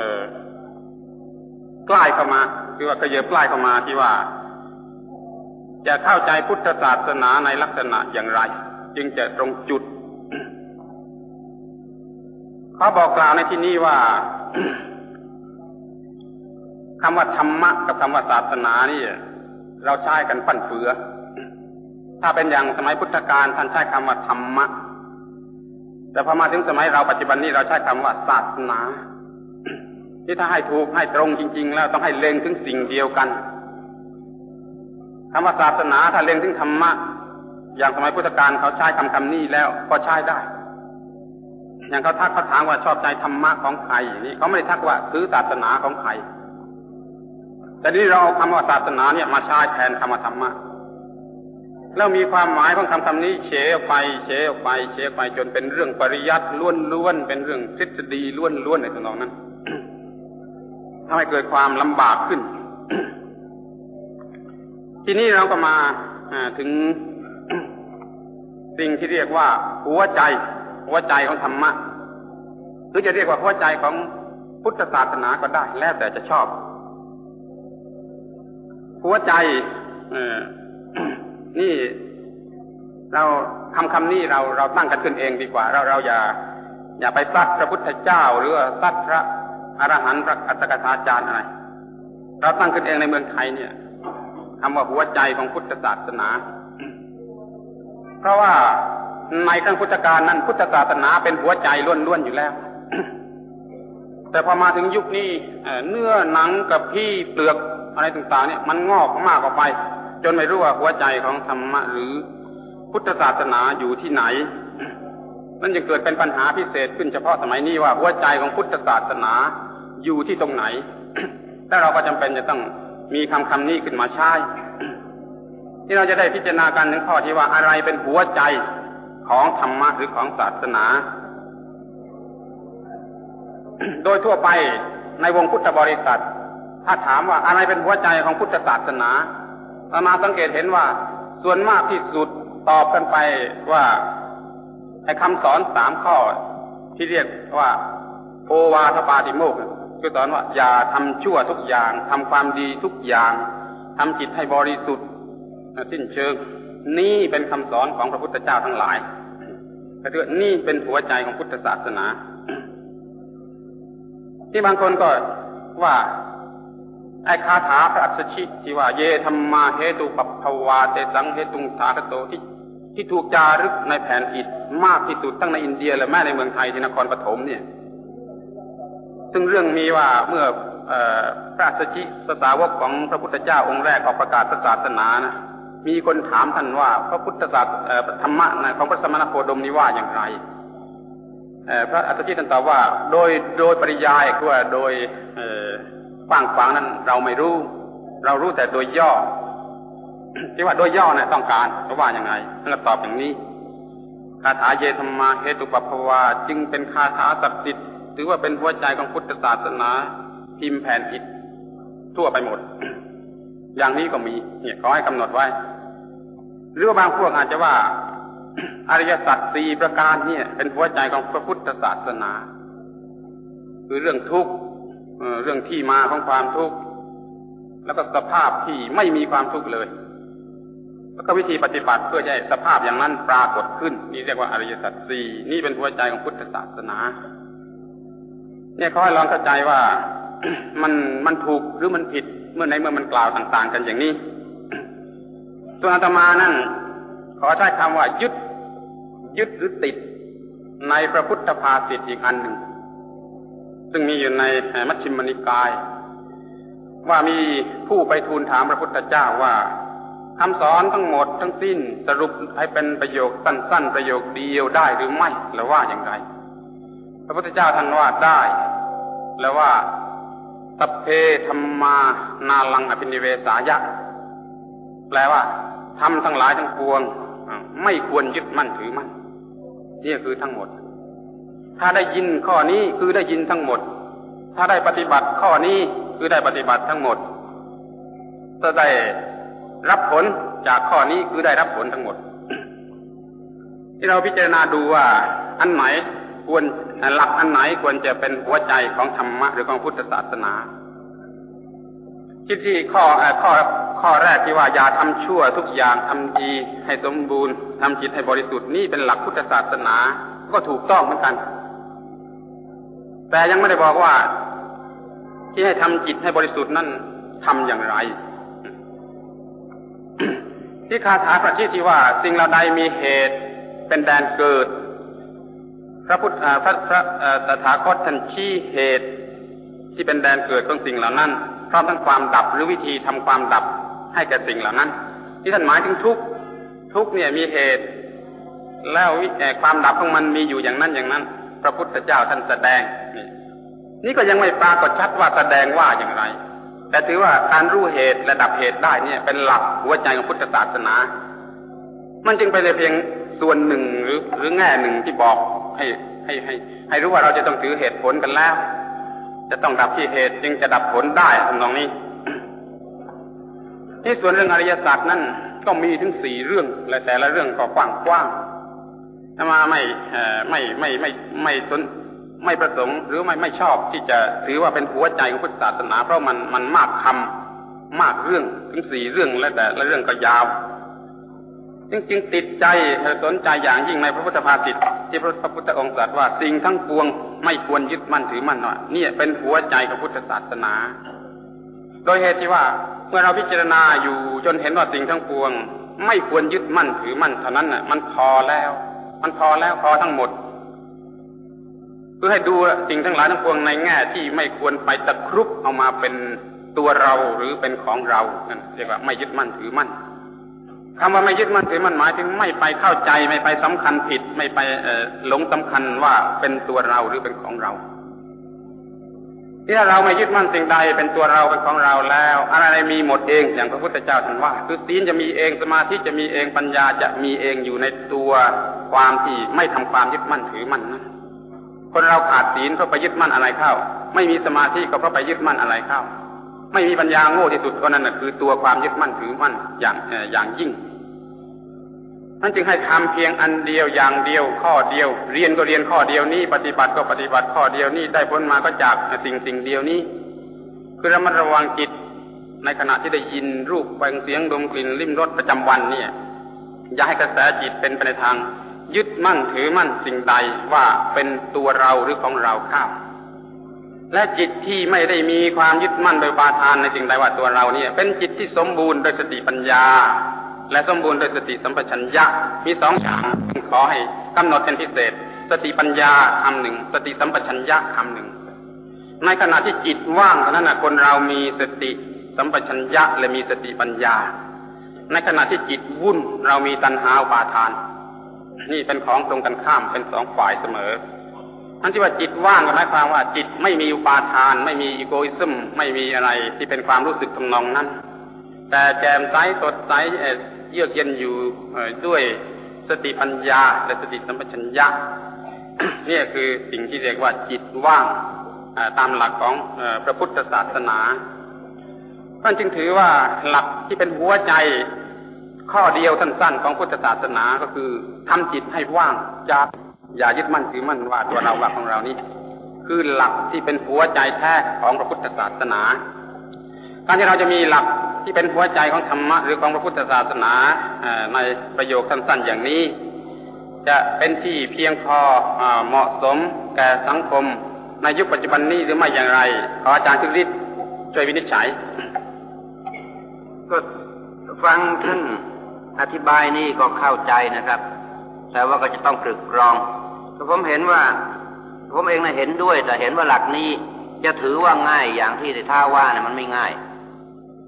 ใกล้เข้ามาคือว่าขยับใกล้เข้ามาที่ว่า จะเข้าใจพุทธศาสนาในลักษณะอย่างไร จึงจะตรงจุดเขาบอกกล่าวในที่นี้ว่าคำว่าธรรมะกับคำว่าศาสนานี่ เราใช้กันฟั่นเฟือ ถ้าเป็นอย่างสมัยพุทธกาลท่านใช้คำว่าธรรมะ แต่พอมาถึงสมัยเราปัจจุบันนี้เราใช้คำว่าศาสนา ที่ถ้าให้ถูกให้ตรงจริง ๆ แล้วต้องให้เล็งถึงสิ่งเดียวกัน คำว่าศาสนาถ้าเล็งถึงธรรมะ อย่างสมัยพุทธกาลเขาใช้คำคำนี้แล้วก็ใช้ได้ อย่างเขาทักเขาถามว่าชอบใจธรรมะของใครนี่เขาไม่ได้ทักว่าซื้อศาสนาของใครแต่นี้เราเอาคำว่าศาสนาเนี่ยมาใช้แทนคำว่าธรรมะแล้วมีความหมายของคำคำนี้เฉยไปเฉยไปเฉยไปจนเป็นเรื่องปริยัติล้วนๆเป็นเรื่องทฤษฎีล้วนๆในตำนองนั้นทำให้เกิดความลำบากขึ้น ทีนี้เราก็มาถึงสิ่งที่เรียกว่าหัวใจ หัวใจของธรรมะหรือจะเรียกว่าหัวใจของพุทธศาสนาก็ได้ แล้วแต่จะชอบ หัวใจอนี่เราคำคำนี้เราเราตั้งกันขึ้นเองดีกว่า เราเราอย่า อย่าไปซัดพระพุทธเจ้า หรือซัดพระอรหันต์พระอัตถกถาจารย์อะไรเราตั้งขึ้นเองในเมืองไทยเนี่ย คำว่าหัวใจของพุทธศาสนา เพราะว่าในครั้งพุทธกาลนั้นพุทธศาสนาเป็นหัวใจล้วนๆอยู่แล้ว แต่พอมาถึงยุคนี้เนื้อหนังกับพี่เปลือกอะไรต่างๆเนี่ยมันงอกมากออกไป จนไม่รู้ว่าหัวใจของธรรมะหรือพุทธศาสนาอยู่ที่ไหนนั่นจะเกิดเป็นปัญหาพิเศษขึ้นเฉพาะสมัยนี้ว่าหัวใจของพุทธศาสนาอยู่ที่ตรงไหนแต่เราก็จำเป็นจะต้อง มีคำคำนี้ขึ้นมาใช้ ที่เราจะได้พิจารณากันถึงข้อที่ว่าอะไรเป็นหัวใจของธรรมะหรือของศาสนา โดยทั่วไปในวงพุทธบริษัท ถ้าถามว่าอะไรเป็นหัวใจของพุทธศาสนาอามาสังเกตเห็นว่าส่วนมากที่สุดตอบกันไปว่าไอ้คำสอนสามข้อที่เรียกว่าโอวาทปาติโมกคื อสอนว่าอย่าทำชั่วทุกอย่างทำความดีทุกอย่างทำจิตให้บริสุทธิ์สิ้นเชิง นี่เป็นคำสอนของพระพุทธเจ้าทั้งหลายก็คือนี่เป็นหัวใจของพุทธศาสนา ที่บางคนก็ว่าไอ้คาถาพระอัศชิที่ว่าเยธรรมาเหตุปัปภวาเตสังเหตุงทาคโตที่ที่ถูกจารึกในแผ่นอิฐมากที่สุดทั้งในอินเดียและแม้ในเมืองไทยที่นครปฐมเนี่ย ซึ่งเรื่องมีว่าเมื่อพระอัศชิสสาวกของพระพุทธเจ้าองค์แรกออกประกาศศาสนานะมีคนถามท่านว่า พระพุทธศาสนาธรรมะของพระสมณโคดมนี้ว่าอย่างไรพระอัตถิท่านตอบว่า โดยโดยปริยายคือว่าโดยกว้างขวางนั้นเราไม่รู้ เรารู้แต่โดยย่อที่ว่าโดยย่อนะต้องการเพราะว่าอย่างไรท่านก็ตอบอย่างนี้คาถาเยธรรมาเหตุปปภวาจึงเป็นคาถาศักดิ์สิทธิ์ ถือว่าเป็นหัวใจของพุทธศาสนาพิมพ์แผ่นอิฐทั่วไปหมด อย่างนี้ก็มี เนี่ยขอให้กำหนดไว้ หรือว่าบางพวกอาจจะว่า อริยสัจสี่ประการเนี่ย เป็นหัวใจของพระพุทธศาสนา คือเรื่องทุกข์เรื่องที่มาของความทุกข์แล้วก็สภาพที่ไม่มีความทุกข์เลย แล้วก็วิธีปฏิบัติเพื่อให้สภาพอย่างนั้นปรากฏขึ้น นี่เรียกว่าอริยสัจสี่นี่เป็นหัวใจของพุทธศาสนา เนี่ยเขาให้ลองเข้าใจว่ามันมันถูกหรือมันผิดเมื่อในเมื่อมันกล่าวต่าง ๆ กันอย่างนี้ส่วนอาตมานั่นขอใช้คำว่ายึด ยึดหรือติด ในพระพุทธภาษิตอีกอันหนึ่ง ซึ่งมีอยู่ในมัชฌิมนิกาย ว่ามีผู้ไปทูลถามพระพุทธเจ้าว่าคำสอนทั้งหมดทั้งสิ้นสรุปให้เป็นประโยคสั้นๆ ประโยคเดียวได้หรือไม่หรือว่าอย่างไร พระพุทธเจ้าท่านว่าได้ แล้วว่าสัพเพธรรมานาลังอภินิเวสายะ แปลว่าทำทั้งหลายทั้งปวง ไม่ควรยึดมั่นถือมั่นนี่คือทั้งหมด ถ้าได้ยินข้อนี้คือได้ยินทั้งหมด ถ้าได้ปฏิบัติข้อนี้คือได้ปฏิบัติทั้งหมดจะได้รับผลจากข้อนี้คือได้รับผลทั้งหมด ที่เราพิจารณาดูว่า อันไหน ควรหลักอันไหนควรจะเป็นหัวใจของธรรมะหรือของพุทธศาสนาที่ที่ข้อข้อข้อแรกที่ว่าอย่าทำชั่วทุกอย่างทำดีให้สมบูรณ์ทำจิตให้บริสุทธิ์นี่เป็นหลักพุทธศาสนาก็ถูกต้องเหมือนกัน แต่ยังไม่ได้บอกว่า ที่ให้ทำจิตให้บริสุทธิ์นั่นทำอย่างไร ที่คาถาประชิที่ว่า สิ่งเหล่าใดมีเหตุเป็นแดนเกิด พระพุทธพระพระตถาคตท่านชี้เหตุ ที่เป็นแดนเกิดของสิ่งเหล่านั้นพร้อมทั้งความดับหรือวิธีทำความดับให้แก่สิ่งเหล่านั้น ที่ท่านหมายถึงทุกทุกเนี่ยมีเหตุ แล้วความดับของมันมีอยู่อย่างนั้นอย่างนั้น พระพุทธเจ้าท่านแสดงนี่นี่ก็ยังไม่ปรากฏชัดว่าแสดงว่าอย่างไร แต่ถือว่าการรู้เหตุและดับเหตุได้เนี่ยเป็นหลักหัวใจของพุทธศาสนา มันจึงเป็นเพียงส่วนหนึ่งหรือหรือแง่หนึ่งที่บอก ให้ให้ให้ ให้รู้ว่าเราจะต้องถือเหตุผลกันแล้ว จะต้องดับที่เหตุจึงจะดับผลได้ทำนองนี้ ที่ส่วนเรื่องอริยสัจนั้นก็มีถึงสี่เรื่องและแต่ละเรื่องก็กว้างกว้างถ้ามาไม่ไม่ไม่ไม่ไม่สนไม่ประสงค์หรือไม่ไม่ชอบที่จะถือว่าเป็นหัวใจของพุทธศาสนา เพราะมันมันมากคำมากเรื่องถึงสี่เรื่องและแต่ละเรื่องก็ยาวจริงๆติดใจสนใจอย่างยิ่งในพระพุทธภาษิต ที่พระพุทธองค์ตรัสว่าสิ่งทั้งปวงไม่ควรยึดมั่นถือมั่นว่านี่เป็นหัวใจของพุทธศาสนา โดยเหตุที่ว่าเมื่อเราพิจารณาอยู่จนเห็นว่าสิ่งทั้งปวง ไม่ควรยึดมั่นถือมั่นเท่านั้นน่ะ มันพอแล้ว มันพอแล้วพอทั้งหมด เพื่อให้ดูสิ่งทั้งหลายทั้งปวงในแง่ที่ไม่ควรไปตะครุบเอามาเป็นตัวเราหรือเป็นของเรานั่นเรียกว่าไม่ยึดมั่นถือมั่น คำว่าไม่ยึดมั่นถือมันหมายถึงไม่ไปเข้าใจไม่ไปสำคัญผิด ไม่ไปหลงสำคัญว่าเป็นตัวเราหรือเป็นของเราที่ถ้าเราไม่ยึดมั่นสิ่งใดเป็นตัวเราเป็นของเราแล้ว อะไรมีหมดเองอย่างพระพุทธเจ้าท่านว่า คือศีลจะมีเองสมาธิจะมีเองปัญญาจะมีเองอยู่ในตัวความที่ไม่ทำความยึดมั่นถือมั่นนะคนเราขาดศีลเพราะไปยึดมั่นอะไรเข้า ไม่มีสมาธิก็เพราะไปยึดมั่นอะไรเข้า ไม่มีปัญญาโง่ที่สุดก็นั่นคือตัวความยึดมั่นถือมั่นอย่างอย่างยิ่งนั่นจึงให้ทำเพียงอันเดียวอย่างเดียว ข้อเดียว เรียนก็เรียนข้อเดียวนี้ ปฏิบัติก็ปฏิบัติข้อเดียวนี้ได้ผลมาก็จากสิ่งสิ่งเดียวนี้คือระมัดระวังจิตในขณะที่ได้ยินรูปแปลงเสียงดมกลิ่นลิ้มรสประจำวันเนี่ย อย่าให้กระแสจิตเป็นไปในทาง ยึดมั่นถือมั่นสิ่งใดว่าเป็นตัวเราหรือของเราข้าว และจิตที่ไม่ได้มีความยึดมั่นโดยปาทานในสิ่งใดว่าตัวเราเนี่ย เป็นจิตที่สมบูรณ์โดยสติปัญญา และสมบูรณ์โดยสติสัมปชัญญะมีสองอย่างขอให้กำหนดเป็นพิเศษ สติปัญญาคำหนึ่งสติสัมปชัญญะคำหนึ่งในขณะที่จิตว่างเท่านั้นนะคนเรามีสติสัมปชัญญะและมีสติปัญญา ในขณะที่จิตวุ่นเรามีตัณหาปาทาน นี่เป็นของตรงกันข้ามเป็นสองฝ่ายเสมอ ท่านที่ว่าจิตว่างก็หมายความว่าจิตไม่มีอุปาทาน ไม่มีอีโกอิซึมไม่มีอะไรที่เป็นความรู้สึกทำนองนั้น แต่แจ่มใสสดใสเยือกเย็นอยู่ด้วยสติปัญญาและสติสัมปชัญญะนี่คือสิ่งที่เรียกว่าจิตว่างตามหลักของพระพุทธศาสนาท่านจึงถือว่าหลักที่เป็นหัวใจข้อเดียวสั้นๆของพุทธศาสนาก็คือทำจิตให้ว่างจาก อย่ายึดมั่นถือมั่นว่าตัวเราว่าของเรานี้ คือหลักที่เป็นหัวใจแท้ของพระพุทธศาสนาการที่เราจะมีหลักที่เป็นหัวใจของธรรมะหรือของพระพุทธศาสนาในประโยคสั้นๆอย่างนี้ จะเป็นที่เพียงพอเหมาะสมแก่สังคม ในยุคปัจจุบันนี้หรือไม่อย่างไรขออาจารย์ทุริศช่วยวินิจฉัย ก็ฟังท่านอธิบายนี่ก็เข้าใจนะครับ แต่ว่าก็จะต้องตรึกกรองแต่ผมเห็นว่า ผมเองนะเห็นด้วย แต่เห็นว่าหลักนี้จะถือว่าง่ายอย่างที่ท่าว่าเนี่ยมันไม่ง่าย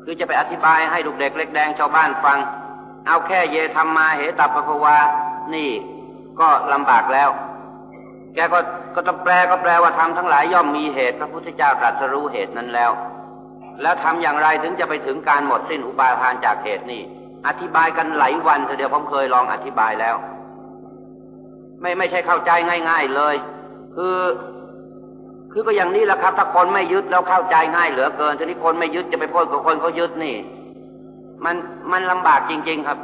คือจะไปอธิบายให้ลูกเด็กเล็กแดงชาวบ้านฟัง เอาแค่เยธรรมมาเหตับปะภวา นี่ก็ลำบากแล้ว แกก็ก็ต้องแปลก็แปลว่าทำทั้งหลายย่อมมีเหตุ พระพุทธเจ้าตรัสรู้เหตุนั้นแล้ว แล้วทำอย่างไรถึงจะไปถึงการหมดสิ้นอุปาทานจากเหตุนี้อธิบายกันหลายวันเดียวผมเคยลองอธิบายแล้ว ไม่ไม่ใช่เข้าใจง่าย ๆเลย คือคือก็อย่างนี้แหละครับ ถ้าคนไม่ยึดแล้วเข้าใจง่ายเหลือเกินทีนี้คนไม่ยึดจะไปพ้นกับคนเขายึดนี่ มันมันลำบากจริง ๆครับ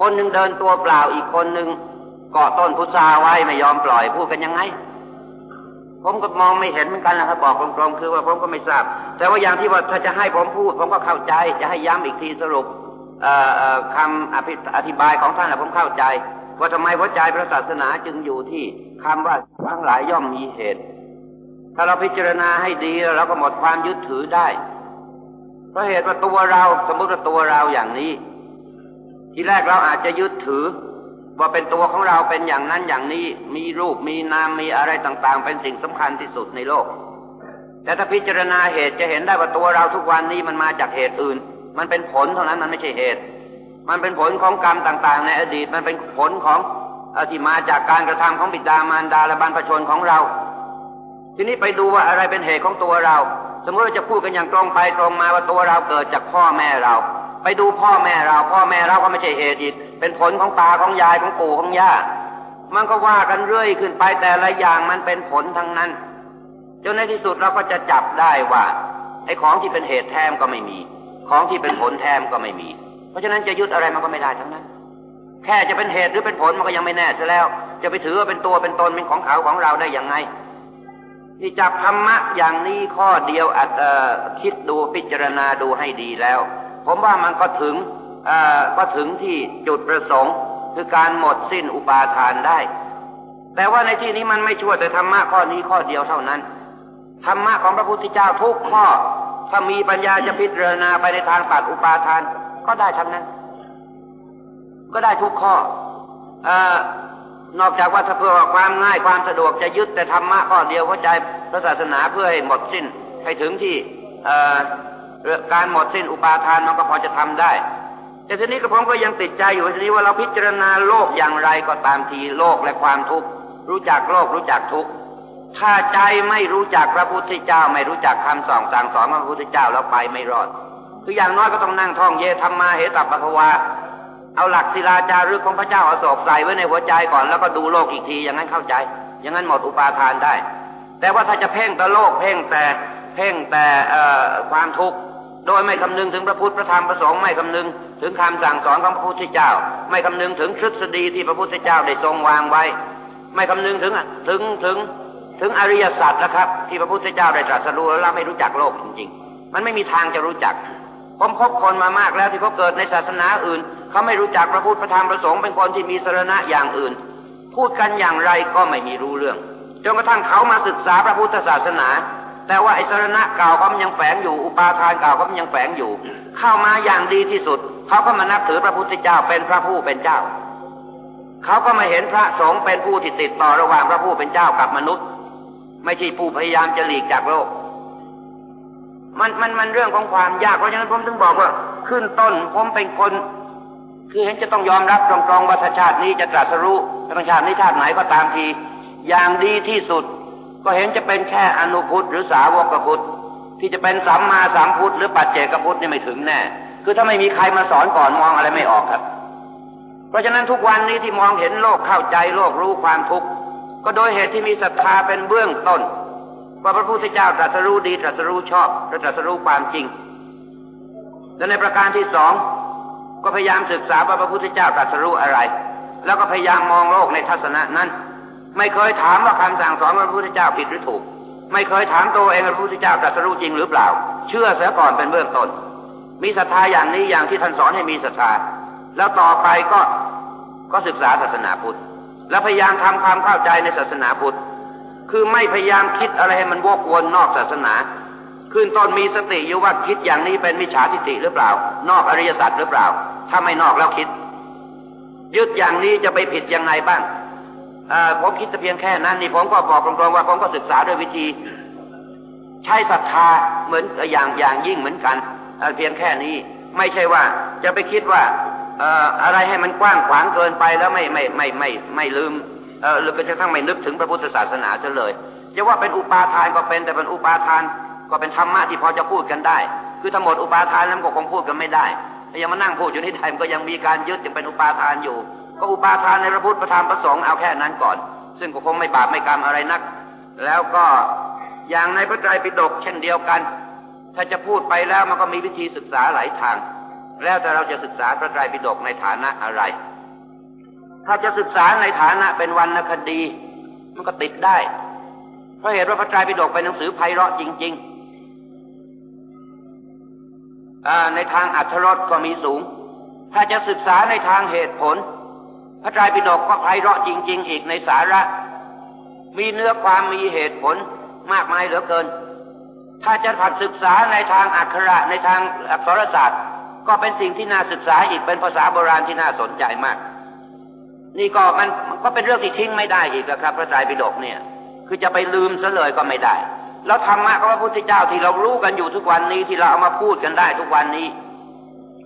คนหนึ่งเดินตัวเปล่าอีกคนหนึ่งเกาะต้นพุทราไว้ไม่ยอมปล่อยพูดกันยังไง ผมก็มองไม่เห็นเหมือนกันนะครับบอกตรงๆคือว่าผมก็ไม่ทราบ แต่ว่าอย่างที่ว่าถ้าจะให้ผมพูด ผมก็เข้าใจ จะให้ย้ำอีกทีสรุปคำอธิบายของท่านผมเข้าใจ ว่าทำไมหัวใจพระศาสนาจึงอยู่ที่คำว่าทั้งหลายย่อมมีเหตุ ถ้าเราพิจารณาให้ดีเราก็หมดความยึดถือได้เพราะเหตุว่าตัวเราสมมติว่าตัวเราอย่างนี้ ที่แรกเราอาจจะยึดถือ ว่าเป็นตัวของเราเป็นอย่างนั้นอย่างนี้ มีรูปมีนามมีอะไรต่างๆ เป็นสิ่งสำคัญที่สุดในโลก แต่ถ้าพิจารณาเหตุจะเห็นได้ว่าตัวเราทุกวันนี้มันมาจากเหตุอื่น มันเป็นผลเท่านั้นมันไม่ใช่เหตุ มันเป็นผลของกรรมต่าง ๆ ในอดีตมันเป็นผลของที่มาจากการกระทำของบิดามารดาและบรรพชนของเรา ทีนี้ไปดูว่าอะไรเป็นเหตุของตัวเรา สมมติเราจะพูดกันอย่างตรงไปตรงมาว่าตัวเราเกิดจากพ่อแม่เรา ไปดูพ่อแม่เรา พ่อแม่เราก็ไม่ใช่เหตุอีกเป็นผลของตาของยายของปู่ของย่ามันก็ว่ากันเรื่อยขึ้นไปแต่ละอย่างมันเป็นผลทั้งนั้นจนในที่สุดเราก็จะจับได้ว่าไอ้ของที่เป็นเหตุแท้ก็ไม่มี ของที่เป็นผลแท้ก็ไม่มี เพราะฉะนั้นจะยึดอะไรมันก็ไม่ได้ทั้งนั้น แค่จะเป็นเหตุหรือเป็นผลมันก็ยังไม่แน่ซะแล้ว จะไปถือว่าเป็นตัวเป็นตนเป็นของเขาของเราได้อยังไงที่จับธรรมะอย่างนี้ข้อเดียวอาจจะคิดดูพิจารณาดูให้ดีแล้ว ผมว่ามันก็ถึงก็ถึงที่จุดประสงค์ คือการหมดสิ้นอุปาทานได้ แต่ว่าในที่นี้มันไม่ช่วยแต่ธรรมะข้อนี้ข้อเดียวเท่านั้นธรรมะของพระพุทธเจ้าทุกข้อ ถ้ามีปัญญาจะพิจารณาไปในทางตัดอุปาทาน ก็ได้ทั้งนั้น ก็ได้ทุกข้ออนอกจากว่าถ้าเพื่อความง่ายความสะดวกจะยึดแต่ธรรมะข้อเดียวหัวใจพระศาสนาเพื่อให้หมดสิ้นให้ถึงที่การหมดสิ้นอุปาทานมันก็พอจะทำได้ แต่ทีนี้กระผมก็ยังติดใจอยู่ทีนี้ว่าเราพิจารณาโลกอย่างไรก็ตามทีโลกและความทุกข์รู้จักโลกรู้จักทุกข์ถ้าใจไม่รู้จักพระพุทธเจ้า ไม่รู้จักคำสอนสั่งสอนของพระพุทธเจ้าแล้วไปไม่รอด คืออย่างน้อยก็ต้องนั่งท่องเยธรรมาเหตับปะวา เอาหลักศิลาจารึกของพระเจ้าอาโศกใส่ไว้ในหัวใจก่อนแล้วก็ดูโลกอีกที อย่างนั้นเข้าใจ อย่างนั้นหมดอุปาทานได้ แต่ว่าถ้าจะเพ่งแต่โลกเพ่งแต่เพ่งแต่ความทุกข์โดยไม่คำนึงถึงพระพุทธพระธรรมพระสงฆ์ไม่คำนึงถึงคำสั่งสอนของพระพุทธเจ้า ไม่คำนึงถึงทฤษฎีที่พระพุทธเจ้าได้ทรงวางไว้ ไม่คำนึงถึงถึงถึงถึงอริยสัจนะครับ ที่พระพุทธเจ้าได้ตรัสรู้แล้วไม่รู้จักโลกจริง ๆ มันไม่มีทางจะรู้จัก ผมพบคนมามากแล้วที่เขาเกิดในศาสนาอื่น เขาไม่รู้จักพระพุทธพระธรรมพระสงฆ์เป็นคนที่มีสรณะอย่างอื่น พูดกันอย่างไรก็ไม่มีรู้เรื่อง จนกระทั่งเขามาศึกษาพระพุทธศาสนา แต่ว่าไอ้สรณะเก่าเขามันยังแฝงอยู่ อุปาทานเก่าเขามันยังแฝงอยู่ เข้ามาอย่างดีที่สุด เขาก็มานับถือพระพุทธเจ้าเป็นพระผู้เป็นเจ้า เขาก็มาเห็นพระสงฆ์เป็นผู้ที่ติดต่อระหว่างพระผู้เป็นเจ้ากับมนุษย์ ไม่ใช่ผู้พยายามจะหลีกจากโลก มันมันมันเรื่องของความยากเพราะฉะนั้นผมถึงบอกว่า ขึ้นต้นผมเป็นคน คือเห็นจะต้องยอมรับตรงๆว่าชาตินี้จะตรัสรู้ชาตินี้ชาติไหนก็ตามที อย่างดีที่สุด ก็เห็นจะเป็นแค่อนุพุทธหรือสาวกพุทธที่จะเป็นสัมมาสัมพุทธหรือปัจเจกพุทธนี่ไม่ถึงแน่คือถ้าไม่มีใครมาสอนก่อนมองอะไรไม่ออกครับ เพราะฉะนั้นทุกวันนี้ที่มองเห็นโลกเข้าใจโลกรู้ความทุกข์ก็โดยเหตุที่มีศรัทธาเป็นเบื้องต้น ว่าพระพุทธเจ้าตรัสรู้ดีตรัสรู้ชอบและตรัสรู้ความจริง และในประการที่สองก็พยายามศึกษาว่าพระพุทธเจ้าตรัสรู้อะไร แล้วก็พยายามมองโลกในทัศนะนั้น ไม่เคยถามว่าคำสั่งสอนพระพุทธเจ้าผิดหรือถูก ไม่เคยถามตัวเองว่าพระพุทธเจ้าตรัสรู้จริงหรือเปล่า เชื่อเสียก่อนเป็นเบื้องต้น มีศรัทธาอย่างนี้อย่างที่ท่านสอนให้มีศรัทธา แล้วต่อไปก็ก็ศึกษาศาสนาพุทธ แล้วพยายามทำความเข้าใจในศาสนาพุทธ คือไม่พยายามคิดอะไรให้มันวกวนนอกศาสนา ขึ้นต้นมีสติอยู่ว่าคิดอย่างนี้เป็นมิจฉาทิฏฐิหรือเปล่า นอกอริยสัจหรือเปล่า ถ้าไม่นอกแล้วคิด ยึดอย่างนี้จะไปผิดยังไงบ้างผมคิดแต่เพียงแค่นั้นนี่ผมก็บอกตรงๆว่าผมก็ศึกษาด้วยวิธี ใช้ศรัทธาเหมือนอย่างอย่างยิ่งเหมือนกันเพียงแค่นี้ ไม่ใช่ว่าจะไปคิดว่าอะไรให้มันกว้างขวางเกินไปแล้วไม่ไม่ไม่ไม่ไม่ลืม เออหรือก็จะทั้งไม่นึกถึงพระพุทธศาสนาจะเลยจะว่าเป็นอุปาทานก็เป็น แต่เป็นอุปาทานก็เป็นธรรมะที่พอจะพูดกันได้ คือทั้งหมดอุปาทานนั้นก็คงพูดกันไม่ได้แต่ยังมานั่งพูดอยู่นี่ไทยมันก็ยังมีการยึดยังเป็นอุปาทานอยู่ ก็อุปาทานในพระพุทธพระธรรมพระสงฆ์เอาแค่นั้นก่อน ซึ่งก็คงไม่บาปไม่กรรมอะไรนัก แล้วก็อย่างในพระไตรปิฎกเช่นเดียวกัน ถ้าจะพูดไปแล้วมันก็มีวิธีศึกษาหลายทาง แล้วแต่เราจะศึกษาพระไตรปิฎกในฐานะอะไร ถ้าจะศึกษาในฐานะเป็นวรรณคดี มันก็ติดได้ เพราะเหตุว่าพระไตรปิฎกเป็นหนังสือไพเราะจริง ๆ ในทางอัธรสก็มีสูง ถ้าจะศึกษาในทางเหตุผล พระไตรปิฎกก็ไพเราะจริง ๆ อีกในสาระ มีเนื้อความมีเหตุผลมากมายเหลือเกิน ถ้าจะผัดศึกษาในทางอักขระในทางอักษรศาสตร์ ก็เป็นสิ่งที่น่าศึกษาอีกเป็นภาษาโบราณที่น่าสนใจมาก นี่ก็มันก็เป็นเรื่องที่ทิ้งไม่ได้อีกครับ พระไตรปิฎกเนี่ย คือจะไปลืมซะเลยก็ไม่ได้ แล้วธรรมะของพระพุทธเจ้าที่เรารู้กันอยู่ทุกวันนี้ที่เราเอามาพูดกันได้ทุกวันนี้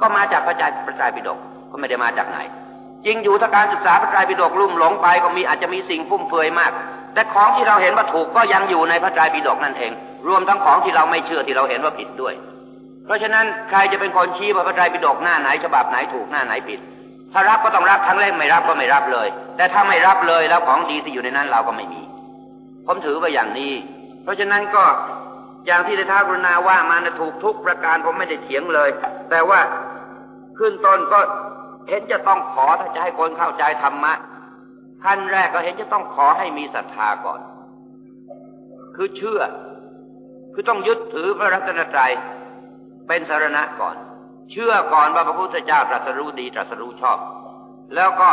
ก็มาจากพระไตรปิฎกก็ไม่ได้มาจากไหนจริงอยู่ถ้าการศึกษาพระไตรปิฎกลุ่มหลงไปก็มีอาจจะมีสิ่งฟุ่มเฟือยมาก แต่ของที่เราเห็นว่าถูกก็ยังอยู่ในพระไตรปิฎกนั่นเอง รวมทั้งของที่เราไม่เชื่อที่เราเห็นว่าผิดด้วย เพราะฉะนั้นใครจะเป็นคนชี้ว่าพระไตรปิฎกหน้าไหนฉบับไหนถูกหน้าไหนผิด ถ้ารับก็ต้องรับทั้งเล่มไม่รับก็ไม่รับเลย แต่ถ้าไม่รับเลยแล้วของดีที่อยู่ในนั้นเราก็ไม่มี ผมถือว่าอย่างนี้ เพราะฉะนั้นก็อย่างที่ได้ท้ากรุณาว่ามานะถูกทุกประการผมไม่ได้เถียงเลย แต่ว่าขึ้นต้นก็เห็นจะต้องขอถ้าจะให้คนเข้าใจธรรมะขั้นแรกก็เห็นจะต้องขอให้มีศรัทธาก่อน คือเชื่อ คือต้องยึดถือพระรัตนตรัยเป็นสารณะก่อน เชื่อก่อนว่าพระพุทธเจ้าตรัสรู้ดีตรัสรู้ชอบ แล้วก็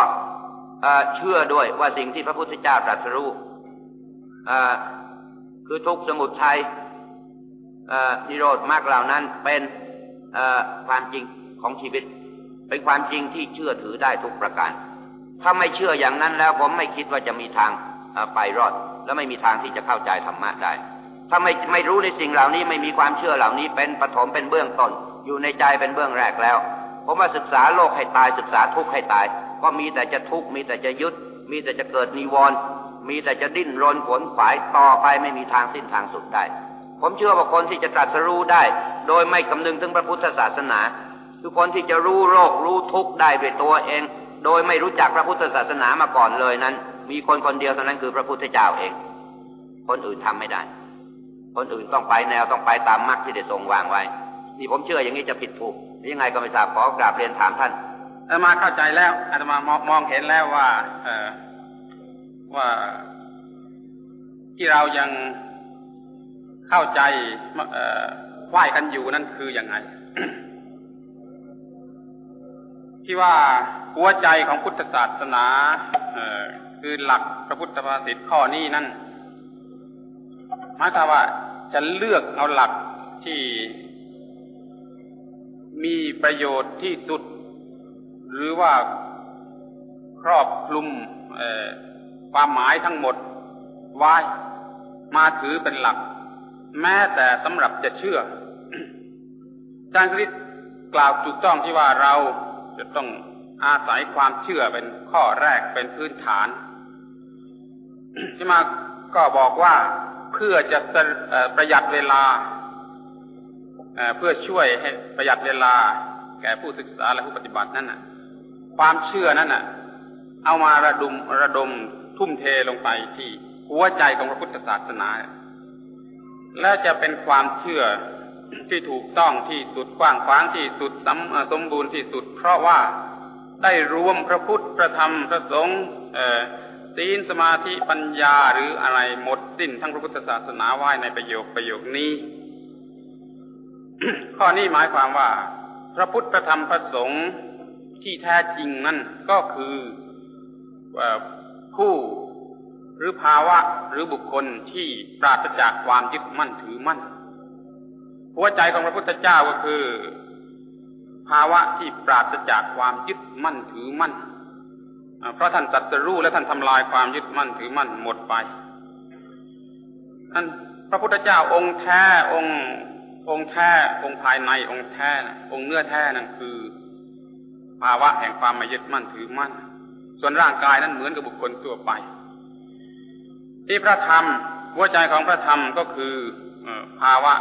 เชื่อด้วยว่าสิ่งที่พระพุทธเจ้าตรัสรู้คือทุกสมุทัยนิโรธมากเหล่านั้นเป็นความจริงของชีวิต เป็นความจริงที่เชื่อถือได้ทุกประการ ถ้าไม่เชื่ออย่างนั้นแล้วผมไม่คิดว่าจะมีทางไปรอด และไม่มีทางที่จะเข้าใจธรรมะได้ ถ้าไม่ไม่รู้ในสิ่งเหล่านี้ไม่มีความเชื่อเหล่านี้เป็นปฐมเป็นเบื้องต้น อยู่ในใจเป็นเบื้องแรกแล้ว ผมว่าศึกษาโลกให้ตายศึกษาทุกข์ให้ตาย ก็มีแต่จะทุกข์มีแต่จะยึด มีแต่จะเกิดนิวรณ์มีแต่จะดิ้นรนขวนขวายต่อไปไม่มีทางสิ้นทางสุดได้ ผมเชื่อว่าคนที่จะตรัสรู้ได้ โดยไม่คำนึงถึงพระพุทธศาสนา คือคนที่จะรู้โรครู้ทุกข์ได้ด้วยตัวเอง โดยไม่รู้จักพระพุทธศาสนามาก่อนเลยนั้น มีคนคนเดียวเท่านั้นคือพระพุทธเจ้าเอง คนอื่นทำไม่ได้ คนอื่นต้องไปแนวต้องไปตามมรรคที่ได้ทรงวางไว้ นี่ผมเชื่ออย่างนี้จะผิดถูกยังไงก็ไม่ทราบขอกราบเรียนถามท่านอามาเข้าใจแล้วอาตมามองเห็นแล้วว่า เออว่าที่เรายังเข้าใจไหว้กันอยู่นั่นคืออย่างไง ที่ว่าหัวใจของพุทธศาสนาคือหลักพระพุทธภาษิตข้อนี้นั่นหมายความว่าจะเลือกเอาหลักที่ มีประโยชน์ที่สุด หรือว่าครอบคลุมความหมายทั้งหมดไว้มาถือเป็นหลัก แม้แต่สำหรับจะเชื่อจารย์คริสกล่าวถูกต้องที่ว่าเราจะต้องอาศัยความเชื่อเป็นข้อแรกเป็นพื้นฐานที่มาก็บอกว่าเพื่อจะประหยัดเวลา เพื่อช่วยให้ประหยัดเวลา แก่ผู้ศึกษาและผู้ปฏิบัตินั่นน่ะ ความเชื่อนั่นน่ะ เอามาระดมระดมทุ่มเทลงไปที่หัวใจของพระพุทธศาสนา และจะเป็นความเชื่อที่ถูกต้องที่สุดกว้างขวางที่สุดสมสมบูรณ์ที่สุด เพราะว่าได้รวมพระพุทธพระธรรมพระสงฆ์ศีลสมาธิปัญญาหรืออะไรหมดสิ้นทั้งพระพุทธศาสนาไว้ในประโยคประโยคนี้ ข้อนี้หมายความว่า พระพุทธธรรมพระสงฆ์ที่แท้จริงนั่นก็คือผู้หรือภาวะหรือบุคคลที่ปราศจากความยึดมั่นถือมั่น หัวใจของพระพุทธเจ้าก็คือ ภาวะที่ปราศจากความยึดมั่นถือมั่นเพราะท่านจัดสรู้และท่านทำลายความยึดมั่นถือมั่นหมดไปท่านพระพุทธเจ้าองค์แท้องค์ องค์แท้ องค์ภายในองค์แท้องค์เนื้อแท้นั่นคือภาวะแห่งความไม่ยึดมั่นถือมั่น ส่วนร่างกายนั้นเหมือนกับบุคคลทั่วไป ที่พระธรรมหัวใจของพระธรรมก็คือภาวะ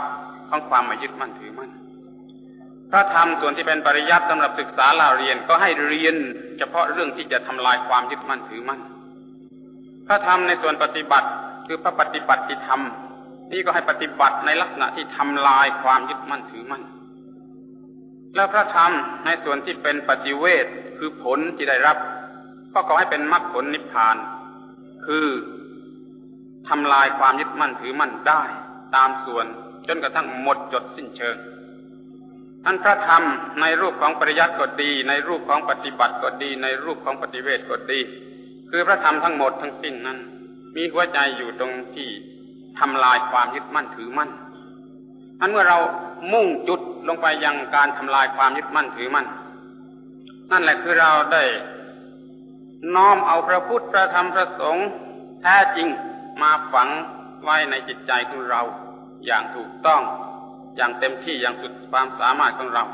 ของความไม่ยึดมั่นถือมั่น พระธรรมส่วนที่เป็นปริยัติสำหรับศึกษาเล่าเรียนก็ให้เรียนเฉพาะเรื่องที่จะทำลายความยึดมั่นถือมั่น พระธรรมในส่วนปฏิบัติคือพระปฏิบัติธรรม นี่ก็ให้ปฏิบัติในลักษณะที่ทำลายความยึดมั่นถือมั่น แล้วพระธรรมในส่วนที่เป็นปฏิเวทคือผลที่ได้รับ ก็ขอให้เป็นมรรคผลนิพพาน คือทำลายความยึดมั่นถือมั่นได้ตามส่วนจนกระทั่งหมดจดสิ้นเชิงอันพระธรรมในรูปของปริยัติก็ดี ในรูปของปฏิบัติก็ดี ในรูปของปฏิเวทก็ดี คือพระธรรมทั้งหมดทั้งสิ้นนั้น มีหัวใจอยู่ตรงที่ ทำลายความยึดมั่นถือมั่นอันเมื่อเรามุ่งจุดลงไปยังการทำลายความยึดมั่นถือมั่นนั่นแหละคือเราได้น้อมเอาพระพุทธพระธรรมพระสงฆ์แท้จริงมาฝังไว้ในจิตใจของเรา อย่างถูกต้อง อย่างเต็มที่อย่างสุดความสามารถของเรา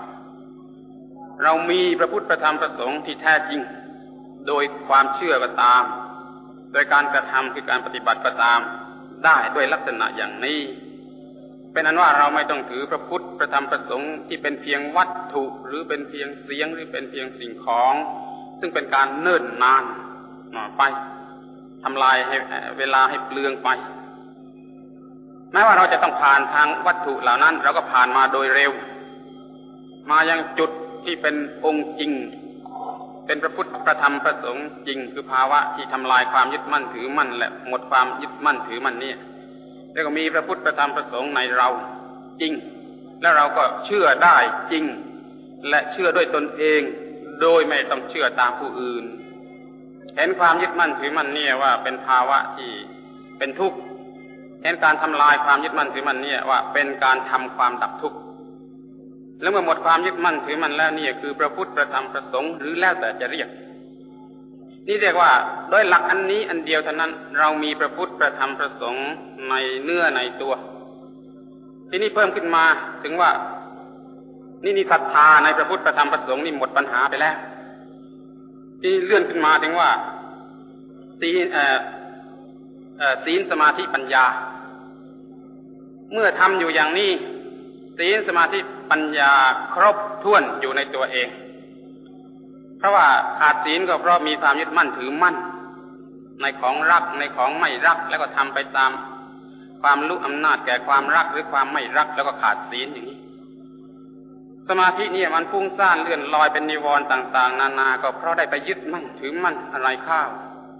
เรามีพระพุทธประธรรมประสงค์ที่แท้จริง โดยความเชื่อก็ตาม โดยการกระทำคือการปฏิบัติก็ตาม ได้ด้วยลักษณะอย่างนี้ เป็นอันว่าเราไม่ต้องถือพระพุทธประธรรมประสงค์ที่เป็นเพียงวัตถุหรือเป็นเพียงเสียงหรือเป็นเพียงสิ่งของ ซึ่งเป็นการเนิ่นนานไปทำลายให้เวลาให้เปลืองไปแม้ว่าเราจะต้องผ่านทางวัตถุเหล่านั้น เราก็ผ่านมาโดยเร็ว มายังจุดที่เป็นองค์จริง เป็นพระพุทธประธรรมประสงค์จริงคือภาวะที่ทำลายความยึดมั่นถือมั่นและหมดความยึดมั่นถือมั่นนี่แล้วก็มีพระพุทธประธรรมประสงค์ในเราจริง และเราก็เชื่อได้จริง และเชื่อด้วยตนเอง โดยไม่ต้องเชื่อตามผู้อื่น เห็นความยึดมั่นถือมั่นเนี่ยว่าเป็นภาวะที่เป็นทุกข์เห็นการทำลายความยึดมั่นถือมั่นเนี่ยว่าเป็นการทำความดับทุกข์ แล้วเมื่อหมดความยึดมั่นถือมันแล้วนี่คือพระพุทธประธรรมประสงค์หรือแล้วแต่จะเรียก นี่เรียกว่าโดยหลักอันนี้อันเดียวเท่านั้น เรามีพระพุทธประธรรมประสงค์ในเนื้อในตัว ที่นี่เพิ่มขึ้นมาถึงว่า นี่นี่ศรัทธาในพระพุทธประธรรมประสงค์นี่หมดปัญหาไปแล้วที่เลื่อนขึ้นมาถึงว่าสีศีลสมาธิปัญญา เมื่อทำอยู่อย่างนี้ ศีลสมาธิปัญญาครบถ้วนอยู่ในตัวเอง เพราะว่าขาดศีลก็เพราะมีความยึดมั่นถือมั่น ในของรักในของไม่รักแล้วก็ทำไปตาม ความรู้อำนาจแก่ความรักหรือความไม่รักแล้วก็ขาดศีลอย่างนี้สมาธินี่มันฟุ้งซ่านเลื่อนลอยเป็นนิวรณ์ต่าง ๆ นานาก็เพราะได้ไปยึดมั่นถือมั่นอะไรข้าว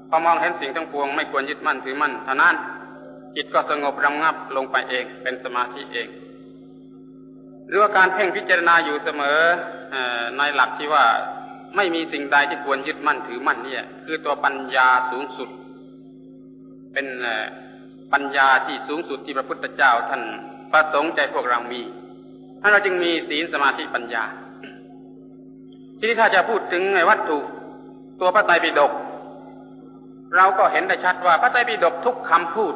พอมองเห็นสิ่งทั้งปวงไม่ควรยึดมั่นถือมั่นเท่านั้นจิตก็สงบระงับลงไปเองเป็นสมาธิเอง หรือว่าการเพ่งพิจารณาอยู่เสมอในหลักที่ว่าไม่มีสิ่งใดที่ควรยึดมั่นถือมั่นเนี่ย คือตัวปัญญาสูงสุด เป็นปัญญาที่สูงสุดที่พระพุทธเจ้าท่านประสงค์ใจพวกเรามีท่านเราจึงมีศีลสมาธิปัญญา ทีนี้ถ้าจะพูดถึงวัตถุตัวพระไตรปิฎกเราก็เห็นได้ชัดว่าพระไตรปิฎกทุกคำพูด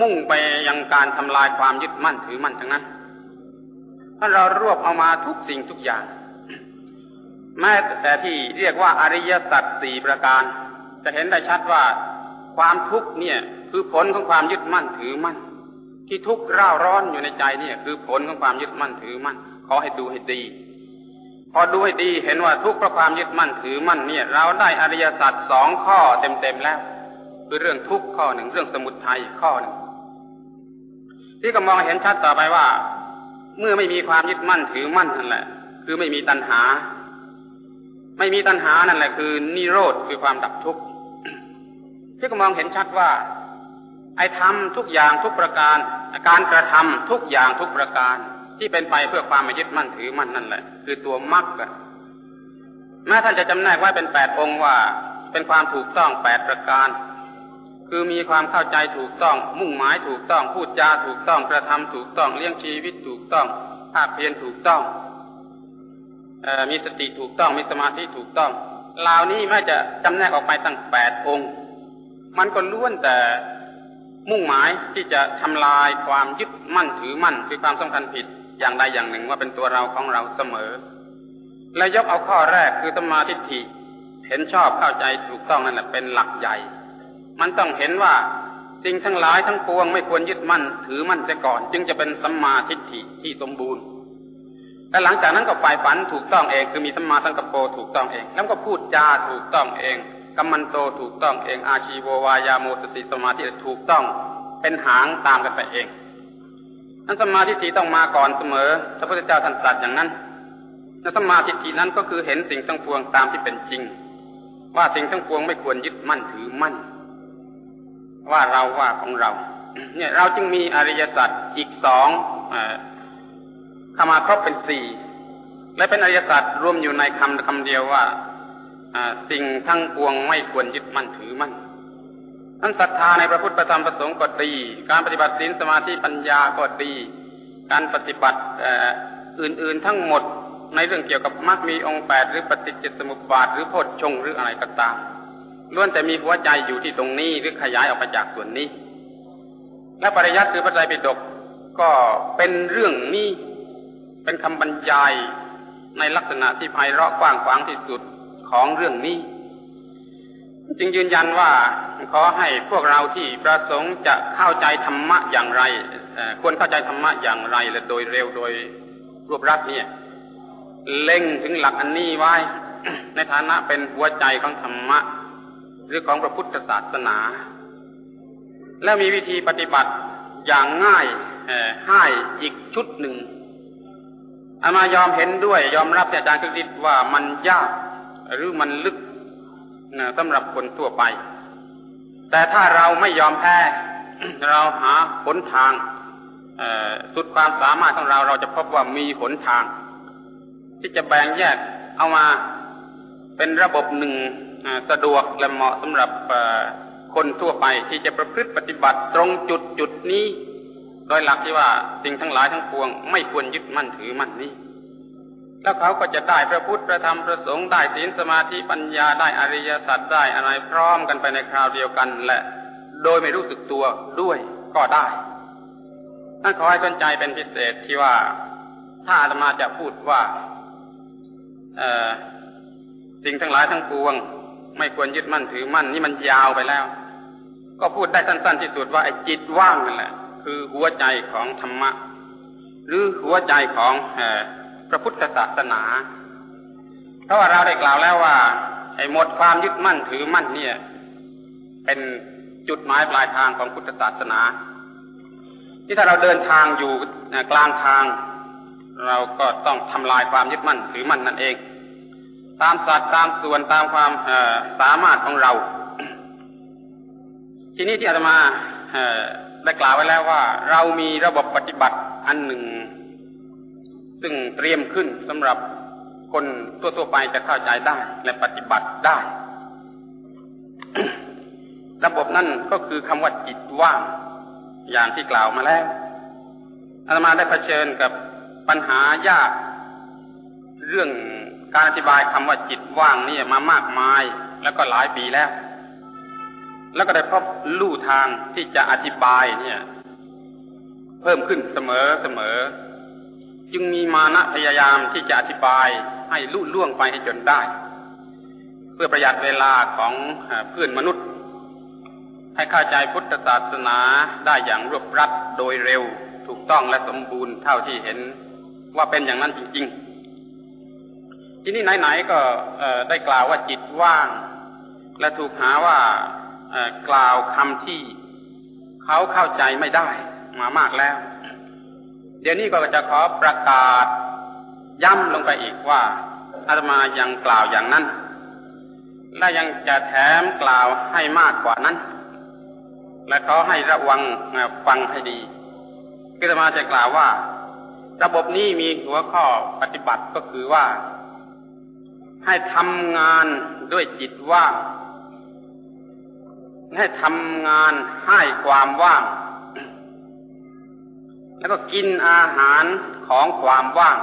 มุ่งไปยังการทำลายความยึดมั่นถือมั่นทั้งนั้น ถ้าเรารวบเอามาทุกสิ่งทุกอย่าง แม้แต่ที่เรียกว่าอริยสัจสี่ประการ จะเห็นได้ชัดว่าความทุกข์เนี่ย คือผลของความยึดมั่นถือมั่น ที่ทุกข์ร่าร้อนอยู่ในใจเนี่ย คือผลของความยึดมั่นถือมั่นขอให้ดูให้ดี พอดูให้ดีเห็นว่าทุกข์เพราะความยึดมั่นถือมั่นเนี่ย เราได้อริยสัจสองข้อเต็มๆแล้ว คือเรื่องทุกข์ข้อหนึ่งเรื่องสมุทัยข้อหนึ่งที่ก็มองเห็นชัดต่อไปว่า เมื่อไม่มีความยึดมั่นถือมั่นนั่นแหละ คือไม่มีตัณหา ไม่มีตัณหานั่นแหละ คือนิโรธคือความดับทุกข์ที่ก็มองเห็นชัดว่า ไอ้ทำทุกอย่างทุกประการ การกระทำทุกอย่างทุกประการ ที่เป็นไปเพื่อความไม่ยึดมั่นถือมั่นนั่นแหละ คือตัวมรรคแม้ท่านจะจำแนกไว้เป็นแปดองค์ว่า เป็นความถูกต้องแปดประการ คือมีความเข้าใจถูกต้อง มุ่งหมายถูกต้อง พูดจาถูกต้อง กระทำถูกต้อง เลี้ยงชีวิตถูกต้อง ภาคเพียรถูกต้องอมีสติถูกต้อง มีสมาธิถูกต้องเหล่านี้แม้จะจำแนกออกไปตั้งแปดองค์ มันก็ล้วนแต่มุ่งหมายที่จะทำลายความยึดมั่นถือมั่นคือความสำคัญผิดอย่างใดอย่างหนึ่งว่าเป็นตัวเราของเราเสมอ และยกเอาข้อแรกคือสมาธิิเห็นชอบเข้าใจถูกต้องนั่นแหละเป็นหลักใหญ่ มันต้องเห็นว่าสิ่งทั้งหลายทั้งปวงไม่ควรยึดมั่น ถือมั่นเสียก่อน จึงจะเป็นสัมมาทิฏฐิที่สมบูรณ์และหลังจากนั้นก็ฝ่ายฝันถูกต้องเองคือมีสัมมาสังกปรถูกต้องเอง แล้วก็พูดจาถูกต้องเองกัมมันโตถูกต้องเอง อาชีโววายาโมสติสมาธิถูกต้องเป็นหางตามกันไปเองนั้นสมาธิทีต้องมาก่อนเสมอพระพุทธเจ้าท่านตรัสอย่างนั้นและสมาธิทีนั้นก็คือเห็นสิ่งทั้งปวงตามที่เป็นจริง ว่าสิ่งทั้งปวงไม่ควรยึดมั่นถือมั่น ว่าเราว่าของเรา เนี่ยเราจึงมีอริยสัจอีกสองเข้ามาครบเป็นสี่และเป็นอริยสัจรวมอยู่ในคำคำเดียวว่าสิ่งทั้งปวงไม่ควรยึดมั่นถือมั่นนั้นศรัทธาในพระพุทธธรรมประสงค์ก็ดี การปฏิบัติศีลสมาธิปัญญาก็ดี การปฏิบัติอื่น ๆ ทั้งหมดในเรื่องเกี่ยวกับมรรคมีองค์แปดหรือปฏิจจสมุปบาทหรือโพชฌงหรืออะไรก็ตาม ล้วนแต่มีหัวใจอยู่ที่ตรงนี้หรือขยายออกไปจากส่วนนี้ และปริยัติคือพระไตรปิฎกก็เป็นเรื่องนี้เป็นคำบรรยายในลักษณะที่ไพเราะกว้างขวางที่สุดของเรื่องนี้ จึงยืนยันว่าขอให้พวกเราที่ประสงค์จะเข้าใจธรรมะอย่างไรควรเข้าใจธรรมะอย่างไรและโดยเร็วโดยรวบรัดเนี่ย เล็งถึงหลักอันนี้ไว้ ในฐานะเป็นหัวใจของธรรมะ หรือของพระพุทธศาสนา และมีวิธีปฏิบัติอย่างง่ายให้อีกชุดหนึ่งอามายอมเห็นด้วย ยอมรับอาจารย์คึกฤทธิ์ว่ามันยากหรือมันลึกนะสำหรับคนทั่วไป แต่ถ้าเราไม่ยอมแพ้ เราหาหนทางสุดความสามารถของเราเราจะพบว่ามีหนทาง ที่จะแบ่งแยกเอามาเป็นระบบหนึ่ง สะดวกและเหมาะสำหรับคนทั่วไปที่จะประพฤติปฏิบัติตรงจุดจุดนี้ โดยหลักที่ว่าสิ่งทั้งหลายทั้งปวง ไม่ควรยึดมั่นถือมั่นนี้ แล้วเขาก็จะได้พระพุทธพระธรรมพระสงฆ์ได้ศีลสมาธิปัญญาได้อริยสัจได้อะไรพร้อมกันไปในคราวเดียวกันและโดยไม่รู้สึกตัวด้วยก็ได้ท่านขอให้สนใจเป็นพิเศษที่ว่าถ้าอาตมาจะพูดว่าสิ่งทั้งหลายทั้งปวง ไม่ควรยึดมั่นถือมั่นนี่มันยาวไปแล้ว ก็พูดได้สั้น ๆ ที่สุดว่าไอ้จิตว่างนั่นแหละ คือหัวใจของธรรมะ หรือหัวใจของพระพุทธศาสนา เพราะว่าเราได้กล่าวแล้วว่า ไอ้หมดความยึดมั่นถือมั่นเนี่ย เป็นจุดหมายปลายทางของพุทธศาสนา ที่ถ้าเราเดินทางอยู่กลางทาง เราก็ต้องทำลายความยึดมั่นถือมั่นนั่นเอง ตามสัดตามส่วนตามความสามารถของเรา ทีนี้ที่อาตมาได้กล่าวไว้แล้วว่า เรามีระบบปฏิบัติอันหนึ่ง ซึ่งเตรียมขึ้นสำหรับคนทั่วๆไปจะเข้าใจได้และปฏิบัติได้ ระบบนั่นก็คือคำว่าจิตว่าง อย่างที่กล่าวมาแล้วอาตมาได้เผชิญกับปัญหายากเรื่อง การอธิบายคำว่าจิตว่างนี่มามากมาย แล้วก็หลายปีแล้ว แล้วก็ได้พบลู่ทางที่จะอธิบายเนี่ย เพิ่มขึ้นเสมอเสมอ จึงมีมานะพยายามที่จะอธิบายให้ลุ่ล่วงไปให้จนได้ เพื่อประหยัดเวลาของเพื่อนมนุษย์ ให้เข้าใจพุทธศาสนาได้อย่างรวบรัดโดยเร็ว ถูกต้องและสมบูรณ์เท่าที่เห็นว่าเป็นอย่างนั้นจริง ๆ ที่นี่ไหนๆก็ได้กล่าวว่าจิตว่าง และถูกหาว่ากล่าวคำที่เขาเข้าใจไม่ได้มามากแล้ว เดี๋ยวนี้ก็จะขอประกาศย้ำลงไปอีกว่าอาตมายังกล่าวอย่างนั้น และยังจะแถมกล่าวให้มากกว่านั้น และขอให้ระวังฟังให้ดีคือมาจะกล่าวว่า ระบบนี้มีหัวข้อปฏิบัติก็คือว่า ให้ทำงานด้วยจิตว่าง ให้ทำงานให้ความว่าง แล้วก็กินอาหารของความว่าง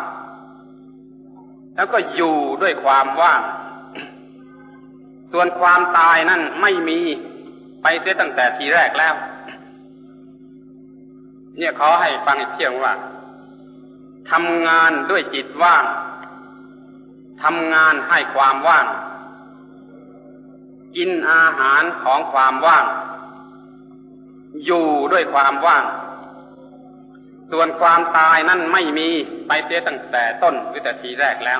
แล้วก็อยู่ด้วยความว่าง ส่วนความตายนั่นไม่มีไปเสียตั้งแต่ทีแรกแล้ว เนี่ยขอให้ฟังอีกเที่ยงว่าทำงานด้วยจิตว่าง ทำงานให้ความว่าง กินอาหารของความว่าง อยู่ด้วยความว่าง ส่วนความตายนั่นไม่มีไปเสียตั้งแต่ต้นหรือแต่ทีแรกแล้ว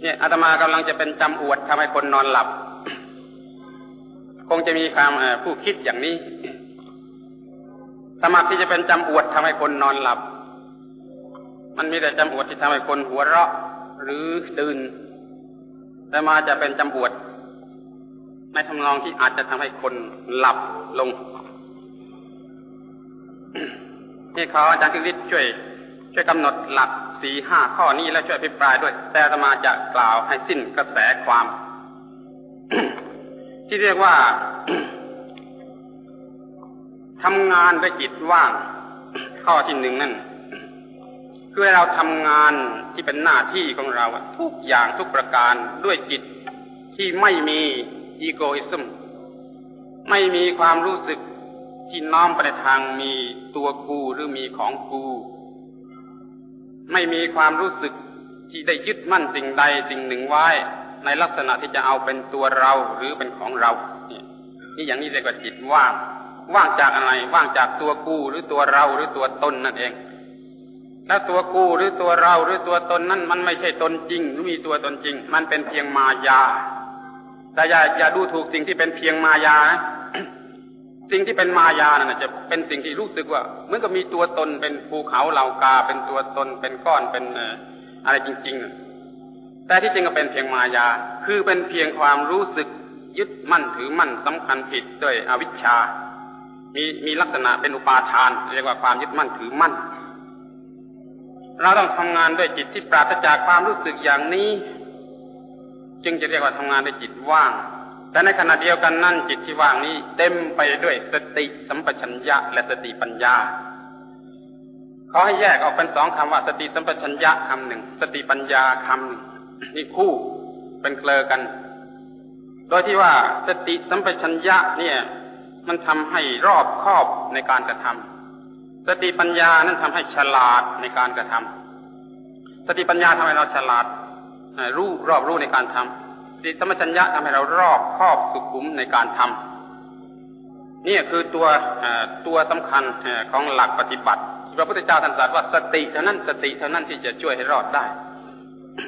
เนี่ยอาตมากำลังจะเป็นจำอวดทำให้คนนอนหลับ คงจะมีความผู้คิดอย่างนี้ สมัครที่จะเป็นจำอวดทำให้คนนอนหลับมันมีแต่จำอวดที่ทำให้คนหัวเราะ หรือตื่นแต่มาจะเป็นจำอวดในทำนองที่อาจจะทำให้คนหลับลงนี่เขาอาจารย์คิริศช่วย ช่วยกำหนดหลักสี่ห้าข้อนี้และช่วยพิปรายด้วย แต่ธรรมาจะกล่าวให้สิ้นกระแสความ ที่เรียกว่าทำงานด้วยจิตว่าง ข้อที่หนึ่งนั่น คือเราทำงานที่เป็นหน้าที่ของเราทุกอย่างทุกประการด้วยจิตที่ไม่มีอีโกอิซึมไม่มีความรู้สึกที่น้อมไปในทางมีตัวกูหรือมีของกู ไม่มีความรู้สึกที่ได้ยึดมั่นสิ่งใดสิ่งหนึ่งไว้ ในลักษณะที่จะเอาเป็นตัวเราหรือเป็นของเรา นี่อย่างนี้เรียกว่าจิตว่าง ว่างจากอะไร ว่างจากตัวกูหรือตัวเราหรือตัวตนนั่นเอง แล้วตัวกูหรือตัวเราหรือตัวตนนั่นมันไม่ใช่ตนจริงหรือมีตัวตนจริง มันเป็นเพียงมายา แต่อย่าอย่าดูถูกสิ่งที่เป็นเพียงมายานะสิ่งที่เป็นมายานั่นจะเป็นสิ่งที่รู้สึกว่าเหมือนกับมีตัวตนเป็นภูเขาเหล่ากา เป็นตัวตนเป็นก้อนเป็นอะไรจริง ๆ แต่ที่จริงก็เป็นเพียงมายา คือเป็นเพียงความรู้สึกยึดมั่นถือมั่นสำคัญผิดด้วยอวิชชา มีมีลักษณะเป็นอุปาทาน เรียกว่าความยึดมั่นถือมั่น เราต้องทำงานด้วยจิตที่ปราศจากความรู้สึกอย่างนี้ จึงจะเรียกว่าทำงานด้วยจิตว่าง แต่ในขณะเดียวกันนั่นจิตที่ว่างนี้ เต็มไปด้วยสติสัมปชัญญะ และสติปัญญาเขาให้แยกออกเป็นสองคำว่า สติสัมปชัญญะคำหนึ่งสติปัญญาคำหนึ่งนี่คู่เป็นเกลอกัน โดยที่ว่าสติสัมปชัญญะเนี่ย มันทำให้รอบคอบในการกระทำ สติปัญญานั้นทำให้ฉลาดในการกระทำสติปัญญาทำให้เราฉลาดรู้รอบรู้ในการทำสติสมปชัญญะทำให้เรารอบครอบสุขุมในการทำนี่คือตัวตัวสำคัญของหลักปฏิบัติพระพุทธเจ้าท่านตรัสว่าสติเท่านั้นสติเท่านั้นที่จะช่วยให้รอดได้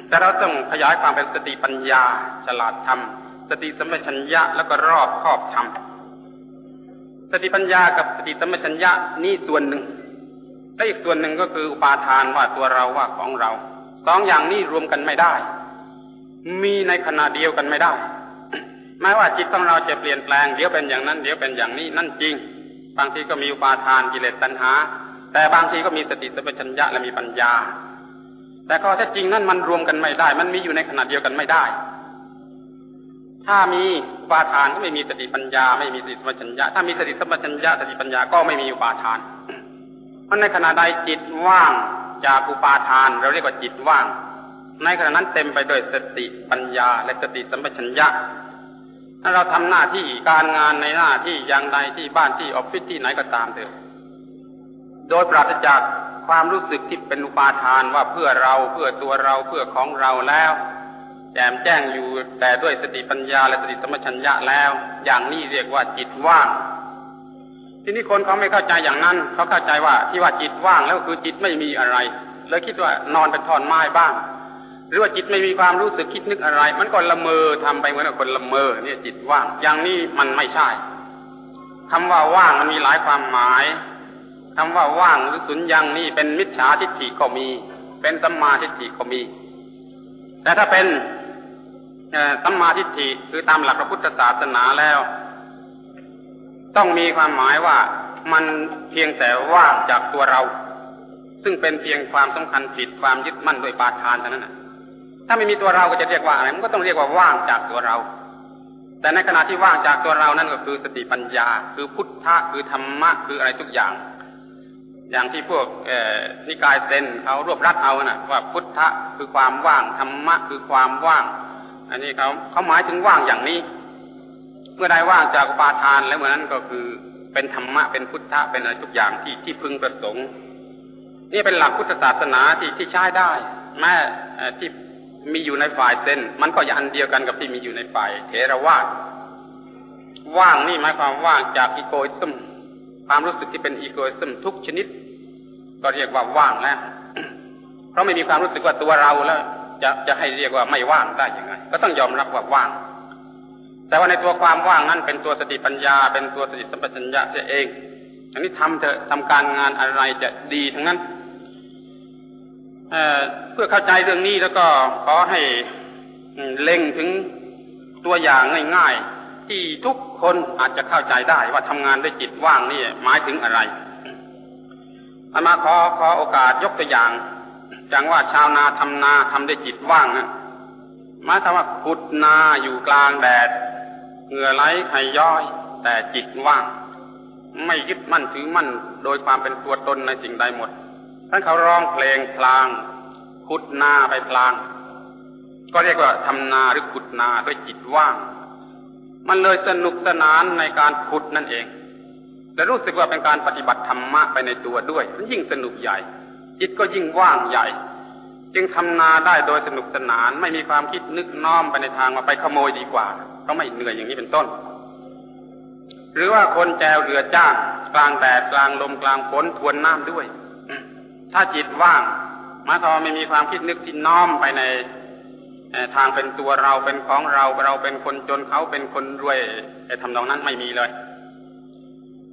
แต่เราต้องขยายความเป็นสติปัญญาฉลาดธรรม สติสมปชัญญะแล้วก็รอบครอบธรรม ติปัญญากับสติสัมปชัญญะนี่ส่วนหนึ่งและอีกส่วนหนึ่งก็คืออุปาทานว่าตัวเราว่าของเราสองอย่างนี้รวมกันไม่ได้ มีในขณะเดียวกันไม่ได้แม้ว่าจิตของเราจะเปลี่ยนแปลงเดี๋ยวเป็นอย่างนั้นเดี๋ยวเป็นอย่างนี้นั่นจริง บางทีก็มีอุปาทานกิเลสตัณหา แต่บางทีก็มีสติสัมปชัญญะและมีปัญญา แต่ข้อเท็จจริงนั่นมันรวมกันไม่ได้ มันมีอยู่ในขณะเดียวกันไม่ได้ ถ้ามีอุปาทานก็ไม่มีสติปัญญา ไม่มีสติสัมปชัญญะถ้ามีสติสัมปชัญญะสติปัญญาก็ไม่มีอุปาทานเพราะในขณะใดจิตว่างจากอุปาทาน เราเรียกว่าจิตว่าง ในขณะนั้นเต็มไปด้วยสติปัญญา และสติสัมปชัญญะถ้าเราทำหน้าที่การงานในหน้าที่อย่างใดที่บ้านที่ออฟฟิศที่ไหนก็ตามเถอะโดยปราศจากความรู้สึกที่เป็นอุปาทานว่าเพื่อเราเพื่อตัวเราเพื่อของเราแล้ว แจมแจ้งอยู่แต่ด้วยสติปัญญาและสติสมัชัญญะแล้ว อย่างนี้เรียกว่าจิตว่าง ทีนี้คนเขาไม่เข้าใจอย่างนั้น เขาเข้าใจว่าที่ว่าจิตว่างแล้วคือจิตไม่มีอะไรเลยคิดว่านอนเป็นท่อนไม้บ้าง หรือว่าจิตไม่มีความรู้สึกคิดนึกอะไร มันก็ละเมอทำไปเหมือนกับคนละเมอเนี่ยจิตว่าง อย่างนี้มันไม่ใช่คำว่าว่างมันมีหลายความหมายคำว่าว่างหรือสุญญังนี่เป็นมิจฉาทิฏฐิก็มี เป็นสัมมาทิฏฐิก็มี แต่ถ้าเป็น สัมมาทิฏฐิคือตามหลักพระพุทธศาสนาแล้ว ต้องมีความหมายว่ามันเพียงแต่ว่างจากตัวเรา ซึ่งเป็นเพียงความสำคัญผิดความยึดมั่นโดยปาทานเท่านั้นนะถ้าไม่มีตัวเราก็จะเรียกว่าอะไรมันก็ต้องเรียกว่าว่างจากตัวเรา แต่ในขณะที่ว่างจากตัวเรานั่นก็คือสติปัญญา คือพุทธะคือธรรมะคืออะไรทุกอย่าง อย่างที่พวกนิกายเซนเขารวบรัดเอานะว่าพุทธะคือความว่างธรรมะคือความว่าง อันนี้เขาเขาหมายถึงว่างอย่างนี้ เมื่อใดว่างจากปาทานแล้วเมื่อนั้นก็คือเป็นธรรมะเป็นพุทธะเป็นอะไรทุกอย่างที่ที่พึงประสงค์ นี่เป็นหลักพุทธศาสนาที่ที่ใช้ได้ แม้ที่มีอยู่ในฝ่ายเซนมันก็อย่างเดียวกันกับที่มีอยู่ในฝ่ายเทรวาสว่างนี่หมายความว่างจากอีโกอิซึมความรู้สึกที่เป็นอีโกอิซึมทุกชนิด ก็เรียกว่าว่างแล้วเพราะไม่มีความรู้สึกว่าตัวเราแล้ว จะจะให้เรียกว่าไม่ว่างได้ยังไง ก็ต้องยอมรับว่าว่าง แต่ว่าในตัวความว่างนั้นเป็นตัวสติปัญญา เป็นตัวสติสัมปชัญญะเองอันนี้ทำเถอะทำการงานอะไรจะดีทั้งนั้นเพื่อเข้าใจเรื่องนี้แล้วก็ขอให้เล็งถึงตัวอย่างง่ายๆ ที่ทุกคนอาจจะเข้าใจได้ว่าทำงานด้วยจิตว่างนี่หมายถึงอะไรอามาขอขอโอกาสยกตัวอย่าง จังว่าชาวนาทำนาทำด้จิตว่างนะมาถึงว่าขุดนาอยู่กลางแดดเหงื่อไหลไขย้อย แต่จิตว่าง ไม่ยึดมั่นถือมั่น โดยความเป็นตัวตนในสิ่งใดหมดท่านเขาร้องเพลงพลาง ขุดนาไปพลาง ก็เรียกว่าทำนาหรือขุดนาด้วยจิตว่าง มันเลยสนุกสนานในการขุดนั่นเองและรู้สึกว่าเป็นการปฏิบัติธรรมะไปในตัวด้วยมันยิ่งสนุกใหญ่ จิตก็ยิ่งว่างใหญ่ จึงทำนาได้โดยสนุกสนาน ไม่มีความคิดนึกน้อมไปในทางว่าไปขโมยดีกว่าเพราะไม่เหนื่อยอย่างนี้เป็นต้น หรือว่าคนแจวเรือจ้างกลางแดดกลางลมกลางฝนทวนน้ำด้วยถ้าจิตว่างมายความว่าไม่มีความคิดนึกที่น้อมไปในทางเป็นตัวเราเป็นของเราเราเป็นคนจนเขาเป็นคนรวยไอ้ทำนองนั้นไม่มีเลย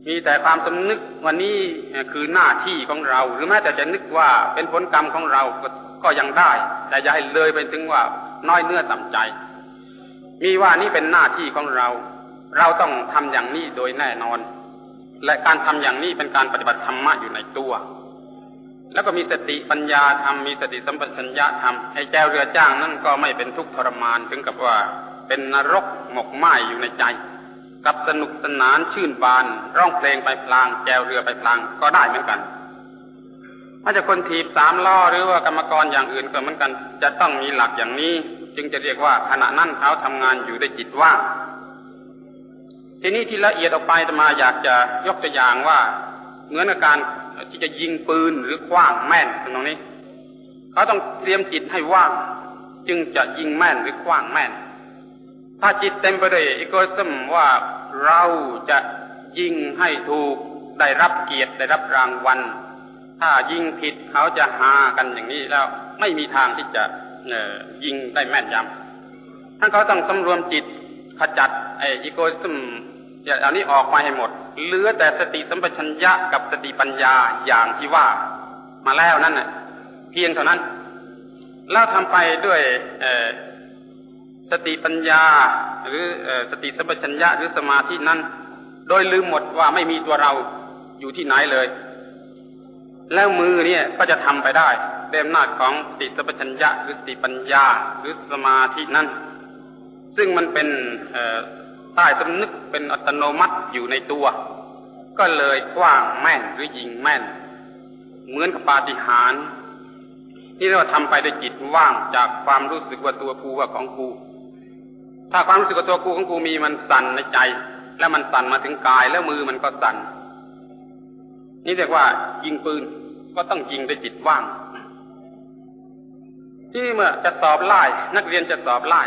มีแต่ความสำนึกวันนี้คือหน้าที่ของเรา หรือแม้แต่จะนึกว่าเป็นผลกรรมของเราก็ก็ยังได้ แต่อย่าให้เลยไปถึงว่าน้อยเนื้อต่ำใจ มีว่านี่เป็นหน้าที่ของเรา เราต้องทำอย่างนี้โดยแน่นอน และการทำอย่างนี้เป็นการปฏิบัติธรรมะอยู่ในตัว แล้วก็มีสติปัญญาธรรมมีสติสัมปชัญญะธรรมไอ้แจวเรือจ้างนั่นก็ไม่เป็นทุกข์ทรมานถึงกับว่าเป็นนรกหมกไหม้อยู่ในใจ กับสนุกสนานชื่นบาน ร้องเพลงไปพลางแจวเรือไปพลางก็ได้เหมือนกันถ้าจะคนถีบสามล้อหรือว่ากรรมกรอย่างอื่นก็เหมือนกัน จะต้องมีหลักอย่างนี้ จึงจะเรียกว่าขณะนั้นเขาทำงานอยู่ด้วยจิตว่างทีนี้ที่ละเอียดออกไปมาอยากจะยกตัวอย่างว่าเหมือนกับการที่จะยิงปืนหรือคว้างแม่นตรงนี้ เขาต้องเตรียมจิตให้ว่าง จึงจะยิงแม่นหรือคว้างแม่น ถ้าจิตเต็มไปด้วยอีโกซึมว่าเราจะยิงให้ถูกได้รับเกียรติได้รับรางวัล ถ้ายิงผิดเขาจะหากันอย่างนี้แล้ว ไม่มีทางที่จะยิงได้แม่นยำท่านเขาต้องสำรวมจิตขจัดไอ้อีโกซึมอย่าเอานี้ออกมาให้หมด เหลือแต่สติสัมปชัญญะกับสติปัญญาอย่างที่ว่า มาแล้วนั่นน่ะ เพียงเท่านั้น แล้วทำไปด้วย สติปัญญา หรือสติสัมปชัญญะหรือสมาธินั้น โดยลืมหมดว่าไม่มีตัวเราอยู่ที่ไหนเลย แล้วมือเนี่ยก็จะทำไปได้เต็มหน้าของสติสัมปชัญญะหรือสติปัญญาหรือสมาธินั้น ซึ่งมันเป็นใต้สำนึกเป็นอัตโนมัติอยู่ในตัว ก็เลยกว้างแม่นหรือยิงแม่น เหมือนกับปาฏิหาริย์ที่เราทำไปด้วยจิตว่างจากความรู้สึกว่าตัวกูว่าของกู ถ้าความรู้สึกตัวกูของกูมีมันสั่นในใจ แล้วมันสั่นมาถึงกายแล้วมือมันก็สั่น นี่เรียกว่ายิงปืนก็ต้องยิงด้วยจิตว่าง ที่เมื่อจะสอบไล่นักเรียนจะสอบไล่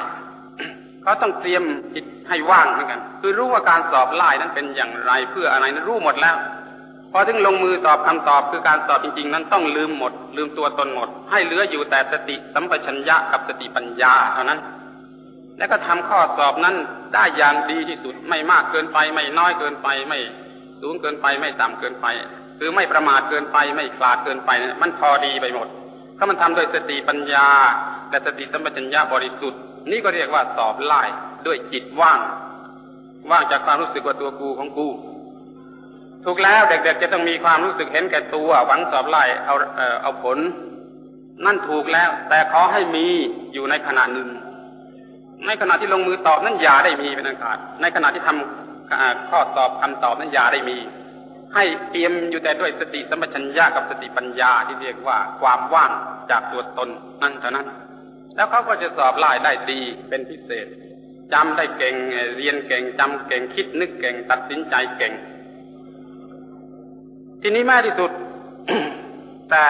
เขาต้องเตรียมจิตให้ว่างเหมือนกัน คือรู้ว่าการสอบไล่นั้นเป็นอย่างไรเพื่ออะไรนั้นรู้หมดแล้วพอถึงลงมือตอบคำตอบคือการสอบจริง ๆ นั้นต้องลืมหมด ลืมตัวตนหมด ให้เหลืออยู่แต่สติสัมปชัญญะกับสติปัญญาเท่านั้น แล้วก็ทำข้อสอบนั้นได้อย่างดีที่สุดไม่มากเกินไป ไม่น้อยเกินไป ไม่สูงเกินไป ไม่ต่ำเกินไป คือไม่ประมาทเกินไป ไม่คลาดเกินไปมันพอดีไปหมด ถ้ามันทำโดยสติปัญญาและสติสัมปชัญญะบริสุทธิ์ นี่ก็เรียกว่าสอบไล่ด้วยจิตว่าง ว่างจากความรู้สึกว่าตัวกูของกูถูกแล้วเด็กๆจะต้องมีความรู้สึกเห็นแก่ตัวหวังสอบไล่เอาเออเอาผล นั่นถูกแล้ว แต่ขอให้มีอยู่ในขณะหนึ่ง ในขณะที่ลงมือตอบนั้นอย่าได้มีเป็นอันขาดในขณะที่ทำข้อสอบคำตอบนั้นอย่าได้มี ให้เตรียมอยู่แต่ด้วยสติสัมปชัญญะกับสติปัญญาที่เรียกว่าความว่างจากตัวตนนั่นเท่านั้น แล้วเขาก็จะสอบไล่ได้ดีเป็นพิเศษจำได้เก่งเรียนเก่งจำเก่งคิดนึกเก่งตัดสินใจเก่ง ทีนี้แม่ที่สุด แต่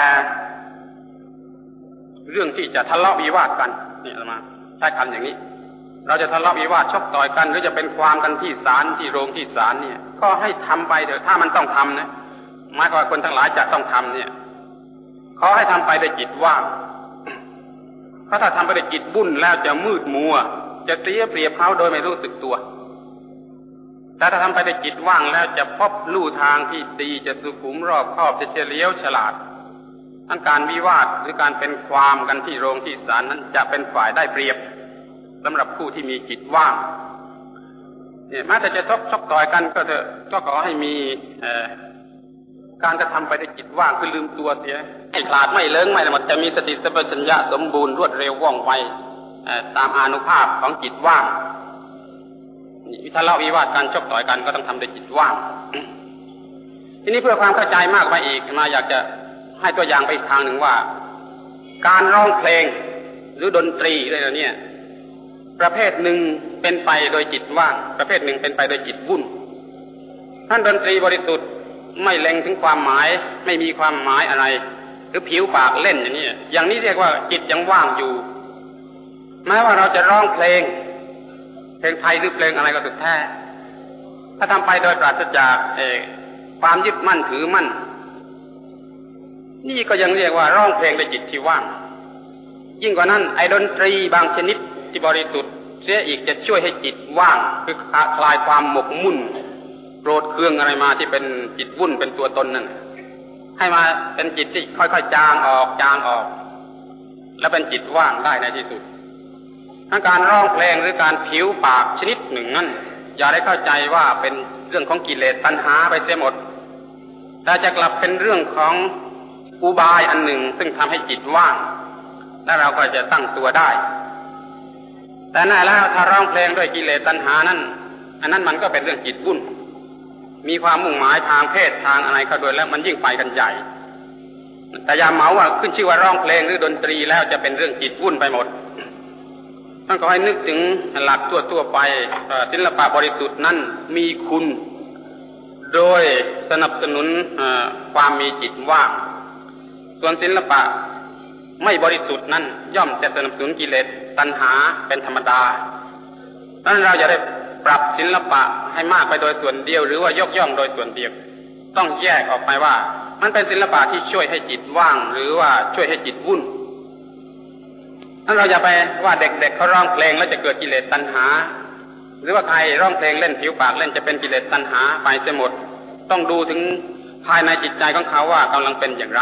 เรื่องที่จะทะเลาะวิวาทกันนี่มาใช้คำอย่างนี้ เราจะทะเลาะวิวาทชกต่อยกันหรือจะเป็นความกันที่ศาลที่โรงที่ศาลเนี่ย ก็ให้ทำไปเถอะถ้ามันต้องทำนะหมายความว่าคนทั้งหลายจะต้องทำเนี่ยขอให้ทำไปด้วยจิตว่างเพราะถ้าทำไปด้วยจิตบุ่นแล้วจะมืดมัว จะเสียเปรียบเขาโดยไม่รู้สึกตัว แต่ถ้าทำไปด้วยจิตว่างแล้วจะพบลู่ทางที่ดีจะสุขุมรอบครอบจะเฉลียวฉลาดทั้งการวิวาทหรือการเป็นความกันที่โรงที่ศาลนั้นจะเป็นฝ่ายได้เปรียบ สำหรับผู้ที่มีจิตว่างเนี่ยแม้แต่จะชกชกต่อยกันก็เถอะก็ขอให้มีการกระทำไปด้วยจิตว่างคือลืมตัวเสียไม่ขาดไม่เลิ้งไม่หมดจะมีสติสัมปชัญญะสมบูรณ์รวดเร็วว่องไวตามอนุภาพของจิตว่างวิทะเลาะวิวาทการชกต่อยกันก็ต้องทำด้วยจิตว่าง ทีนี้เพื่อความเข้าใจมากไปอีกมาอยากจะให้ตัวอย่างไปอีกทางหนึ่งว่า การร้องเพลงหรือดนตรีอะไรเนี่ย ประเภทหนึ่งเป็นไปโดยจิตว่าง ประเภทหนึ่งเป็นไปโดยจิตวุ่นท่านดนตรีบริสุทธิ์ไม่เล็งถึงความหมาย ไม่มีความหมายอะไรหรือผิวปากเล่นอย่างนี้อย่างนี้เรียกว่าจิตยังว่างอยู่แม้ว่าเราจะร้องเพลง เพลงไทยหรือเพลงอะไรก็สุดแท้ถ้าทำไปโดยปราศจากเอความยึดมั่นถือมั่น นี่ก็ยังเรียกว่าร้องเพลงในจิตที่ว่าง ยิ่งกว่านั้นไอ้ดนตรีบางชนิด ที่บริสุทธิ์เสียอีกจะช่วยให้จิตว่างคือคลายความหมกมุ่นโกรธเคืองอะไรมาที่เป็นจิตวุ่นเป็นตัวตนนั่นให้มาเป็นจิตที่ค่อยๆจางออกจางออก แล้วเป็นจิตว่างได้ในที่สุดทั้งการร้องเพลงหรือการผิวปากชนิดหนึ่งนั่นอย่าได้เข้าใจว่าเป็นเรื่องของกิเลสตัณหาไปเสียหมดแต่จะกลับเป็นเรื่องของอุบายอันหนึ่งซึ่งทำให้จิตว่าง และเราก็จะตั้งตัวได้ แต่แน่แล้วถ้าร้องเพลงด้วยกิเลสตัณหานั้น อันนั้นมันก็เป็นเรื่องจิตวุ่น มีความมุ่งหมายทางเพศทางอะไรก็โดยแล้วมันยิ่งไปกันใหญ่แต่ยาเมาว่าขึ้นชื่อว่าร้องเพลงหรือดนตรีแล้วจะเป็นเรื่องจิตวุ่นไปหมดต้องขอให้นึกถึงหลักตัวตัวไปศิลปะบริสุทธิ์นั้นมีคุณ โดยสนับสนุนความมีจิตว่าง ส่วนศิลปะ ไม่บริสุทธิ์นั้นย่อมจะสนับสนุนกิเลสตัณหาเป็นธรรมดาดังนั้นเราจะได้ปรับศิลปะให้มากไปโดยส่วนเดียว หรือว่ายกย่องโดยส่วนเดียว ต้องแยกออกไปว่า มันเป็นศิลปะที่ช่วยให้จิตว่าง หรือว่าช่วยให้จิตวุ่นนั้นเราอย่าไปว่าเด็กๆเเขาร้องเพลงแล้วจะเกิดกิเลสตัณหา หรือว่าใครร้องเพลงเล่นผิวปากเล่นจะเป็นกิเลสตัณหาไปเสียหมด ต้องดูถึงภายในจิตใจของเขาว่ากำลังเป็นอย่างไร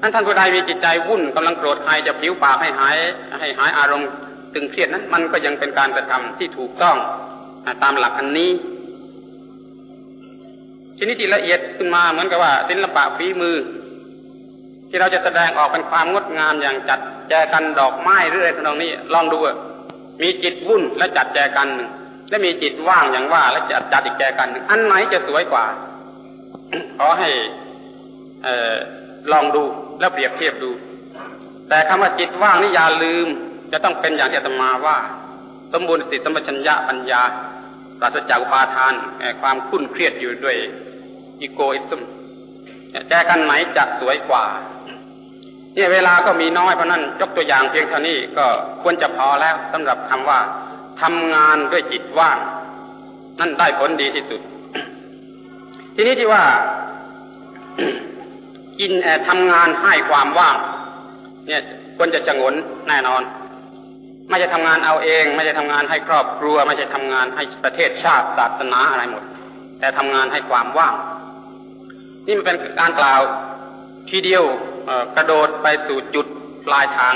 นั้นท่านผู้ใดมีจิตใจวุ่นกำลังโกรธใครจะผิวปากให้หาย ให้หายอารมณ์ตึงเครียดนั้นมันก็ยังเป็นการกระทำที่ถูกต้องตามหลักอันนี้ชนิดที่ละเอียดขึ้นมาเหมือนกับว่าศิลปะฝีมือ ที่เราจะแสดงออกเป็นความงดงามอย่างจัดแจกันดอกไม้หรืออะไรทำนองนี้ ลองดูมีจิตวุ่นและจัดแจกันหนึ่งและมีจิตว่างอย่างว่า และจัดจัดอีกแจกันหนึ่งอันไหนจะสวยกว่าขอให้ เออ ลองดูแล้วเปรียบเทียบดู แต่คำว่าจิตว่างนี่อย่าลืม จะต้องเป็นอย่างที่ตมาว่า สมบูรณ์สติสมัชัญญะปัญญาปราศจากอุปาทานความคุ้นเครียดอยู่ด้วยอีโกอิซึมแจกันไหนจะสวยกว่า เนี่ยเวลาก็มีน้อยเพราะนั้นยกตัวอย่างเพียงเท่านี้ก็ควรจะพอแล้วสำหรับคำว่าทำงานด้วยจิตว่าง นั่นได้ผลดีที่สุด ทีนี้ที่ว่า กินทำงานให้ความว่าง เนี่ยควรจะจงนแน่นอน ไม่จะทำงานเอาเอง ไม่จะทำงานให้ครอบครัว ไม่ใช่ทำงานให้ประเทศชาติศาสนาอะไรหมด แต่ทำงานให้ความว่าง นี่มันเป็นการกล่าวทีเดียวกระโดดไปสู่จุดปลายทาง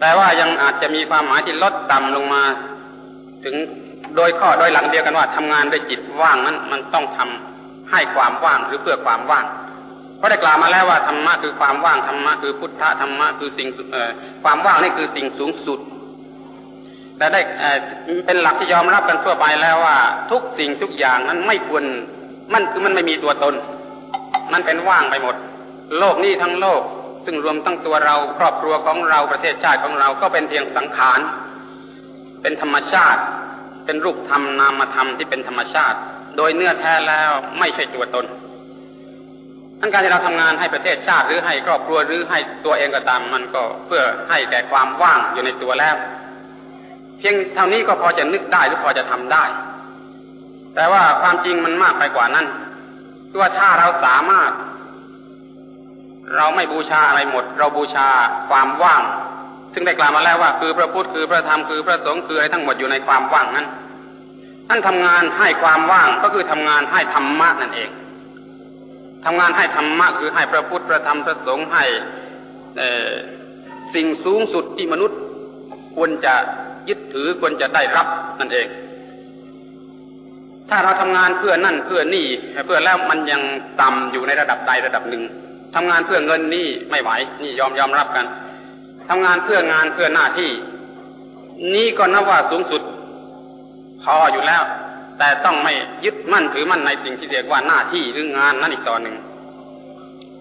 แต่ว่ายังอาจจะมีความหมายที่ลดต่ำลงมา ถึงโดยข้อโดยหลังเดียวกันว่าทำงานด้วยจิตว่างนั้นมันต้องทำให้ความว่างหรือเพื่อความว่าง เพราได้กล่าวมาแล้วว่าธรรมะคือความว่างธรรมะคือพุทธะธรรมะคือสิ่งความว่างนี่คือสิ่งสูงสุด แต่ได้เป็นหลักที่ยอมรับกันทั่วไปแล้วว่า ทุกสิ่งทุกอย่างนั้นไม่ควรมันคือมันไม่มีตัวตน มันเป็นว่างไปหมด โลกนี้ทั้งโลก ซึ่งรวมทั้งตัวเราครอบครัวของเราประเทศชาติของเราก็เป็นเพียงสังขาร เป็นธรรมชาติ เป็นรูปธรรมนามธรรมที่เป็นธรรมชาติ โดยเนื้อแท้แล้วไม่ใช่ตัวตน ทั้งการที่เราทำงานให้ประเทศชาติหรือให้ครอบครัวหรือให้ตัวเองก็ตาม มันก็เพื่อให้แก่ความว่างอยู่ในตัวแล้ว เพียงเท่านี้ก็พอจะนึกได้หรือพอจะทำได้ แต่ว่าความจริงมันมากไปกว่านั้นคือว่าถ้าเราสามารถ เราไม่บูชาอะไรหมด เราบูชาความว่าง ซึ่งได้กล่าวมาแล้วว่า คือพระพุทธคือพระธรรมคือพระสงฆ์คืออะไรทั้งหมดอยู่ในความว่างนั้นท่านทำงานให้ความว่างก็คือทำงานให้ธรรมะนั่นเอง ทำงานให้ธรรมะคือให้พระพุทธพระธรรมพระสงฆ์ให้สิ่งสูงสุดที่มนุษย์ควรจะยึดถือควรจะได้รับนั่นเอง ถ้าเราทำงานเพื่อนั่นเพื่อนี่เพื่อแล้วมันยังต่ำอยู่ในระดับใดระดับหนึ่งทำงานเพื่อเงินนี่ไม่ไหวนี่ยอมยอมรับกันทำงานเพื่องานเพื่อหน้าที่ นี่ก็นับว่าสูงสุดพออยู่แล้ว แต่ต้องไม่ยึดมั่นถือมั่นในสิ่งที่เรียกว่าหน้าที่หรืองานนั่นอีกต่อหนึ่ง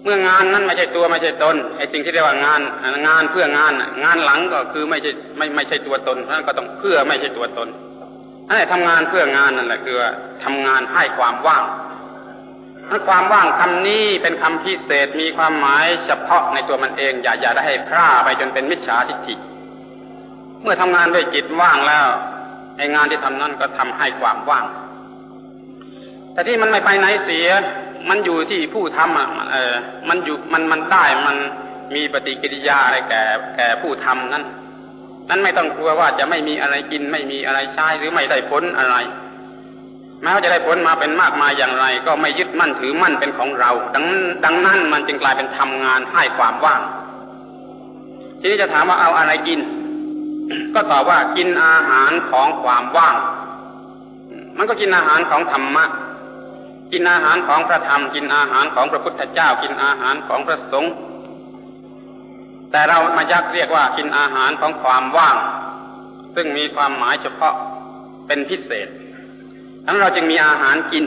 เมื่องานนั้นไม่ใช่ตัวไม่ใช่ตนไอ้สิ่งที่เรียกว่างานงานเพื่องานงานหลังก็คือไม่ใช่ไม่ไม่ใช่ตัวตนเพราะนั้นก็ต้องเพื่อไม่ใช่ตัวตนอันนี้ทำงานเพื่องานนั่นแหละคือทำงานให้ความว่างนั้นความว่างคำนี้เป็นคำพิเศษมีความหมายเฉพาะในตัวมันเอง อย่าอย่าได้ให้พร่าไปจนเป็นมิจฉาทิฏฐิเมื่อทำงานด้วยจิตว่างแล้ว ไอ้งานที่ทำนั่นก็ทำให้ความว่าง แต่ที่มันไม่ไปไหนเสีย มันอยู่ที่ผู้ทำอะเออ มันอยู่มันมันได้มันมีปฏิกิริยาอะไรแก่ แก่ผู้ทำนั้นนั้นไม่ต้องกลัวว่าจะไม่มีอะไรกิน ไม่มีอะไรใช้หรือไม่ได้ผลอะไรแม้ว่าจะได้ผลมาเป็นมากมายอย่างไร ก็ไม่ยึดมั่นถือมั่นเป็นของเรา ดังดังนั้นมันจึงกลายเป็นทำงานให้ความว่าง ทีนี้จะถามว่าเอาอะไรกิน ก็ตอบว่ากินอาหารของความว่าง มันก็กินอาหารของธรรมะ กินอาหารของพระธรรม กินอาหารของพระพุทธเจ้า กินอาหารของพระสงฆ์ แต่เรามายักเรียกว่ากินอาหารของความว่าง ซึ่งมีความหมายเฉพาะเป็นพิเศษ ทั้งเราจึงมีอาหารกิน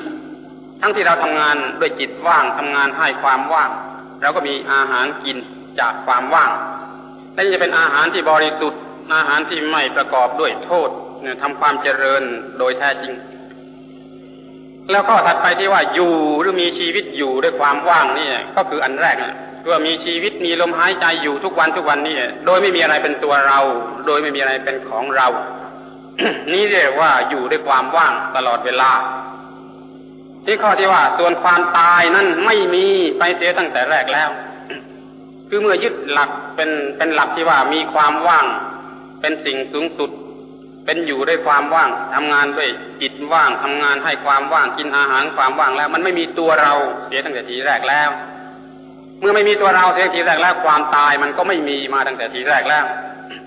ทั้งที่เราทำงานด้วยจิตว่างทำงานให้ความว่าง เราก็มีอาหารกินจากความว่างและจะเป็นอาหารที่บริสุทธิ์ อาหารที่ไม่ประกอบด้วยโทษเนี่ยทำความเจริญโดยแท้จริง แล้วก็ถัดไปที่ว่าอยู่หรือมีชีวิตอยู่ด้วยความว่างนี่ก็คืออันแรกนะคือว่ามีชีวิตมีลมหายใจอยู่ทุกวันทุกวันนี่โดยไม่มีอะไรเป็นตัวเรา โดยไม่มีอะไรเป็นของเรา นี่เรียกว่าอยู่ด้วยความว่างตลอดเวลา ที่ข้อที่ว่า ส่วนความตายนั้นไม่มีไปเสียตั้งแต่แรกแล้ว คือเมื่อยึดหลักเป็นเป็นหลักที่ว่ามีความว่าง เป็นสิ่งสูงสุด เป็นอยู่ด้วยความว่างทำงานด้วยจิตว่างทำงานให้ความว่างกินอาหารความว่างแล้ว มันไม่มีตัวเราเสียตั้งแต่ทีแรกแล้ว เมื่อไม่มีตัวเราเสียทีแรกแล้ว ความตายมันก็ไม่มีมาตั้งแต่ทีแรกแล้ว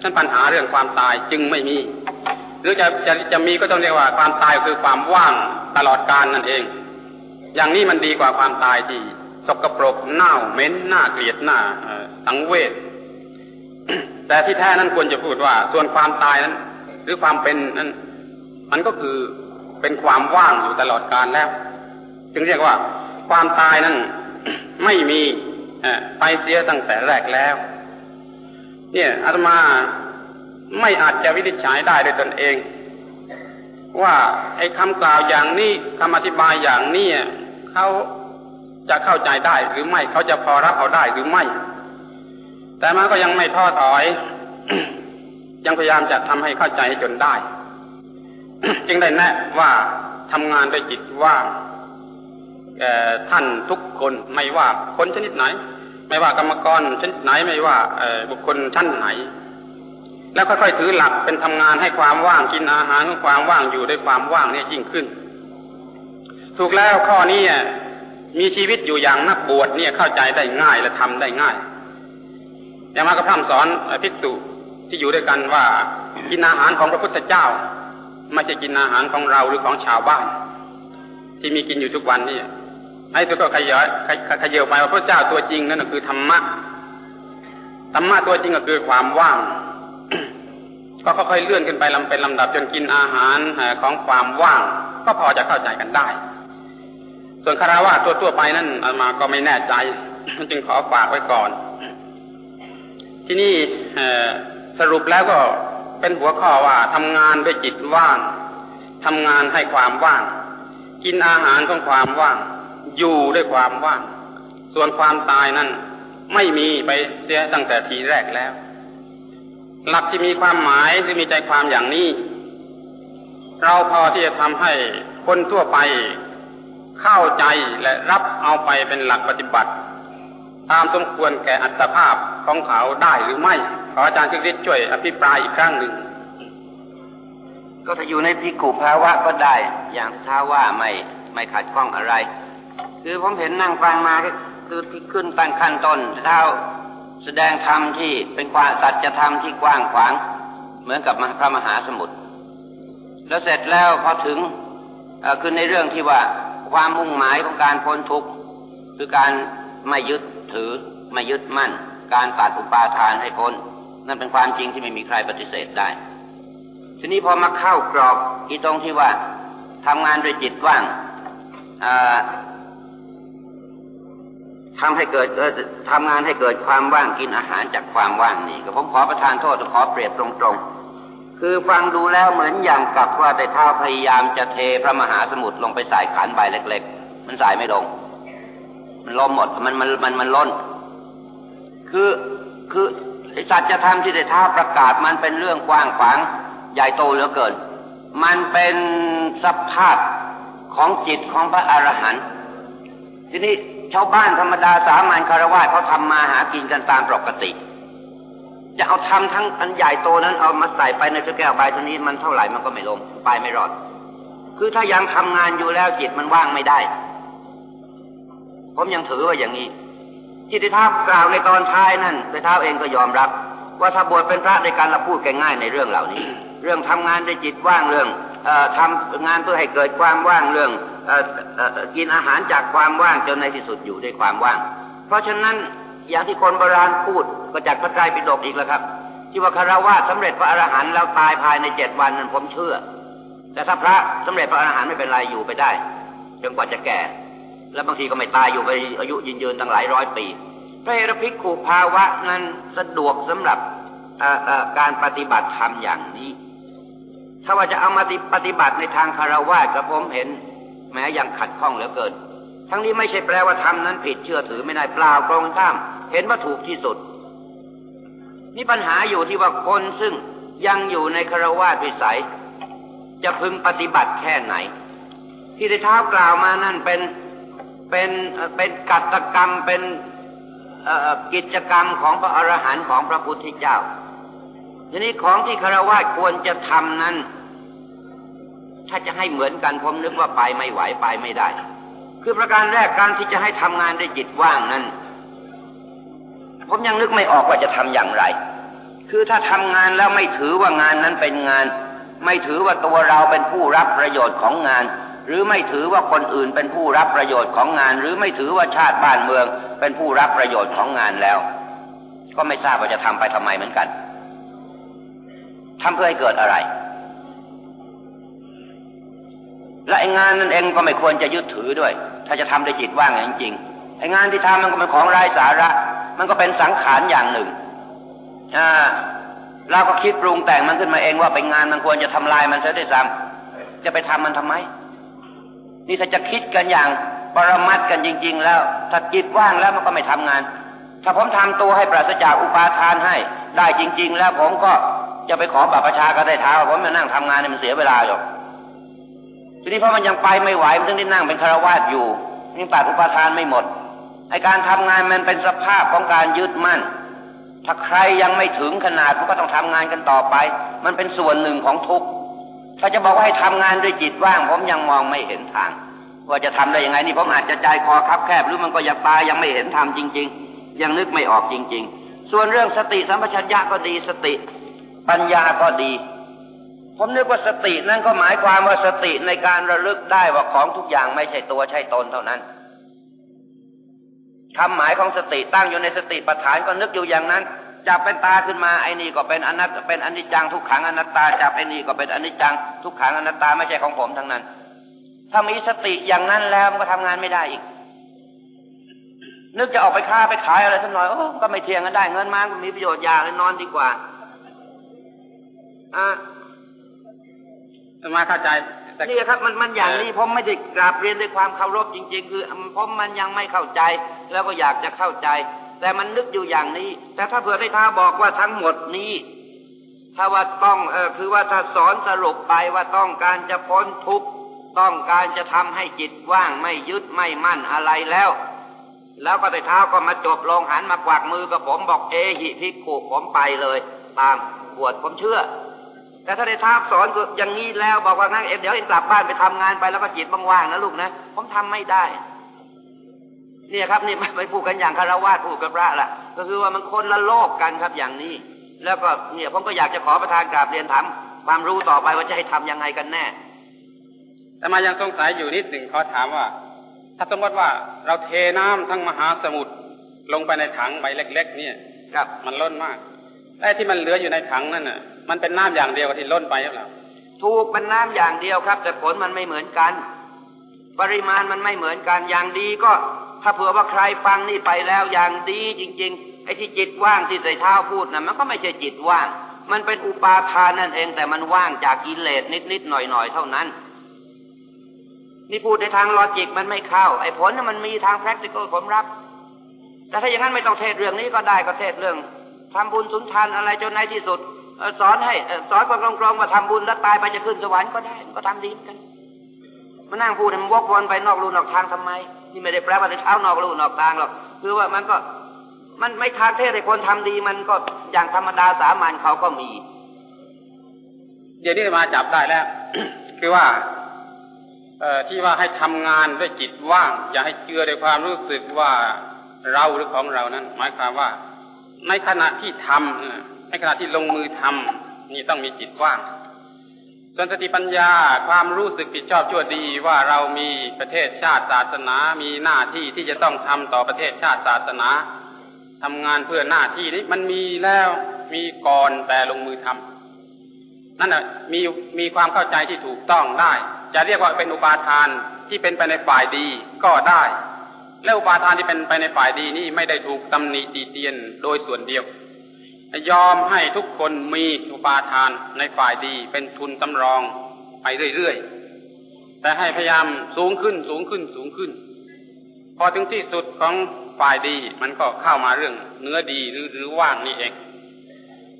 ฉันปัญหาเรื่องความตายจึงไม่มี หรือจะจะจะมีก็ต้องเรียกว่าความตายคือความว่างตลอดกาลนั่นเอง อย่างนี้มันดีกว่าความตายที่สกปรกเน่าเหม็นหน้าเกลียดหน้าสังเวช แต่ที่แท้นั้นควรจะพูดว่า ส่วนความตายนั้น หรือความเป็นนั้น มันก็คือเป็นความว่างอยู่ตลอดกาลแล้ว จึงเรียกว่า ความตายนั้นไม่มีไปเสียตั้งแต่แรกแล้ว เนี่ยอาตมาไม่อาจจะวินิจฉัยได้ด้วยตนเอง ว่าไอ้คำกล่าวอย่างนี้คำอธิบายอย่างนี้เขาจะเข้าใจได้หรือไม่เขาจะพอรับเอาได้หรือไม่ แต่มาก็ยังไม่ท้อถอย ยังพยายามจะทำให้เข้าใจจนได้ จึงได้แนะว่าทำงานด้วยจิตว่าแก่ท่านทุกคนไม่ว่าคนชนิดไหน ไม่ว่ากรรมกรชนิดไหนไม่ว่าบุคคลชั้นไหน แล้วค่อยๆถือหลักเป็นทำงานให้ความว่างกินอาหารความว่างอยู่ด้วยความว่างนี่ยิ่งขึ้น ถูกแล้วข้อนี้มีชีวิตอยู่อย่างนักบวชเนี่ยเข้าใจได้ง่ายและทำได้ง่าย อย่างมาก็พร่ำสอนภิกษุที่อยู่ด้วยกันว่ากินอาหารของพระพุทธเจ้า ไม่ใช่กินอาหารของเราหรือของชาวบ้าน ที่มีกินอยู่ทุกวันนี่ไอ้ตัวก็ขยายขยายไปว่าพระเจ้าตัวจริงนั่นคือธรรมะธรรมะตัวจริงก็คือความว่าง ก็ค่อยๆเลื่อนขึ้นไปลำเป็นลำดับจนกินอาหารของความว่าง ก็พอจะเข้าใจกันได้ ส่วนคาราวะตัวตัวไปนั่นอามาก็ไม่แน่ใจจึงขอฝากไว้ก่อน ที่นี่สรุปแล้วก็เป็นหัวข้อว่าทำงานด้วยจิตว่างทำงานให้ความว่าง กินอาหารของความว่าง อยู่ด้วยความว่าง ส่วนความตายนั้นไม่มีไปเสียตั้งแต่ทีแรกแล้ว หลักที่มีความหมายหรือมีใจความอย่างนี้ เราพอที่จะทำให้คนทั่วไปเข้าใจและรับเอาไปเป็นหลักปฏิบัติ ตามสมควรแก่อัตภาพของเขาได้หรือไม่ ขออาจารย์ชิริช่วยอภิปรายอีกครั้งหนึ่ง ก็ถ้าอยู่ในพิกุภาวะก็ได้ อย่างท้าว่าไม่ไม่ขัดข้องอะไร คือผมเห็นนั่งฟังมาคือที่ขึ้นตั้งขั้นต้นเท้าแสดงธรรมที่เป็นความสัจธรรมที่กว้างขวาง เหมือนกับพระมหาสมุทรแล้วเสร็จแล้วพอถึงคือในเรื่องที่ว่าความมุ่งหมายของการพ้นทุกข์คือการไม่ยึด ถือ ไม่ยึดมั่น การตัดอุปาทานให้พ้น นั่นเป็นความจริงที่ไม่มีใครปฏิเสธได้ ทีนี้พอมาเข้ากรอบอีตรงที่ว่าทำงานด้วยจิตว่างทำให้เกิดทำงานให้เกิดความว่างกินอาหารจากความว่างนี่ก็ผมขอประทานโทษขอเปรียบตรงๆ คือฟังดูแล้วเหมือนอย่างกับว่าแต่เท้าพยายามจะเทพระมหาสมุทรลงไปใส่ขันใบเล็ก ๆ มันใส่ไม่ลง มันล้มหมด มันมันมันมันล้น คือคือสัจธรรมที่ได้ท้าประกาศมันเป็นเรื่องกว้างขวางใหญ่โตเหลือเกิน มันเป็นสภาพของจิตของพระอรหันต์ทีนี้ชาวบ้านธรรมดาสามัญคารวะเขาทำมาหากินกันตามปกติ จะเอาทำทั้งอันใหญ่โตนั้นเอามาใส่ไปในเจ้าแก้วใบตัวนี้มันเท่าไหร่มันก็ไม่ลงไปไม่รอด คือถ้ายังทำงานอยู่แล้วจิตมันว่างไม่ได้ ผมยังถือว่าอย่างนี้ที่ได้ท้ากล่าวในตอนท้ายนั่นได้ท้าเองก็ยอมรับ ว่าถ้าบวชเป็นพระในการเราพูดง่ายในเรื่องเหล่านี้ เรื่องทำงานด้วยจิตว่างเรื่องทำงานเพื่อให้เกิดความว่างเรื่องกินอาหารจากความว่างจนในที่สุดอยู่ด้วยความว่าง เพราะฉะนั้นอย่างที่คนโบราณพูดก็จากพระไตรปิฎกอีกแล้วครับที่ว่าคารวะสำเร็จพระอรหันต์แล้วตายภายในเจ็ดวันนั้นผมเชื่อ แต่ถ้าพระสำเร็จพระอรหันต์ไม่เป็นไรอยู่ไปได้จนกว่าจะแก่ แล้วบางทีก็ไม่ตายอยู่ไปอายุยืนยืนตั้งหลายร้อยปี พระเอรพิกขุภาวะนั้นสะดวกสำหรับการปฏิบัติธรรมอย่างนี้ ถ้าว่าจะเอามาปฏิบัติในทางคารวะกับผมเห็น แม้ยังขัดข้องเหลือเกิน ทั้งนี้ไม่ใช่แปลว่าทำนั้นผิดเชื่อถือไม่ได้เปล่าตรงข้าม เห็นว่าถูกที่สุด นี่ปัญหาอยู่ที่ว่าคนซึ่งยังอยู่ในคารวะวิสัย จะพึงปฏิบัติแค่ไหน ที่ได้เท้ากล่าวมานั่นเป็น เป็นเป็นกัตกรรมเป็นกิจกรรมของพระอรหันต์ของพระพุทธเจ้า ทีนี้ของที่คารวะควรจะทำนั้น ถ้าจะให้เหมือนกันผมนึกว่าไปไม่ไหวไปไม่ได้ คือประการแรกการที่จะให้ทำงานด้วยจิตว่างนั้น ผมยังนึกไม่ออกว่าจะทำอย่างไร คือถ้าทำงานแล้วไม่ถือว่างานนั้นเป็นงาน ไม่ถือว่าตัวเราเป็นผู้รับประโยชน์ของงาน หรือไม่ถือว่าคนอื่นเป็นผู้รับประโยชน์ของงาน หรือไม่ถือว่าชาติบ้านเมือง เป็นผู้รับประโยชน์ของงานแล้ว ก็ไม่ทราบว่าจะทำไปทำไมเหมือนกันทำเพื่อให้เกิดอะไร และไอ้งานนั่นเองก็ไม่ควรจะยึดถือด้วย ถ้าจะทำด้วยจิตว่างจริงไอ้งานที่ทำมันก็เป็นของไร้สาระ มันก็เป็นสังขารอย่างหนึ่งอ่าเราก็คิดปรุงแต่งมันขึ้นมาเองว่าเป็นงานมันควรจะทำลายมันซะด้วยซ้ำจะไปทำมันทำไม นี่ถ้าจะคิดกันอย่างปรมัดกันจริง ๆ แล้ว ถ้าจิตว่างแล้วมันก็ไม่ทำงาน ถ้าผมทำตัวให้ปราศจากอุปาทานให้ ได้จริง ๆ แล้วผมก็จะไปขอบัตรประชาก็ได้เท้าผมมานั่งทำงานเนี่ยมันเสียเวลาอยู่ทีนี้เพราะมันยังไปไม่ไหวมันถึงได้นั่งเป็นคารวาสอยู่ยังตัดอุปทานไม่หมดไอการทำงานมันเป็นสภาพของการยึดมั่น ถ้าใครยังไม่ถึงขนาดมันก็ต้องทำงานกันต่อไป มันเป็นส่วนหนึ่งของทุกข์ ถ้าจะบอกว่าให้ทำงานด้วยจิตว่าง ผมยังมองไม่เห็นทาง ว่าจะทำได้ยังไงนี่ผมอาจจะใจคอคับแคบหรือมันก็ยังตายยังไม่เห็นทำจริง ๆ ยังนึกไม่ออกจริง ๆ ส่วนเรื่องสติสัมปชัญญะก็ดีสติ ปัญญาก็ดี ผมนึกว่าสตินั่นก็หมายความว่าสติในการระลึกได้ว่าของทุกอย่างไม่ใช่ตัวใช่ตนเท่านั้นคำหมายของสติตั้งอยู่ในสติปัฏฐานก็นึกอยู่อย่างนั้น จับเป็นตาขึ้นมาไอ้นี่ก็เป็นอนัตเป็นอนิจจังทุกขังอนัตตาจับไอ้นี่ก็เป็นอนิจจังทุกขังอนัตตาไม่ใช่ของผมทั้งนั้น ถ้ามีสติอย่างนั้นแล้วมันก็ทำงานไม่ได้อีก นึกจะออกไปค้าไปขายอะไรสักหน่อยโอ้ก็ไม่เที่ยงกันได้เงินมาก็มีประโยชน์อย่างเลยนอนดีกว่าอ่ามาเข้าใจนี่ครับมันมันอย่างนี้ผมไม่ได้กราบเรียนด้วยความเคารพจริง ๆ คือผมมันยังไม่เข้าใจ แล้วก็อยากจะเข้าใจ แต่มันนึกอยู่อย่างนี้ แต่ถ้าเผื่อได้ท้าบอกว่าทั้งหมดนี้ ถ้าว่าต้องเออคือว่าถ้าสอนสรุปไปว่าต้องการจะพ้นทุกข์ต้องการจะทำให้จิตว่างไม่ยึดไม่มั่นอะไรแล้ว แล้วก็ได้ท้าก็มาจบลงหันมากวักมือกับผมบอกเอหิพิกขุผมไปเลย ตามบวชผมเชื่อ แต่ถ้าได้ท้าสอนอย่างนี้แล้วบอกว่างั้นเอเดี๋ยวเอ็งกลับบ้านไปทำงานไปแล้วก็จิตว่างๆนะลูกนะผมทำไม่ได้ เนี่ยครับนี่ไม่พูดกันอย่างคารวะพูดกับพระละก็คือว่ามันคนละโลกกันครับอย่างนี้ แล้วก็เนี่ยผมก็อยากจะขอประธานกราบเรียนถามความรู้ต่อไปว่าจะให้ทํำยังไงกันแน่แต่มายังสงสัยอยู่นิดหนึ่งขอถามว่า ถ้าสมมติว่าเราเทน้ำทั้งมหาสมุทรลงไปในถังใบเล็ก ๆ เนี่ยครับมันล้นมากไอ้ที่มันเหลืออยู่ในถังนั่นน่ะ มันเป็นน้ำอย่างเดียวที่ล้นไปหรือเปล่าถูกเป็นน้ำอย่างเดียวครับ แต่ผลมันไม่เหมือนกัน ปริมาณมันไม่เหมือนกันอย่างดีก็ ถ้าเผื่อว่าใครฟังนี่ไปแล้วอย่างดีจริง ๆ ไอ้ที่จิตว่างที่ใส่เท้าพูดนะมันก็ไม่ใช่จิตว่าง มันเป็นอุปาทานนั่นเอง แต่มันว่างจากกิเลสนิดๆหน่อยๆเท่านั้น นี่พูดในทางลอจิกมันไม่เข้า ไอ้ผลมันมีทาง practical ผมรับ แต่ถ้าอย่างนั้นไม่ต้องเทศเรื่องนี้ก็ได้ก็เทศเรื่องทำบุญสุนทานอะไรจนในที่สุดสอนให้สอนคนกลงๆว่าทำบุญแล้วตายไปจะขึ้นสวรรค์ก็ได้ก็ทำดีกันมานั่งพูดมันวกวนไปนอกรูนอกทางทำไม นี่ไม่ได้แปลว่าจะเช้านอกรูนอกทางหรอกคือว่ามันก็มันไม่ทางเทศให้คนทำดีมันก็อย่างธรรมดาสามัญเขาก็มี เดี๋ยวนี้มาจับได้แล้ว คือว่า เอ่อที่ว่าให้ทำงานด้วยจิตว่าง อย่าให้เชื่อด้วยความรู้สึกว่าเราหรือของเรานั้น หมายความว่า ในขณะที่ทำในขณะที่ลงมือทำนี่ต้องมีจิตว่าง ส่วนสติปัญญาความรู้สึกผิดชอบชั่วดีว่าเรามีประเทศชาติศาสนา มีหน้าที่ที่จะต้องทำต่อประเทศชาติศาสนาทำงานเพื่อหน้าที่นี้มันมีแล้วมีก่อนแต่ลงมือทำนั่นแหะมีมีความเข้าใจที่ถูกต้องได้ จะเรียกว่าเป็นอุปาทานที่เป็นไปในฝ่ายดีก็ได้ และอุปาทานที่เป็นไปในฝ่ายดีนี่ไม่ได้ถูกตำหนิตีเตียนโดยส่วนเดียว ยอมให้ทุกคนมีอุปาทานในฝ่ายดีเป็นทุนสำรองไปเรื่อยๆ แต่ให้พยายามสูงขึ้นสูงขึ้นสูงขึ้น พอถึงที่สุดของฝ่ายดีมันก็เข้ามาเรื่องเนื้อดีหรือหรือว่างนี่เอง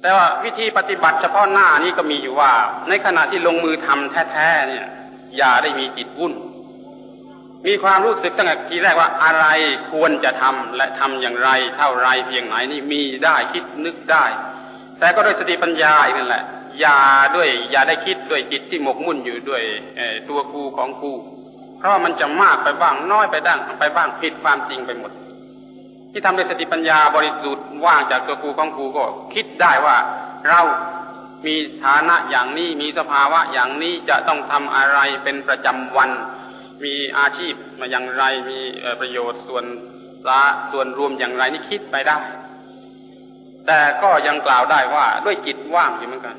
แต่ว่าวิธีปฏิบัติเฉพาะหน้านี้ก็มีอยู่ว่า ในขณะที่ลงมือทำแท้ๆเนี่ย อย่าได้มีจิตวุ่น มีความรู้สึกตั้งแต่ทีแรกว่าอะไรควรจะทำและทำอย่างไร เท่าไรเพียงไหนนี่มีได้คิดนึกได้ แต่ก็ด้วยสติปัญญาอีกนั่นแหละอย่าด้วยอย่าได้คิดด้วยจิตที่หมกมุ่นอยู่ด้วยตัวกูของกูเพราะมันจะมากไปบ้างน้อยไปดั้งไปบ้างผิดความจริงไปหมด ที่ทำด้วยสติปัญญาบริสุทธิ์ว่างจากตัวกูของกูก็คิดได้ว่าเรามีฐานะอย่างนี้มีสภาวะอย่างนี้จะต้องทำอะไรเป็นประจำวัน มีอาชีพมาอย่างไร มีประโยชน์ส่วนละส่วนรวมอย่างไรนี่คิดไปได้ แต่ก็ยังกล่าวได้ว่าด้วยจิตว่างอยู่เหมือนกัน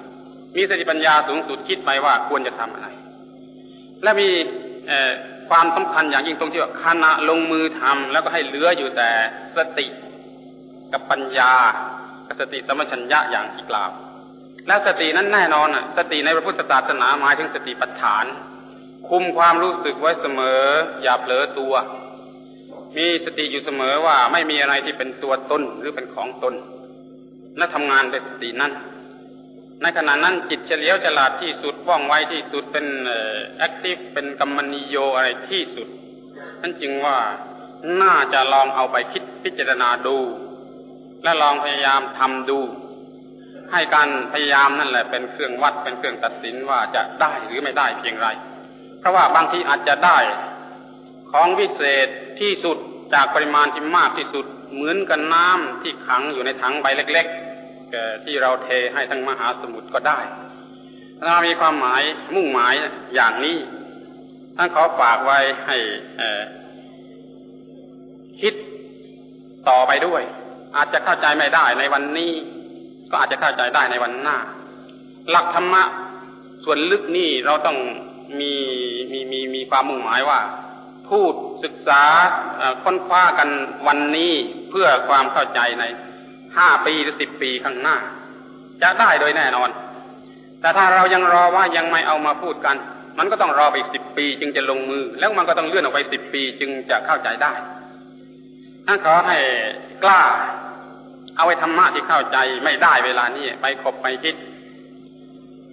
มีสติปัญญาสูงสุดคิดไปว่าควรจะทำอะไร และมีความสำคัญอย่างยิ่งตรงที่ว่าขณะลงมือทำแล้วก็ให้เหลืออยู่แต่สติกับปัญญากับสติสมัชัญญะอย่างที่กล่าว และสตินั้นแน่นอนสติในพระพุทธศาสนาหมายถึงสติปัฏฐาน คุมความรู้สึกไว้เสมอ อย่าเผลอตัว มีสติอยู่เสมอว่าไม่มีอะไรที่เป็นตัวตนหรือเป็นของตนและทำงานด้วยสตินั้นในขณะนั้นจิตเฉลียวฉลาดที่สุดว่องไวที่สุดเป็นแอคทีฟเป็นกรรมนิโยอะไรที่สุดนั่นจึงว่าน่าจะลองเอาไปคิดพิจารณาดู และลองพยายามทำดู ให้การพยายามนั่นแหละเป็นเครื่องวัดเป็นเครื่องตัดสินว่าจะได้หรือไม่ได้เพียงไร เพราะว่าบางทีอาจจะได้ของวิเศษที่สุดจากปริมาณที่มากที่สุดเหมือนกับนน้ำที่ขังอยู่ในถังใบเล็กๆที่เราเทให้ทั้งมหาสมุทรก็ได้ถ้ามีความหมายมุ่งหมายอย่างนี้ท่านขอฝากไว้ให้คิดต่อไปด้วย อาจจะเข้าใจไม่ได้ในวันนี้ ก็อาจจะเข้าใจได้ในวันหน้า หลักธรรมะส่วนลึกนี่เราต้อง มีมีมีมีความมุ่งหมายว่า พูดศึกษาค้นคว้ากันวันนี้เพื่อความเข้าใจในห้าปีหรือสิบปีข้างหน้า จะได้โดยแน่นอน แต่ถ้าเรายังรอว่ายังไม่เอามาพูดกัน มันก็ต้องรอไปอีกสิบปี จึงจะลงมือ แล้วมันก็ต้องเลื่อนออกไปสิบปี จึงจะเข้าใจได้ท่านขอให้กล้า เอาไว้ธรรมะที่เข้าใจไม่ได้เวลานี้ไปคบไปคิด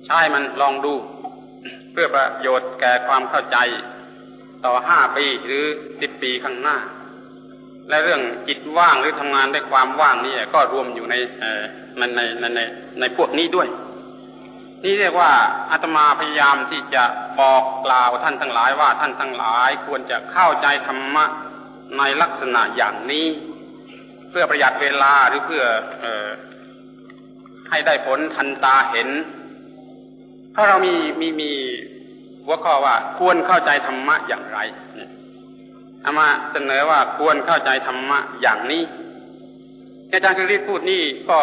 ใช้มันลองดู พื่อประโยชน์แก่ความเข้าใจ ต่อห้าปีหรือสิบปีข้างหน้า และเรื่องจิตว่างหรือทำงานด้วยความว่างนี่ก็รวมอยู่ในในในในในในพวกนี้ด้วย นี่เรียกว่าอาตมาพยายามที่จะบอกกล่าวท่านทั้งหลายว่าท่านทั้งหลายควรจะเข้าใจธรรมะในลักษณะอย่างนี้ เพื่อประหยัดเวลาหรือเพื่ออให้ได้ผลทันตาเห็นเพราเรามีมีมี หัวข้อว่าควรเข้าใจธรรมะอย่างไรเอามาเสนอว่าควรเข้าใจธรรมะอย่างนี้อาจารย์คือรีพูดนี่ก็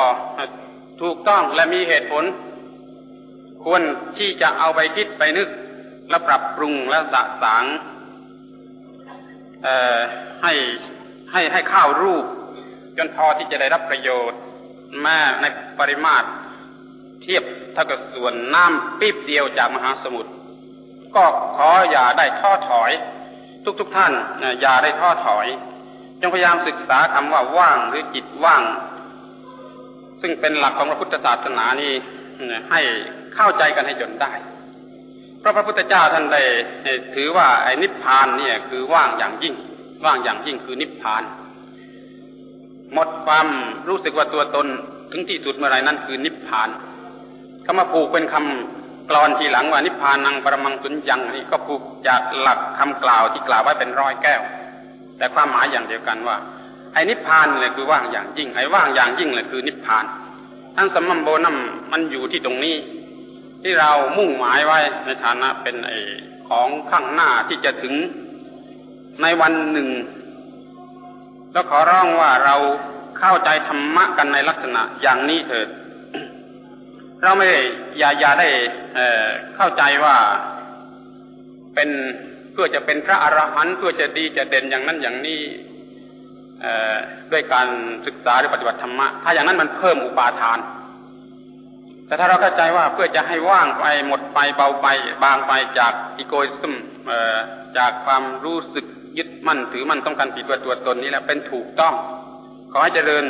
ถูกต้องและมีเหตุผล ควรที่จะเอาไปคิดไปนึก และปรับปรุงและสะสางให้ให้ให้ข้าวรูป จนพอที่จะได้รับประโยชน์แม้ในปริมาตร เทียบเท่ากับส่วนน้ำปีบเดียวจากมหาสมุทร ก็ขออย่าได้ท้อถอย ทุกๆทท่านอย่าได้ท้อถอย จงพยายามศึกษาคำว่าว่างหรือจิตว่าง ซึ่งเป็นหลักของพระพุทธศาสนานี้ให้เข้าใจกันให้จนได้ เพราะพระพุทธเจ้าท่านได้ถือว่าไอ้นิพพานเนี่ยคือว่างอย่างยิ่ง ว่างอย่างยิ่งคือนิพพาน หมดความรู้สึกว่าตัวตนถึงที่สุดเมื่อไรนั่นคือนิพพานคำว่าผูกเป็นคำ กลอนทีหลังว่านิพพานังปรมังสุญญังนี่ก็ผูกจากหลักคำกล่าวที่กล่าวไว้เป็นร้อยแก้ว แต่ความหมายอย่างเดียวกันว่าไอ้นิพพานเนี่ยคือว่างอย่างยิ่งไอ้ว่างอย่างยิ่งเลยคือนิพพานทั้งสมัมโบนัมมันอยู่ที่ตรงนี้ ที่เรามุ่งหมายไว้ในฐานะเป็นไอ้ของข้างหน้าที่จะถึงในวันหนึ่ง แล้วขอร้องว่าเราเข้าใจธรรมะกันในลักษณะอย่างนี้เถิด เราไม่อย่าอย่าได้เเข้าใจว่าเป็นเพื่อจะเป็นพระอรหันต์เพื่อจะดีจะเด่นอย่างนั้นอย่างนี้ด้วยการศึกษาหรือปฏิบัติธรรมะถ้าอย่างนั้นมันเพิ่มอุปาทาน แต่ถ้าเราเข้าใจว่าเพื่อจะให้ว่างไปหมดไปเบาไปบางไปจากอีโกอิซึมจากความรู้สึกยึดมั่นถือมั่นต้องการปิดตัวตัวตนนี้แล้วเป็นถูกต้องขอให้เจริญ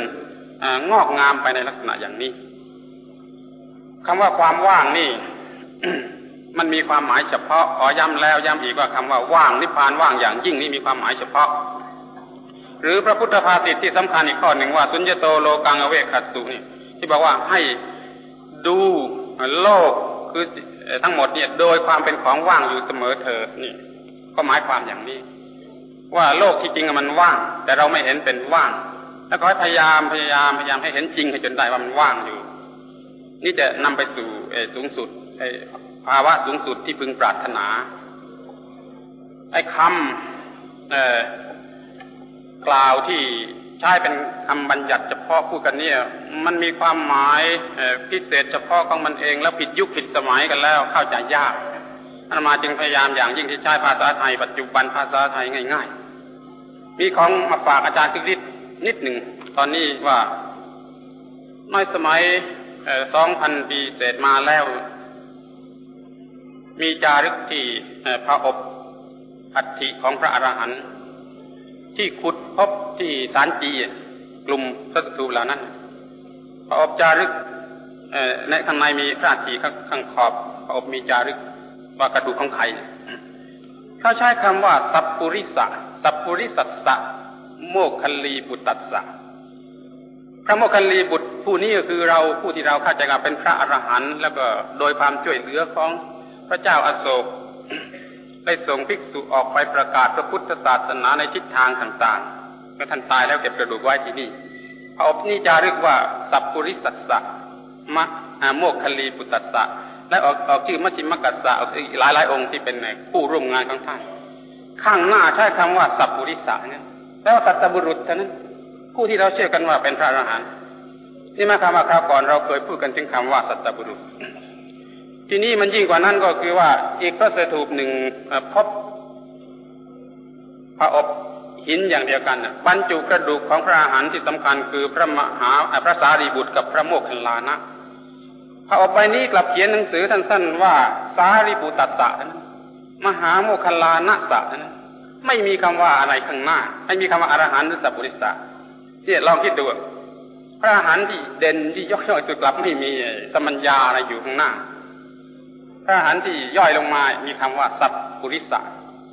งอกงามไปในลักษณะอย่างนี้ คำว่าความว่างนี่ มันมีความหมายเฉพาะขอย้ำแล้วย้ำอีกว่าคำว่าว่างนิพพานว่างอย่างยิ่งนี่มีความหมายเฉพาะ หรือพระพุทธภาษิตที่สำคัญอีกข้อหนึ่งว่า สุญญโตโลกังอเวคัตสุนี่ที่บอกว่าให้ดูโลกคือทั้งหมดเนี่ย โดยความเป็นของว่างอยู่เสมอเธอนี่ ก็หมายความอย่างนี้ ว่าโลกที่จริงมันว่าง แต่เราไม่เห็นเป็นว่าง แล้วก็พยายามพยายามพยายามให้เห็นจริงให้จนได้ว่ามันว่างอยู่ นี่จะนำไปสู่สูงสุดภาวะสูงสุดที่พึงปรารถนา ไอ้คำกล่าวที่ใช้เป็นคำบัญญัติเฉพาะพูดกันเนี่ย มันมีความหมายพิเศษเฉพาะของมันเองแล้วผิดยุคผิดสมัยกันแล้วเข้าใจยากอาตมาจึงพยายามอย่างยิ่งที่ใช้ภาษาไทยปัจจุบันภาษาไทยง่าย ๆ มีของมาฝากอาจารย์คึกฤทธิ์นิดหนึ่งตอนนี้ว่าในสมัย สองพันปีเศษมาแล้ว มีจารึกที่พระอบอัฐิของพระอรหันต์ที่ขุดพบที่สารจีกลุ่มสัตว์เหล่านั้น พระอบจารึกในข้างในมีพระอัฐิข้างขอบ พระอบมีจารึกว่ากระดูกของใครเขาใช้คำว่าสัพปุริสะสัพปุริสัสสะโมคัลลีปุตตัสสะ พระโมคคัลลีบุตรผู้นี้ก็คือเราผู้ที่เราเข้าใจกันเป็นพระอรหันต์แล้วก็โดยความช่วยเหลือของพระเจ้าอาโศกได้ส่งภิกษุออกไปประกาศพระพุทธศาสนาในทิศทางต่างๆเมื่อท่านตายแล้วเก็บกระดูกไว้ที่นี่พระอบนี้จะเรียกว่า สัพปุริสัสสะมะโมคคัลลีปุตตสะและออกออกชื่อมัชิมกัสสะอีกหลายหลายองค์ที่เป็นผู้ร่วมงานของท่าน ข้างหน้าใช้คำว่าสัพปุริสะนี่ยแล้วสัตบุรุษเท่านั้น ผู้ที่เราเชื่อกันว่าเป็นพระอรหันต์นี่มาคำว่าคราวก่อนเราเคยพูดกันถึงคำว่าสัตบุรุษ ทีนี้มันยิ่งกว่านั้นก็คือว่าอีกพระสถูปหนึ่งพบพระอบหินอย่างเดียวกันบรรจุกระดูกของพระอาหารที่สำคัญคือพระมหาพระสารีบุตรกับพระโมคคัลลานะพระอบไปนี้กลับเขียนหนังสือสั้นๆว่าสารีบุตรสะนั้นมหาโมคคัลลานะสะนั้นไม่มีคำว่าอะไรข้างหน้า ไม่มีคำว่าอรหันต์หรือสัพพุริสะ ที่ยลองคิดดูพระอาหารที่เด่นที่ย่อยๆสุดกลับไม่มีสมัญญาอะไรอยู่ข้างหน้า พระอาหารที่ย่อยลงมา มีคำว่า สัพพุริสะ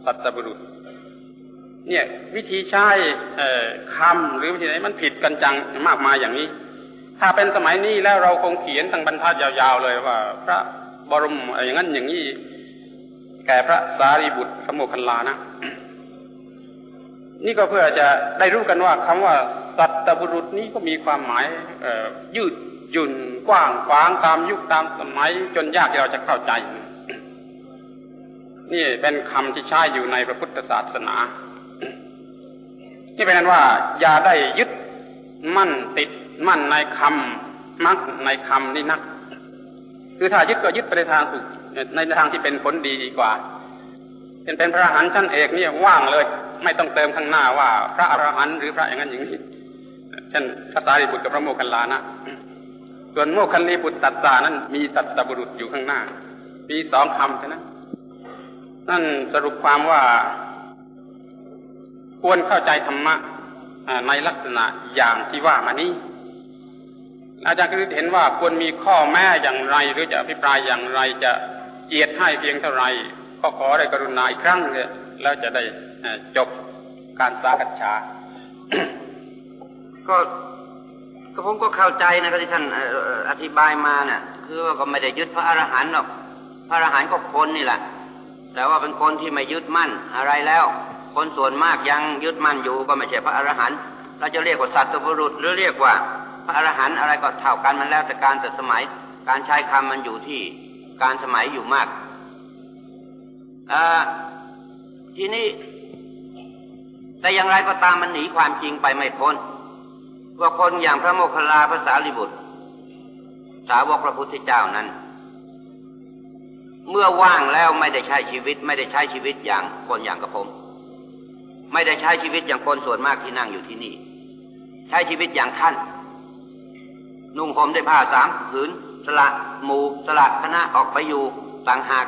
สัตบุรุษ เนี่ย วิธีใช้คำหรือวิธีไหนมันผิดกันจังมากมายอย่างนี้ ถ้าเป็นสมัยนี้แล้วเราคงเขียนตั้งบรรทัดยาวๆเลยว่า พระบรมอย่างนั้นอย่างนี้แก่พระสารีบุตรสมุคัลลานะ นี่ก็เพื่อจะได้รู้กันว่าคำว่าสัตบุรุษนี้ก็มีความหมายยืดหยุ่นกว้างขวางตามยุคตามสมัยจนยากที่เราจะเข้าใจ นี่เป็นคำที่ใช้อยู่ในพระพุทธศาสนา นี่เป็นนั้นว่า อย่าได้ยึดมั่นติดมั่นในคำมักในคำนี่นัก คือถ้ายึดก็ยึดไปในทางถูกในทางที่เป็นผลดีดีกว่า เป็นเป็นพระอรหันต์ชั้นเอกนี่ว่างเลย ไม่ต้องเติมข้างหน้าว่า พระอรหันต์หรือพระอย่างนั้นอย่างนี้เช่นพระสารีบุตรกับพระโมคคัลลานะส่วนโมคคัลลีบุตรตัดสานั้น มีตัดตบุรุษอยู่ข้างหน้า มีสองคำใช่ไหมนั่นสรุปความว่า ควรเข้าใจธรรมะในลักษณะอย่างที่ว่ามานี้อาจารย์คือเห็นว่าควรมีข้อแม้อย่างไร หรือจะอภิปรายอย่างไรจะเจียดให้เพียงเท่าไร ก็ขอได้กรุณาอีกครั้งเลยแล้วจะได้จบการสากัญชาก็ก็ผมก็เข้าใจนะครับที่ท่านอธิบายมาเนี่ยคือว่าก็ไม่ได้ยึดพระอรหันต์หรอก พระอรหันต์ก็คนนี่แหละ แต่ว่าเป็นคนที่ไม่ยึดมั่นอะไรแล้ว คนส่วนมากยังยึดมั่นอยู่ก็ไม่ใช่พระอรหันต์เราจะเรียกว่าสัตว์บุรุษหรือเรียกว่าพระอรหันต์อะไรก็เท่ากันมันแล้วแต่การแต่สมัย การใช้คำมันอยู่ที่การสมัยอยู่มาก ทีนี้ แต่อย่างไรก็ตามมันหนีความจริงไปไม่พ้นว่าคนอย่างพระโมคคัลลาภาษาลิบุตร สาวกพระพุทธเจ้านั้น เมื่อว่างแล้วไม่ได้ใช้ชีวิต ไม่ได้ใช้ชีวิตอย่างคนอย่างกระผม ไม่ได้ใช้ชีวิตอย่างคนส่วนมากที่นั่งอยู่ที่นี่ ใช้ชีวิตอย่างท่าน นุ่งห่มได้ผ้าสามผืน สละหมู่สละคณะออกไปอยู่ต่างหาก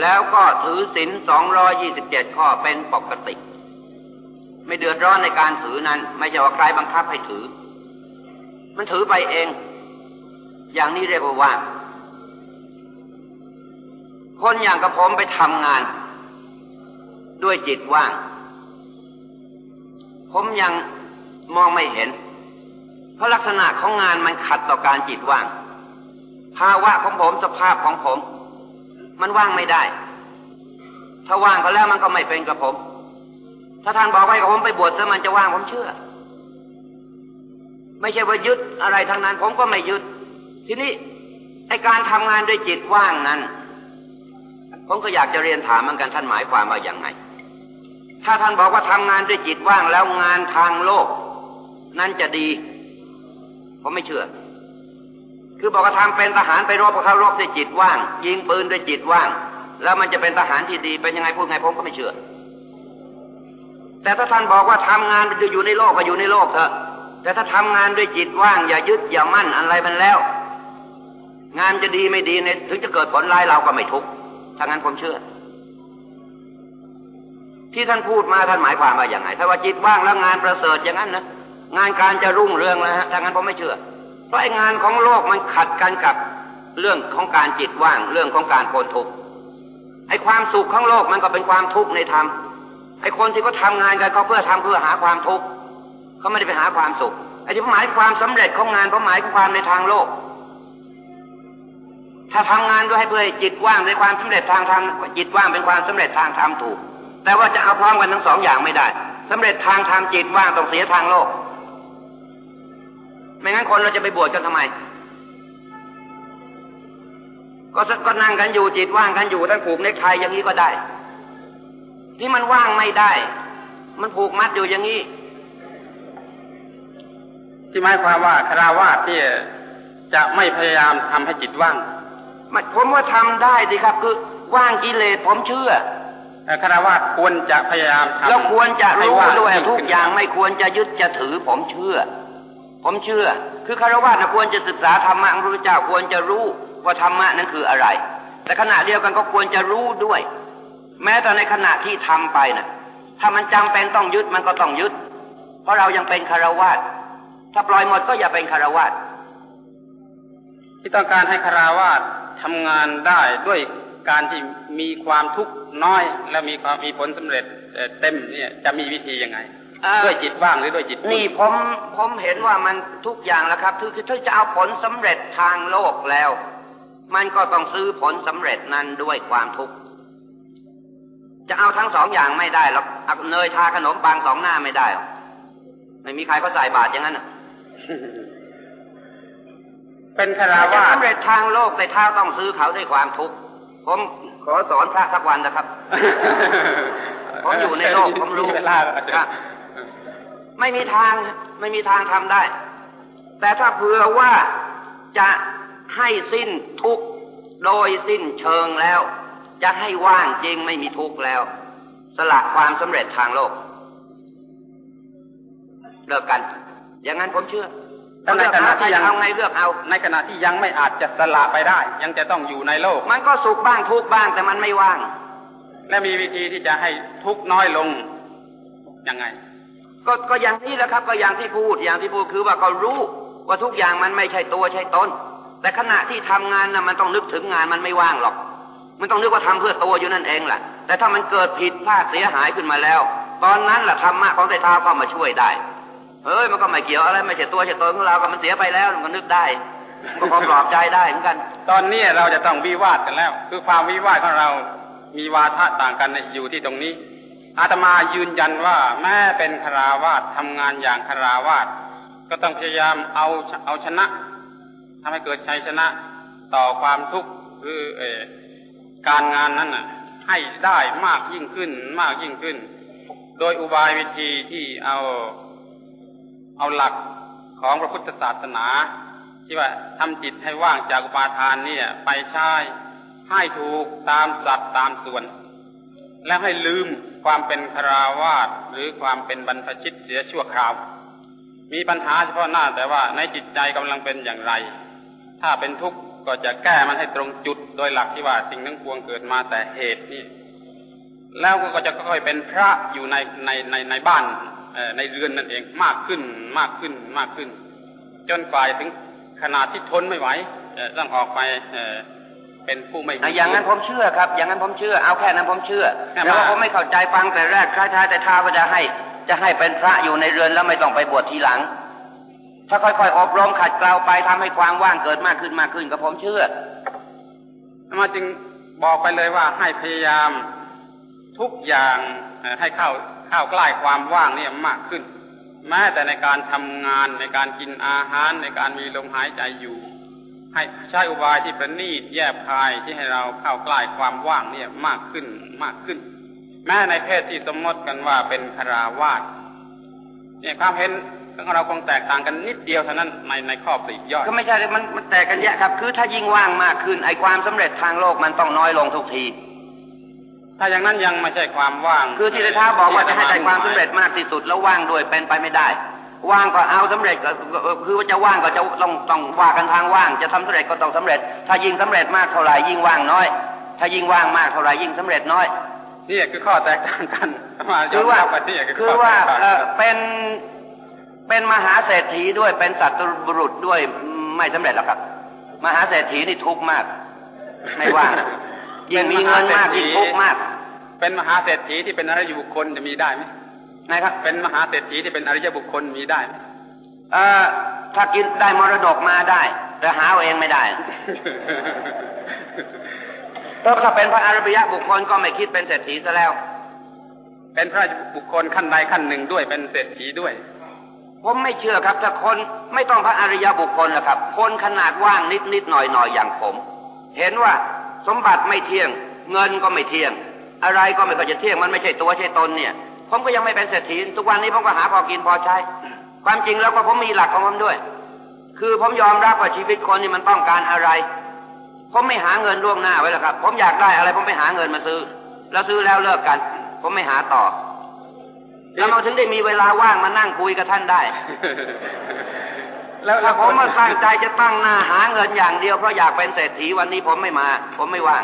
แล้วก็ถือศีลสองรอยี่สิบเจ็ดข้อเป็นปกติ ไม่เดือดร้อนในการถือนั้น ไม่ใช่ว่าใครบังคับให้ถือ มันถือไปเอง อย่างนี้เรียกว่าว่างคนอย่างกับผมไปทำงาน ด้วยจิตว่าง ผมยังมองไม่เห็น เพราะลักษณะของงานมันขัดต่อการจิตว่าง ภาวะของผมสภาพของผม มันว่างไม่ได้ ถ้าว่างก็แล้วมันก็ไม่เป็นกับผม ถ้าท่านบอกให้กับผมไปบวชซะมันจะว่างผมเชื่อ ไม่ใช่ว่ายึดอะไรทั้งนั้น ผมก็ไม่ยึด ทีนี้ไอการทำงานด้วยจิตว่างนั้น ผมก็อยากจะเรียนถามเหมือนกันท่านหมายความว่าอย่างไง ถ้าท่านบอกว่าทำงานด้วยจิตว่างแล้วงานทางโลก นั้นจะดี ผมไม่เชื่อ คือบอกว่าทำเป็นทหารไปรบกับเขารบด้วยจิตว่าง ยิงปืนด้วยจิตว่าง แล้วมันจะเป็นทหารที่ดีเป็นยังไงพูดไงผมก็ไม่เชื่อ แต่ถ้าท่านบอกว่าทำงานจะอยู่ในโลกก็อยู่ในโลกเถอะ แต่ถ้าทำงานด้วยจิตว่าง อย่ายึดอย่ามั่นอะไรมันแล้ว งานจะดีไม่ดีเนี่ยถึงจะเกิดผลร้ายเราก็ไม่ทุกข์ถ้างั้นผมเชื่อ ที่ท่านพูดมาท่านหมายความว่าอย่างไง ถ้าว่าจิตว่างแล้วงานประเสริฐอย่างนั้นนะงานการจะรุ่งเรืองนะฮะถ้างั้นผมไม่เชื่อ เพราะไอ้งานของโลกมันขัดกันกับเรื่องของการจิตว่างเรื่องของการพ้นทุกข์ไอ้ความสุขของโลกมันก็เป็นความทุกข์ในธรรมไอ้คนที่เขาทางานกันเขาเพื่อทำเพื่อหาความทุกข์เขาไม่ได้ไปหาความสุขไอ้ที่หมายความสำเร็จของงานเพราะหมายความในทางโลก ถ้าทำงานด้วยให้เพื่อจิตว่างในความสำเร็จทางธรรมจิตว่างเป็นความสำเร็จทางธรรมถูก แต่ว่าจะเอาพร้อมกันทั้งสองอย่างไม่ได้สำเร็จทางทางจิตว่างต้องเสียทางโลก ไม่งั้นคนเราจะไปบวชกันทำไม ก็ก็นั่งกันอยู่จิตว่างกันอยู่ท่านผูกเนคไทอย่างนี้ก็ได้ ที่มันว่างไม่ได้ มันผูกมัดอยู่อย่างนี้ ที่หมายความว่าคาราวาสเนี่ยจะไม่พยายามทำให้จิตว่างผมว่าทำได้สิครับ คือว่างกิเลสผมเชื่อคาราวาสควรจะพยายามทำแล้วควรจะรู้ให้างด้วยยิ่ทุกขึ้นอย่างไม่ควรจะยึดจะถือผมเชื่อ ผมเชื่อ คือคารวะนะควรจะศึกษาธรรมะของพระพุทธเจ้าควรจะรู้ว่าธรรมะนั้นคืออะไร แต่ขณะเดียวกันก็ควรจะรู้ด้วย แม้แต่ในขณะที่ทำไปนะถ้ามันจำเป็นต้องยึดมันก็ต้องยึด เพราะเรายังเป็นคารวะถ้าปล่อยหมดก็อย่าเป็นคารวะที่ต้องการให้คารวาสทำงานได้ด้วยการที่มีความทุกข์น้อย และมีความมีผลสำเร็จเต็มเนี่ยจะมีวิธียังไง ด้วยจิตว่างหรือด้วยจิตนี่ผมผมเห็นว่ามันทุกอย่างแล้วครับคือคือถ้าจะเอาผลสำเร็จทางโลกแล้ว มันก็ต้องซื้อผลสำเร็จนั้นด้วยความทุกข์จะเอาทั้งสองอย่างไม่ได้หรอกเอาเนยทาขนมปังสองหน้าไม่ได้หรอกไม่มีใครเขาใส่บาตรอย่างนั้นน่ะเป็นคาถ้าราวาสสำเร็จทางโลกแต่ถ้าต้องซื้อเขาด้วยความทุกข์ผมขอสอนพระสักวันนะครับ ผมอยู่ในโลกผมรู้เวลา ไม่มีทางไม่มีทางทำได้ แต่ถ้าเผื่อว่าจะให้สิ้นทุกข์โดยสิ้นเชิงแล้ว จะให้ว่างจริงไม่มีทุกข์แล้ว สละความสำเร็จทางโลกเลิกกัน อย่างนั้นผมเชื่อแต่ในขณะที่ยังเอาไงเลือกเอา ในขณะที่ยังไม่อาจจะสละไปได้ ยังจะต้องอยู่ในโลก มันก็สุขบ้างทุกข์บ้างแต่มันไม่ว่าง และมีวิธีที่จะให้ทุกข์น้อยลงยังไง ก็ก็อย่างนี้แหละครับ ก็อย่างที่พูดอย่างที่พูดคือว่าก็รู้ว่าทุกอย่างมันไม่ใช่ตัวใช่ตนแต่ขณะที่ทำงานนะมันต้องนึกถึงงานมันไม่ว่างหรอก มันต้องนึกว่าทำเพื่อตัวอยู่นั่นเองแหละแต่ถ้ามันเกิดผิดพลาดเสียหายขึ้นมาแล้ว ตอนนั้นแหละธรรมะของไตรเท้าก็มาช่วยได้เฮ้ยมันก็ไม่เกี่ยวอะไรไม่ใช่ตัวใช่ตนของเราก็มันเสียไปแล้วมันก็นึกได้ก็พอปลอบใจได้เหมือนกัน ตอนนี้เราจะต้องวิวาทกันแล้ว คือความวิวาทของเรามีวาทะต่างกันอยู่ที่ตรงนี้ อาตมายืนยันว่าแม้เป็นคราวาสทำงานอย่างคราวาสก็ต้องพยายามเอาเอาชนะทำให้เกิดชัยชนะต่อความทุกข์คือเอการงานนั้นน่ะ ให้ได้มากยิ่งขึ้น มากยิ่งขึ้น โดยอุบายวิธีที่เอาเอาหลักของพระพุทธศาสนา ที่ว่าทำจิตให้ว่างจากอุปาทานเนี่ย ไปใช้ให้ถูกตามสัดตามส่วน แล้วให้ลืมความเป็นคาราวาสหรือความเป็นบรรพชิตเสียชั่วคราว มีปัญหาเฉพาะหน้าแต่ว่าในจิตใจกำลังเป็นอย่างไร ถ้าเป็นทุกข์ก็จะแก้มันให้ตรงจุดโดยหลักที่ว่าสิ่งทั้งปวงเกิดมาแต่เหตุนี่ แล้วก็จะค่อยๆเป็นพระอยู่ในในในในบ้านในเรือนนั่นเองมากขึ้นมากขึ้นมากขึ้น จนกว่าถึงขนาดที่ทนไม่ไหวเอ่อต้องออกไป เอ่อเป็นผู้ไม่มีอะอย่างนั้นผมเชื่อครับ อย่างนั้นผมเชื่อ เอาแค่นั้นผมเชื่อแค่แต่ว่าว่าผมไม่เข้าใจฟังแต่แรกคล้ายๆแต่ท้าว่าจะให้ จะให้เป็นพระอยู่ในเรือนแล้วไม่ต้องไปบวชทีหลัง ถ้าค่อยๆอบรมขัดเกลาไปทำให้ความว่างเกิดมากขึ้นมากขึ้นก็ผมเชื่ออาตมาจึงบอกไปเลยว่าให้พยายามทุกอย่างเอ่อให้เข้าเข้าใกล้ความว่างเนี่ยมากขึ้น แม้แต่ในการทำงานในการกินอาหารในการมีลมหายใจอยู่ ให้ใช้อุบายที่ประณีตแยบคายที่ให้เราเข้าใกล้ความว่างเนี่ยมากขึ้นมากขึ้น แม้ในเพศที่สมมติกันว่าเป็นคาราวาสเนี่ยความเห็นของเราคงแตกต่างกันนิดเดียวเท่านั้นในในข้อปลีกย่อยก็ไม่ใช่เลยมันมันแตกกันแยะครับ คือถ้ายิ่งว่างมากขึ้นไอ้ความสำเร็จทางโลกมันต้องน้อยลงทุกที ถ้าอย่างนั้นยังไม่ใช่ความว่าง คือที่ได้ท้าบอกว่าจะให้ได้ความสำเร็จมากที่สุดแล้วว่างด้วยเป็นไปไม่ได้ ว่างก็เอาสำเร็จก็ก็คือว่าจะว่างก็จะต้องต้องว่ากันทางว่าง จะทำสำเร็จก็ต้องสำเร็จ ถ้ายิ่งสำเร็จมากเท่าไหร่ยิ่งว่างน้อย ถ้ายิ่งว่างมากเท่าไหร่ยิ่งสำเร็จน้อยนี่คือข้อแตกต่างกันมายคือมว่ารับนี่คือคือข้อว่าแตกต่างเอ่กัอนเป็นเป็นมหาเศรษฐีด้วยเป็นสัตว์บุรุษด้วยไม่สำเร็จหรอกครับ มหาเศรษฐีนี่ทุกข์มากไม่ว่างยิ่งมีเงินมากยิ่งทุกข์มาก เป็นมหาเศรษฐีที่เป็นอริยบุคคลจะมีได้ไหม นะครับ เป็นมหาเศรษฐีที่เป็นอริยบุคคลมีได้ไหมเอ่อถ้ากินได้มรดกมาได้ แต่หาเอาเองไม่ได้ถ้าเป็นพระอริยบุคคลก็ไม่คิดเป็นเศรษฐีซะแล้ว เป็นพระบุคคลขั้นใดขั้นหนึ่งด้วยเป็นเศรษฐีด้วยผมไม่เชื่อครับถ้าคนไม่ต้องพระอริยบุคคลหรอกครับ คนขนาดว่างนิดนิดหน่อยหน่อยอย่างผม เห็นว่าสมบัติไม่เที่ยง เงินก็ไม่เที่ยง อะไรก็ไม่ค่อยจะเที่ยงมันไม่ใช่ตัวใช่ตนเนี่ย ผมก็ยังไม่เป็นเศรษฐีทุกวันนี้ผมก็หาพอกินพอใช้ ความจริงแล้วก็ผมมีหลักของผมด้วย คือผมยอมรับว่าชีวิตคนนี่มันต้องการอะไร ผมไม่หาเงินล่วงหน้าไว้แล้วครับ ผมอยากได้อะไร ผมไปหาเงินมาซื้อ แล้วซื้อแล้วเลิกกัน ผมไม่หาต่อแล้วเราถึงได้มีเวลาว่างมานั่งคุยกับท่านได้ แล้วผมมาตั้งใจจะตั้งหน้าหาเงินอย่างเดียวเพราะอยากเป็นเศรษฐีวันนี้ผมไม่มา ผมไม่ว่าง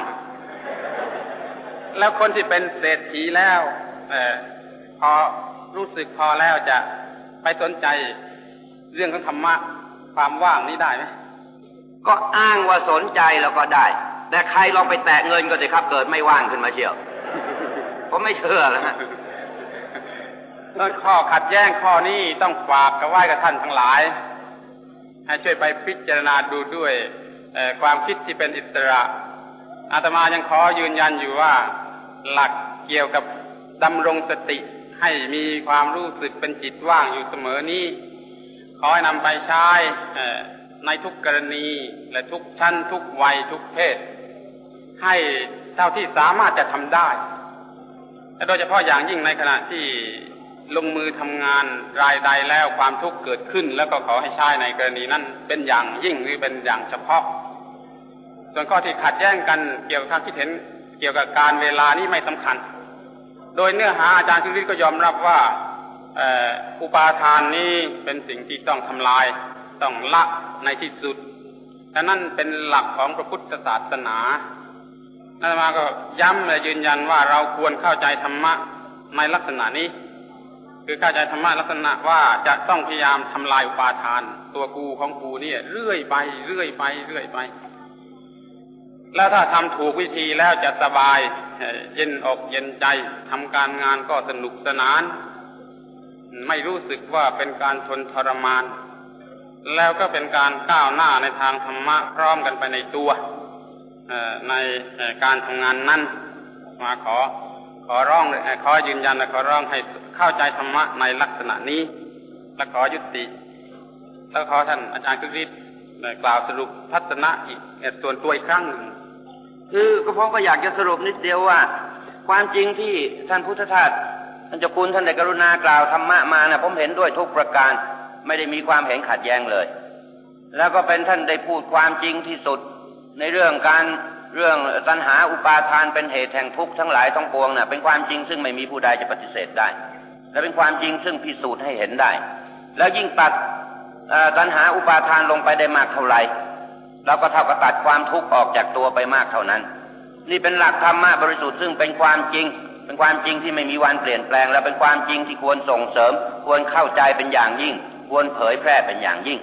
แล้วคนที่เป็นเศรษฐีแล้ว เออ พอรู้สึกพอแล้วจะไปสนใจเรื่องของธรรมะความว่างนี้ได้ไหมก็อ้างว่าสนใจแล้วก็ได้ แต่ใครลองไปแตะเงินก็จะครับ เกิดไม่ว่างขึ้นมาเชียวผมไม่เชื่อแล้วฮะข้อขัดแย้งข้อนี้ต้องฝากกับไหว้กับท่านทั้งหลาย ให้ช่วยไปพิจารณาดูด้วยความคิดที่เป็นอิสระอาตมายังขอยืนยันอยู่ว่า หลักเกี่ยวกับดำรงสติ ให้มีความรู้สึกเป็นจิตว่างอยู่เสมอนี้ ขอให้นำไปใช้ในทุกกรณีและทุกชั้นทุกวัยทุกเพศ ให้เท่าที่สามารถจะทำได้และโดยเฉพาะอย่างยิ่งในขณะที่ลงมือทำงานรายใดแล้วความทุกข์เกิดขึ้น แล้วก็ขอให้ใช้ในกรณีนั้นเป็นอย่างยิ่งหรือเป็นอย่างเฉพาะ ส่วนข้อที่ขัดแย้งกันเกี่ยวกับความคิดเห็นเกี่ยวกับการเวลานี้ไม่สำคัญ โดยเนื้อหาอาจารย์คิริก็ยอมรับว่าอุปาทานนี้เป็นสิ่งที่ต้องทำลาย ต้องละในที่สุดแต่นั่นเป็นหลักของพระพุทธศาสนาอาตมาก็ย้ำและยืนยันว่าเราควรเข้าใจธรรมะในลักษณะนี้ คือเข้าใจธรรมะลักษณะว่าจะต้องพยายามทำลายอุปาทาน ตัวกูของกูเนี่ยเรื่อยไปเรื่อยไปเรื่อยไป แล้วถ้าทำถูกวิธีแล้วจะสบาย เย็นอกเย็นใจทำการงานก็สนุกสนาน ไม่รู้สึกว่าเป็นการทนทรมาน แล้วก็เป็นการก้าวหน้าในทางธรรมะพร้อมกันไปในตัวในการทำงานนั้นมาขอขอร้องขอยืนยันและขอร้องให้เข้าใจธรรมะในลักษณะนี้ และขอยุติ แล้วขอท่านอาจารย์คึกฤทธิ์กล่าวสรุปทัศนะอีกส่วนตัวอีกครั้งหนึ่ง คือก็ผมก็อยากจะสรุปนิดเดียวว่า ความจริงที่ท่านพุทธทาสท่านเจ้าคุณท่านได้กรุณากล่าวธรรมะมานะผมเห็นด้วยทุกประการไม่ได้มีความเห็นขัดแย้งเลย แล้วก็เป็นท่านได้พูดความจริงที่สุด ในเรื่องการเรื่องตัณหาอุปาทานเป็นเหตุแห่งทุกข์ทั้งหลายทั้งปวงนะ่ะ เป็นความจริงซึ่งไม่มีผู้ใดจะปฏิเสธได้ และเป็นความจริงซึ่งพิสูจน์ให้เห็นได้ แล้วยิ่งตัดตัณหาอุปาทานลงไปได้มากเท่าไหร่ เราก็เท่ากับตัดความทุกข์ออกจากตัวไปมากเท่านั้น นี่เป็นหลักธรรมะบริสุทธิ์ซึ่งเป็นความจริง เป็นความจริงที่ไม่มีวันเปลี่ยนแปลง และเป็นความจริงที่ควรส่งเสริม ควรเข้าใจเป็นอย่างยิ่ง ควรเผยแพร่เป็นอย่างยิ่ง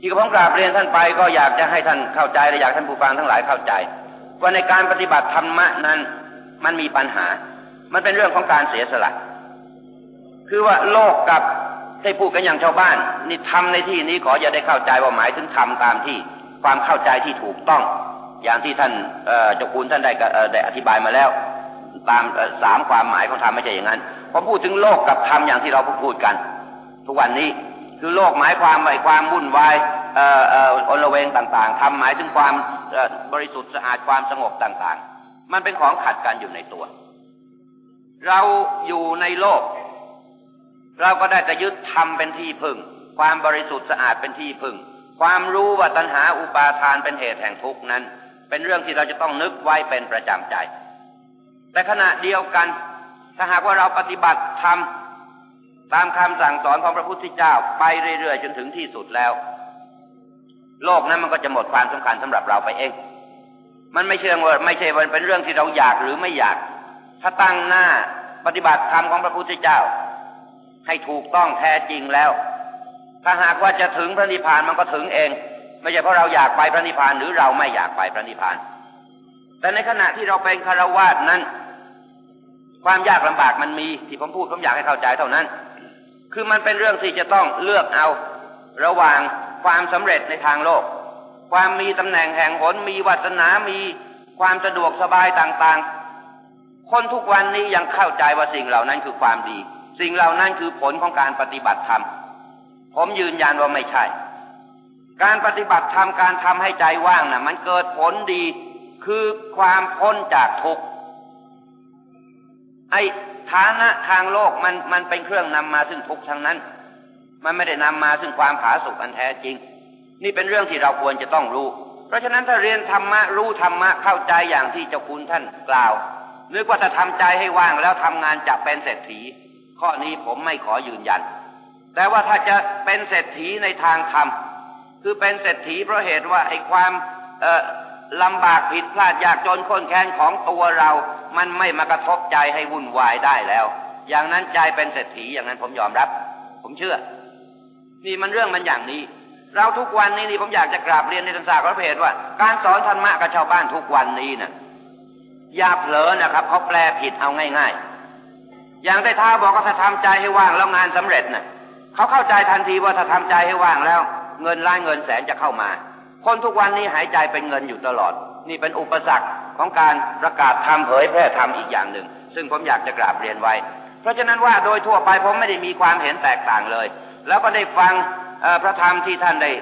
ที่ผมกราบเรียนท่านไปก็อยากจะให้ท่านเข้าใจและอยากท่านผู้ฟังทั้งหลายเข้าใจว่าในการปฏิบัติธรรมะนั้นมันมีปัญหา มันเป็นเรื่องของการเสียสละ คือว่าโลกกับ ได้พูดกันอย่างชาวบ้าน นี่ทำในที่นี้ขออย่าได้เข้าใจว่าหมายถึงทำตามที่ความเข้าใจที่ถูกต้อง อย่างที่ท่านเจ้าคุณท่านได้ได้อธิบายมาแล้ว ตามสามความหมายของธรรมไม่ใช่อย่างนั้นผมพูดถึงโลกกับธรรมอย่างที่เราพูดกัน ทุกวันนี้คือโลกหมายความหมายความวุ่นวายเอ่อเอ่ออนละเวงต่างๆทำหมายถึงความบริสุทธิ์สะอาดความสงบต่างๆ มันเป็นของขัดกันอยู่ในตัว เราอยู่ในโลก เราก็ได้แต่ยึดธรรมเป็นที่พึ่ง ความบริสุทธิ์สะอาดเป็นที่พึ่ง ความรู้ว่าตัณหาอุปาทานเป็นเหตุแห่งทุกข์นั้น เป็นเรื่องที่เราจะต้องนึกไว้เป็นประจำใจ แต่ขณะเดียวกัน ถ้าหากว่าเราปฏิบัติธรรมตามคำสั่งสอนของพระพุทธเจ้าไปเรื่อยๆจนถึงที่สุดแล้ว โลกนั้นมันก็จะหมดความสำคัญสำหรับเราไปเอง มันไม่เชื่อว่าไม่ใช่เป็นเรื่องที่เราอยากหรือไม่อยาก ถ้าตั้งหน้าปฏิบัติธรรมของพระพุทธเจ้า ให้ถูกต้องแท้จริงแล้ว ถ้าหากว่าจะถึงพระนิพพานมันก็ถึงเอง ไม่ใช่เพราะเราอยากไปพระนิพพานหรือเราไม่อยากไปพระนิพพาน แต่ในขณะที่เราเป็นคารวาสนั้น ความยากลำบากมันมีที่ผมพูดผมอยากให้เข้าใจเท่านั้น คือมันเป็นเรื่องที่จะต้องเลือกเอา ระหว่างความสำเร็จในทางโลก ความมีตำแหน่งแห่งหนมีวัฒนา มีความสะดวกสบายต่างๆ คนทุกวันนี้ยังเข้าใจว่าสิ่งเหล่านั้นคือความดี สิ่งเหล่านั้นคือผลของการปฏิบัติธรรม ผมยืนยันว่าไม่ใช่ การปฏิบัติธรรมการทำให้ใจว่างนะ่ะ มันเกิดผลดีคือความพ้นจากทุกข์ไอฐานะทางโลกมันมันเป็นเครื่องนำมาซึ่งทุกข์ทั้งนั้น มันไม่ได้นำมาซึ่งความผาสุกอันแท้จริง นี่เป็นเรื่องที่เราควรจะต้องรู้ เพราะฉะนั้นถ้าเรียนธรรมะรู้ธรรมะเข้าใจอย่างที่เจ้าคุณท่านกล่าวนึกว่าจะทำใจให้ว่างแล้วทำงานจะเป็นเศรษฐี ข้อนี้ผมไม่ขอยืนยัน แต่ว่าถ้าจะเป็นเศรษฐีในทางธรรม คือเป็นเศรษฐีเพราะเหตุว่าไอ้ความลำบากผิดพลาดยากจนข้นแค้นของตัวเรา มันไม่มากระทบใจให้วุ่นวายได้แล้ว อย่างนั้นใจเป็นเศรษฐีอย่างนั้นผมยอมรับ ผมเชื่อ นี่มันเรื่องมันอย่างนี้ เราทุกวันนี้นี่ผมอยากจะกราบเรียนในทางศาสตร์พระเพทว่า การสอนธรรมะกับชาวบ้านทุกวันนี้นะ่ะอย่าเผลอนะครับเขาแปลผิดเอาง่ายๆ อย่างได้ท้าบอกว่าถ้าทำใจให้ว่างแล้วงานสำเร็จนะ่ะเขาเข้าใจทันทีว่าถ้าทำใจให้ว่างแล้ว เงินล้านเงินแสนจะเข้ามา คนทุกวันนี้หายใจเป็นเงินอยู่ตลอด นี่เป็นอุปสรรคของการประกาศทำเผยแพร่ทำอีกอย่างหนึ่ง ซึ่งผมอยากจะกราบเรียนไว้ เพราะฉะนั้นว่าโดยทั่วไปผมไม่ได้มีความเห็นแตกต่างเลย แล้วก็ได้ฟังพระธรรมที่ท่านได้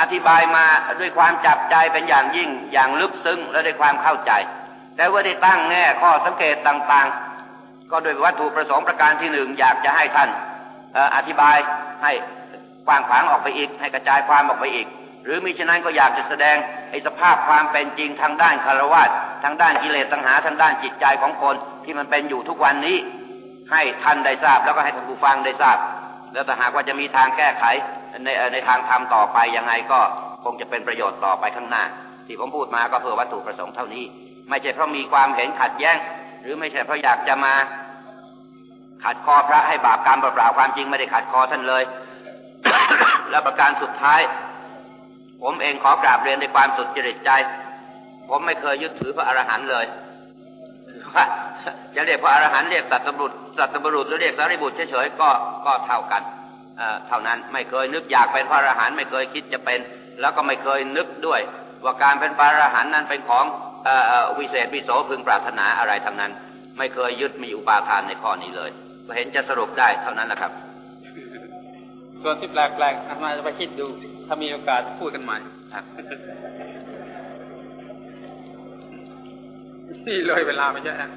อธิบายมาด้วยความจับใจเป็นอย่างยิ่งอย่างลึกซึ้งและด้วยความเข้าใจ แต่ว่าได้ตั้งแง่ข้อสังเกตต่างๆ ก็โดยวัตถุประสงค์ประการที่หนึ่งอยากจะให้ท่านอธิบายให้กว้างขวางออกไปอีก ให้กระจายความออกไปอีก หรือมิฉะนั้นก็อยากจะแสดงไอ้สภาพความเป็นจริงทางด้านคารวะทางด้านกิเลสตัณหาทางด้านจิตใจของคนที่มันเป็นอยู่ทุกวันนี้ ให้ท่านได้ทราบ แล้วก็ให้ท่านผู้ฟังได้ทราบ แล้วถ้าหากว่าจะมีทางแก้ไขในในทางธรรมต่อไปยังไงก็คงจะเป็นประโยชน์ต่อไปข้างหน้า ที่ผมพูดมาก็เพื่อวัตถุประสงค์เท่านี้ ไม่ใช่เพราะมีความเห็นขัดแย้ง หรือไม่ใช่เพราะอยากจะมาขัดคอพระให้บาปกรรมเปล่าความจริงไม่ได้ขัดคอท่านเลย และประการสุดท้าย ผมเองขอกราบเรียนในความสุดจริตใจ ผมไม่เคยยึดถือพระอรหันต์เลยว่าจะเรียกพระอรหันต์เรียกสัตบุตรสัตบุรุษหรือเรียกสารีบุตรเฉยๆก็ก็เท่ากันเท่านั้นไม่เคยนึกอยากเป็นพระอรหันต์ไม่เคยคิดจะเป็น แล้วก็ไม่เคยนึกด้วย ว่าการเป็นพระอรหันต์นั้นเป็นของ วิเศษวิโสพึงปรารถนาอะไรทั้งนั้น ไม่เคยยึดมีอุปาทานในข้อนี้เลยก็เห็นจะสรุปได้เท่านั้นแหละครับ ส่วนที่แปลกๆอามาจะไปคิดดู ถ้ามีโอกาสพูดกันใหม่ครับนี่เลยเวลาไปเยอะนะ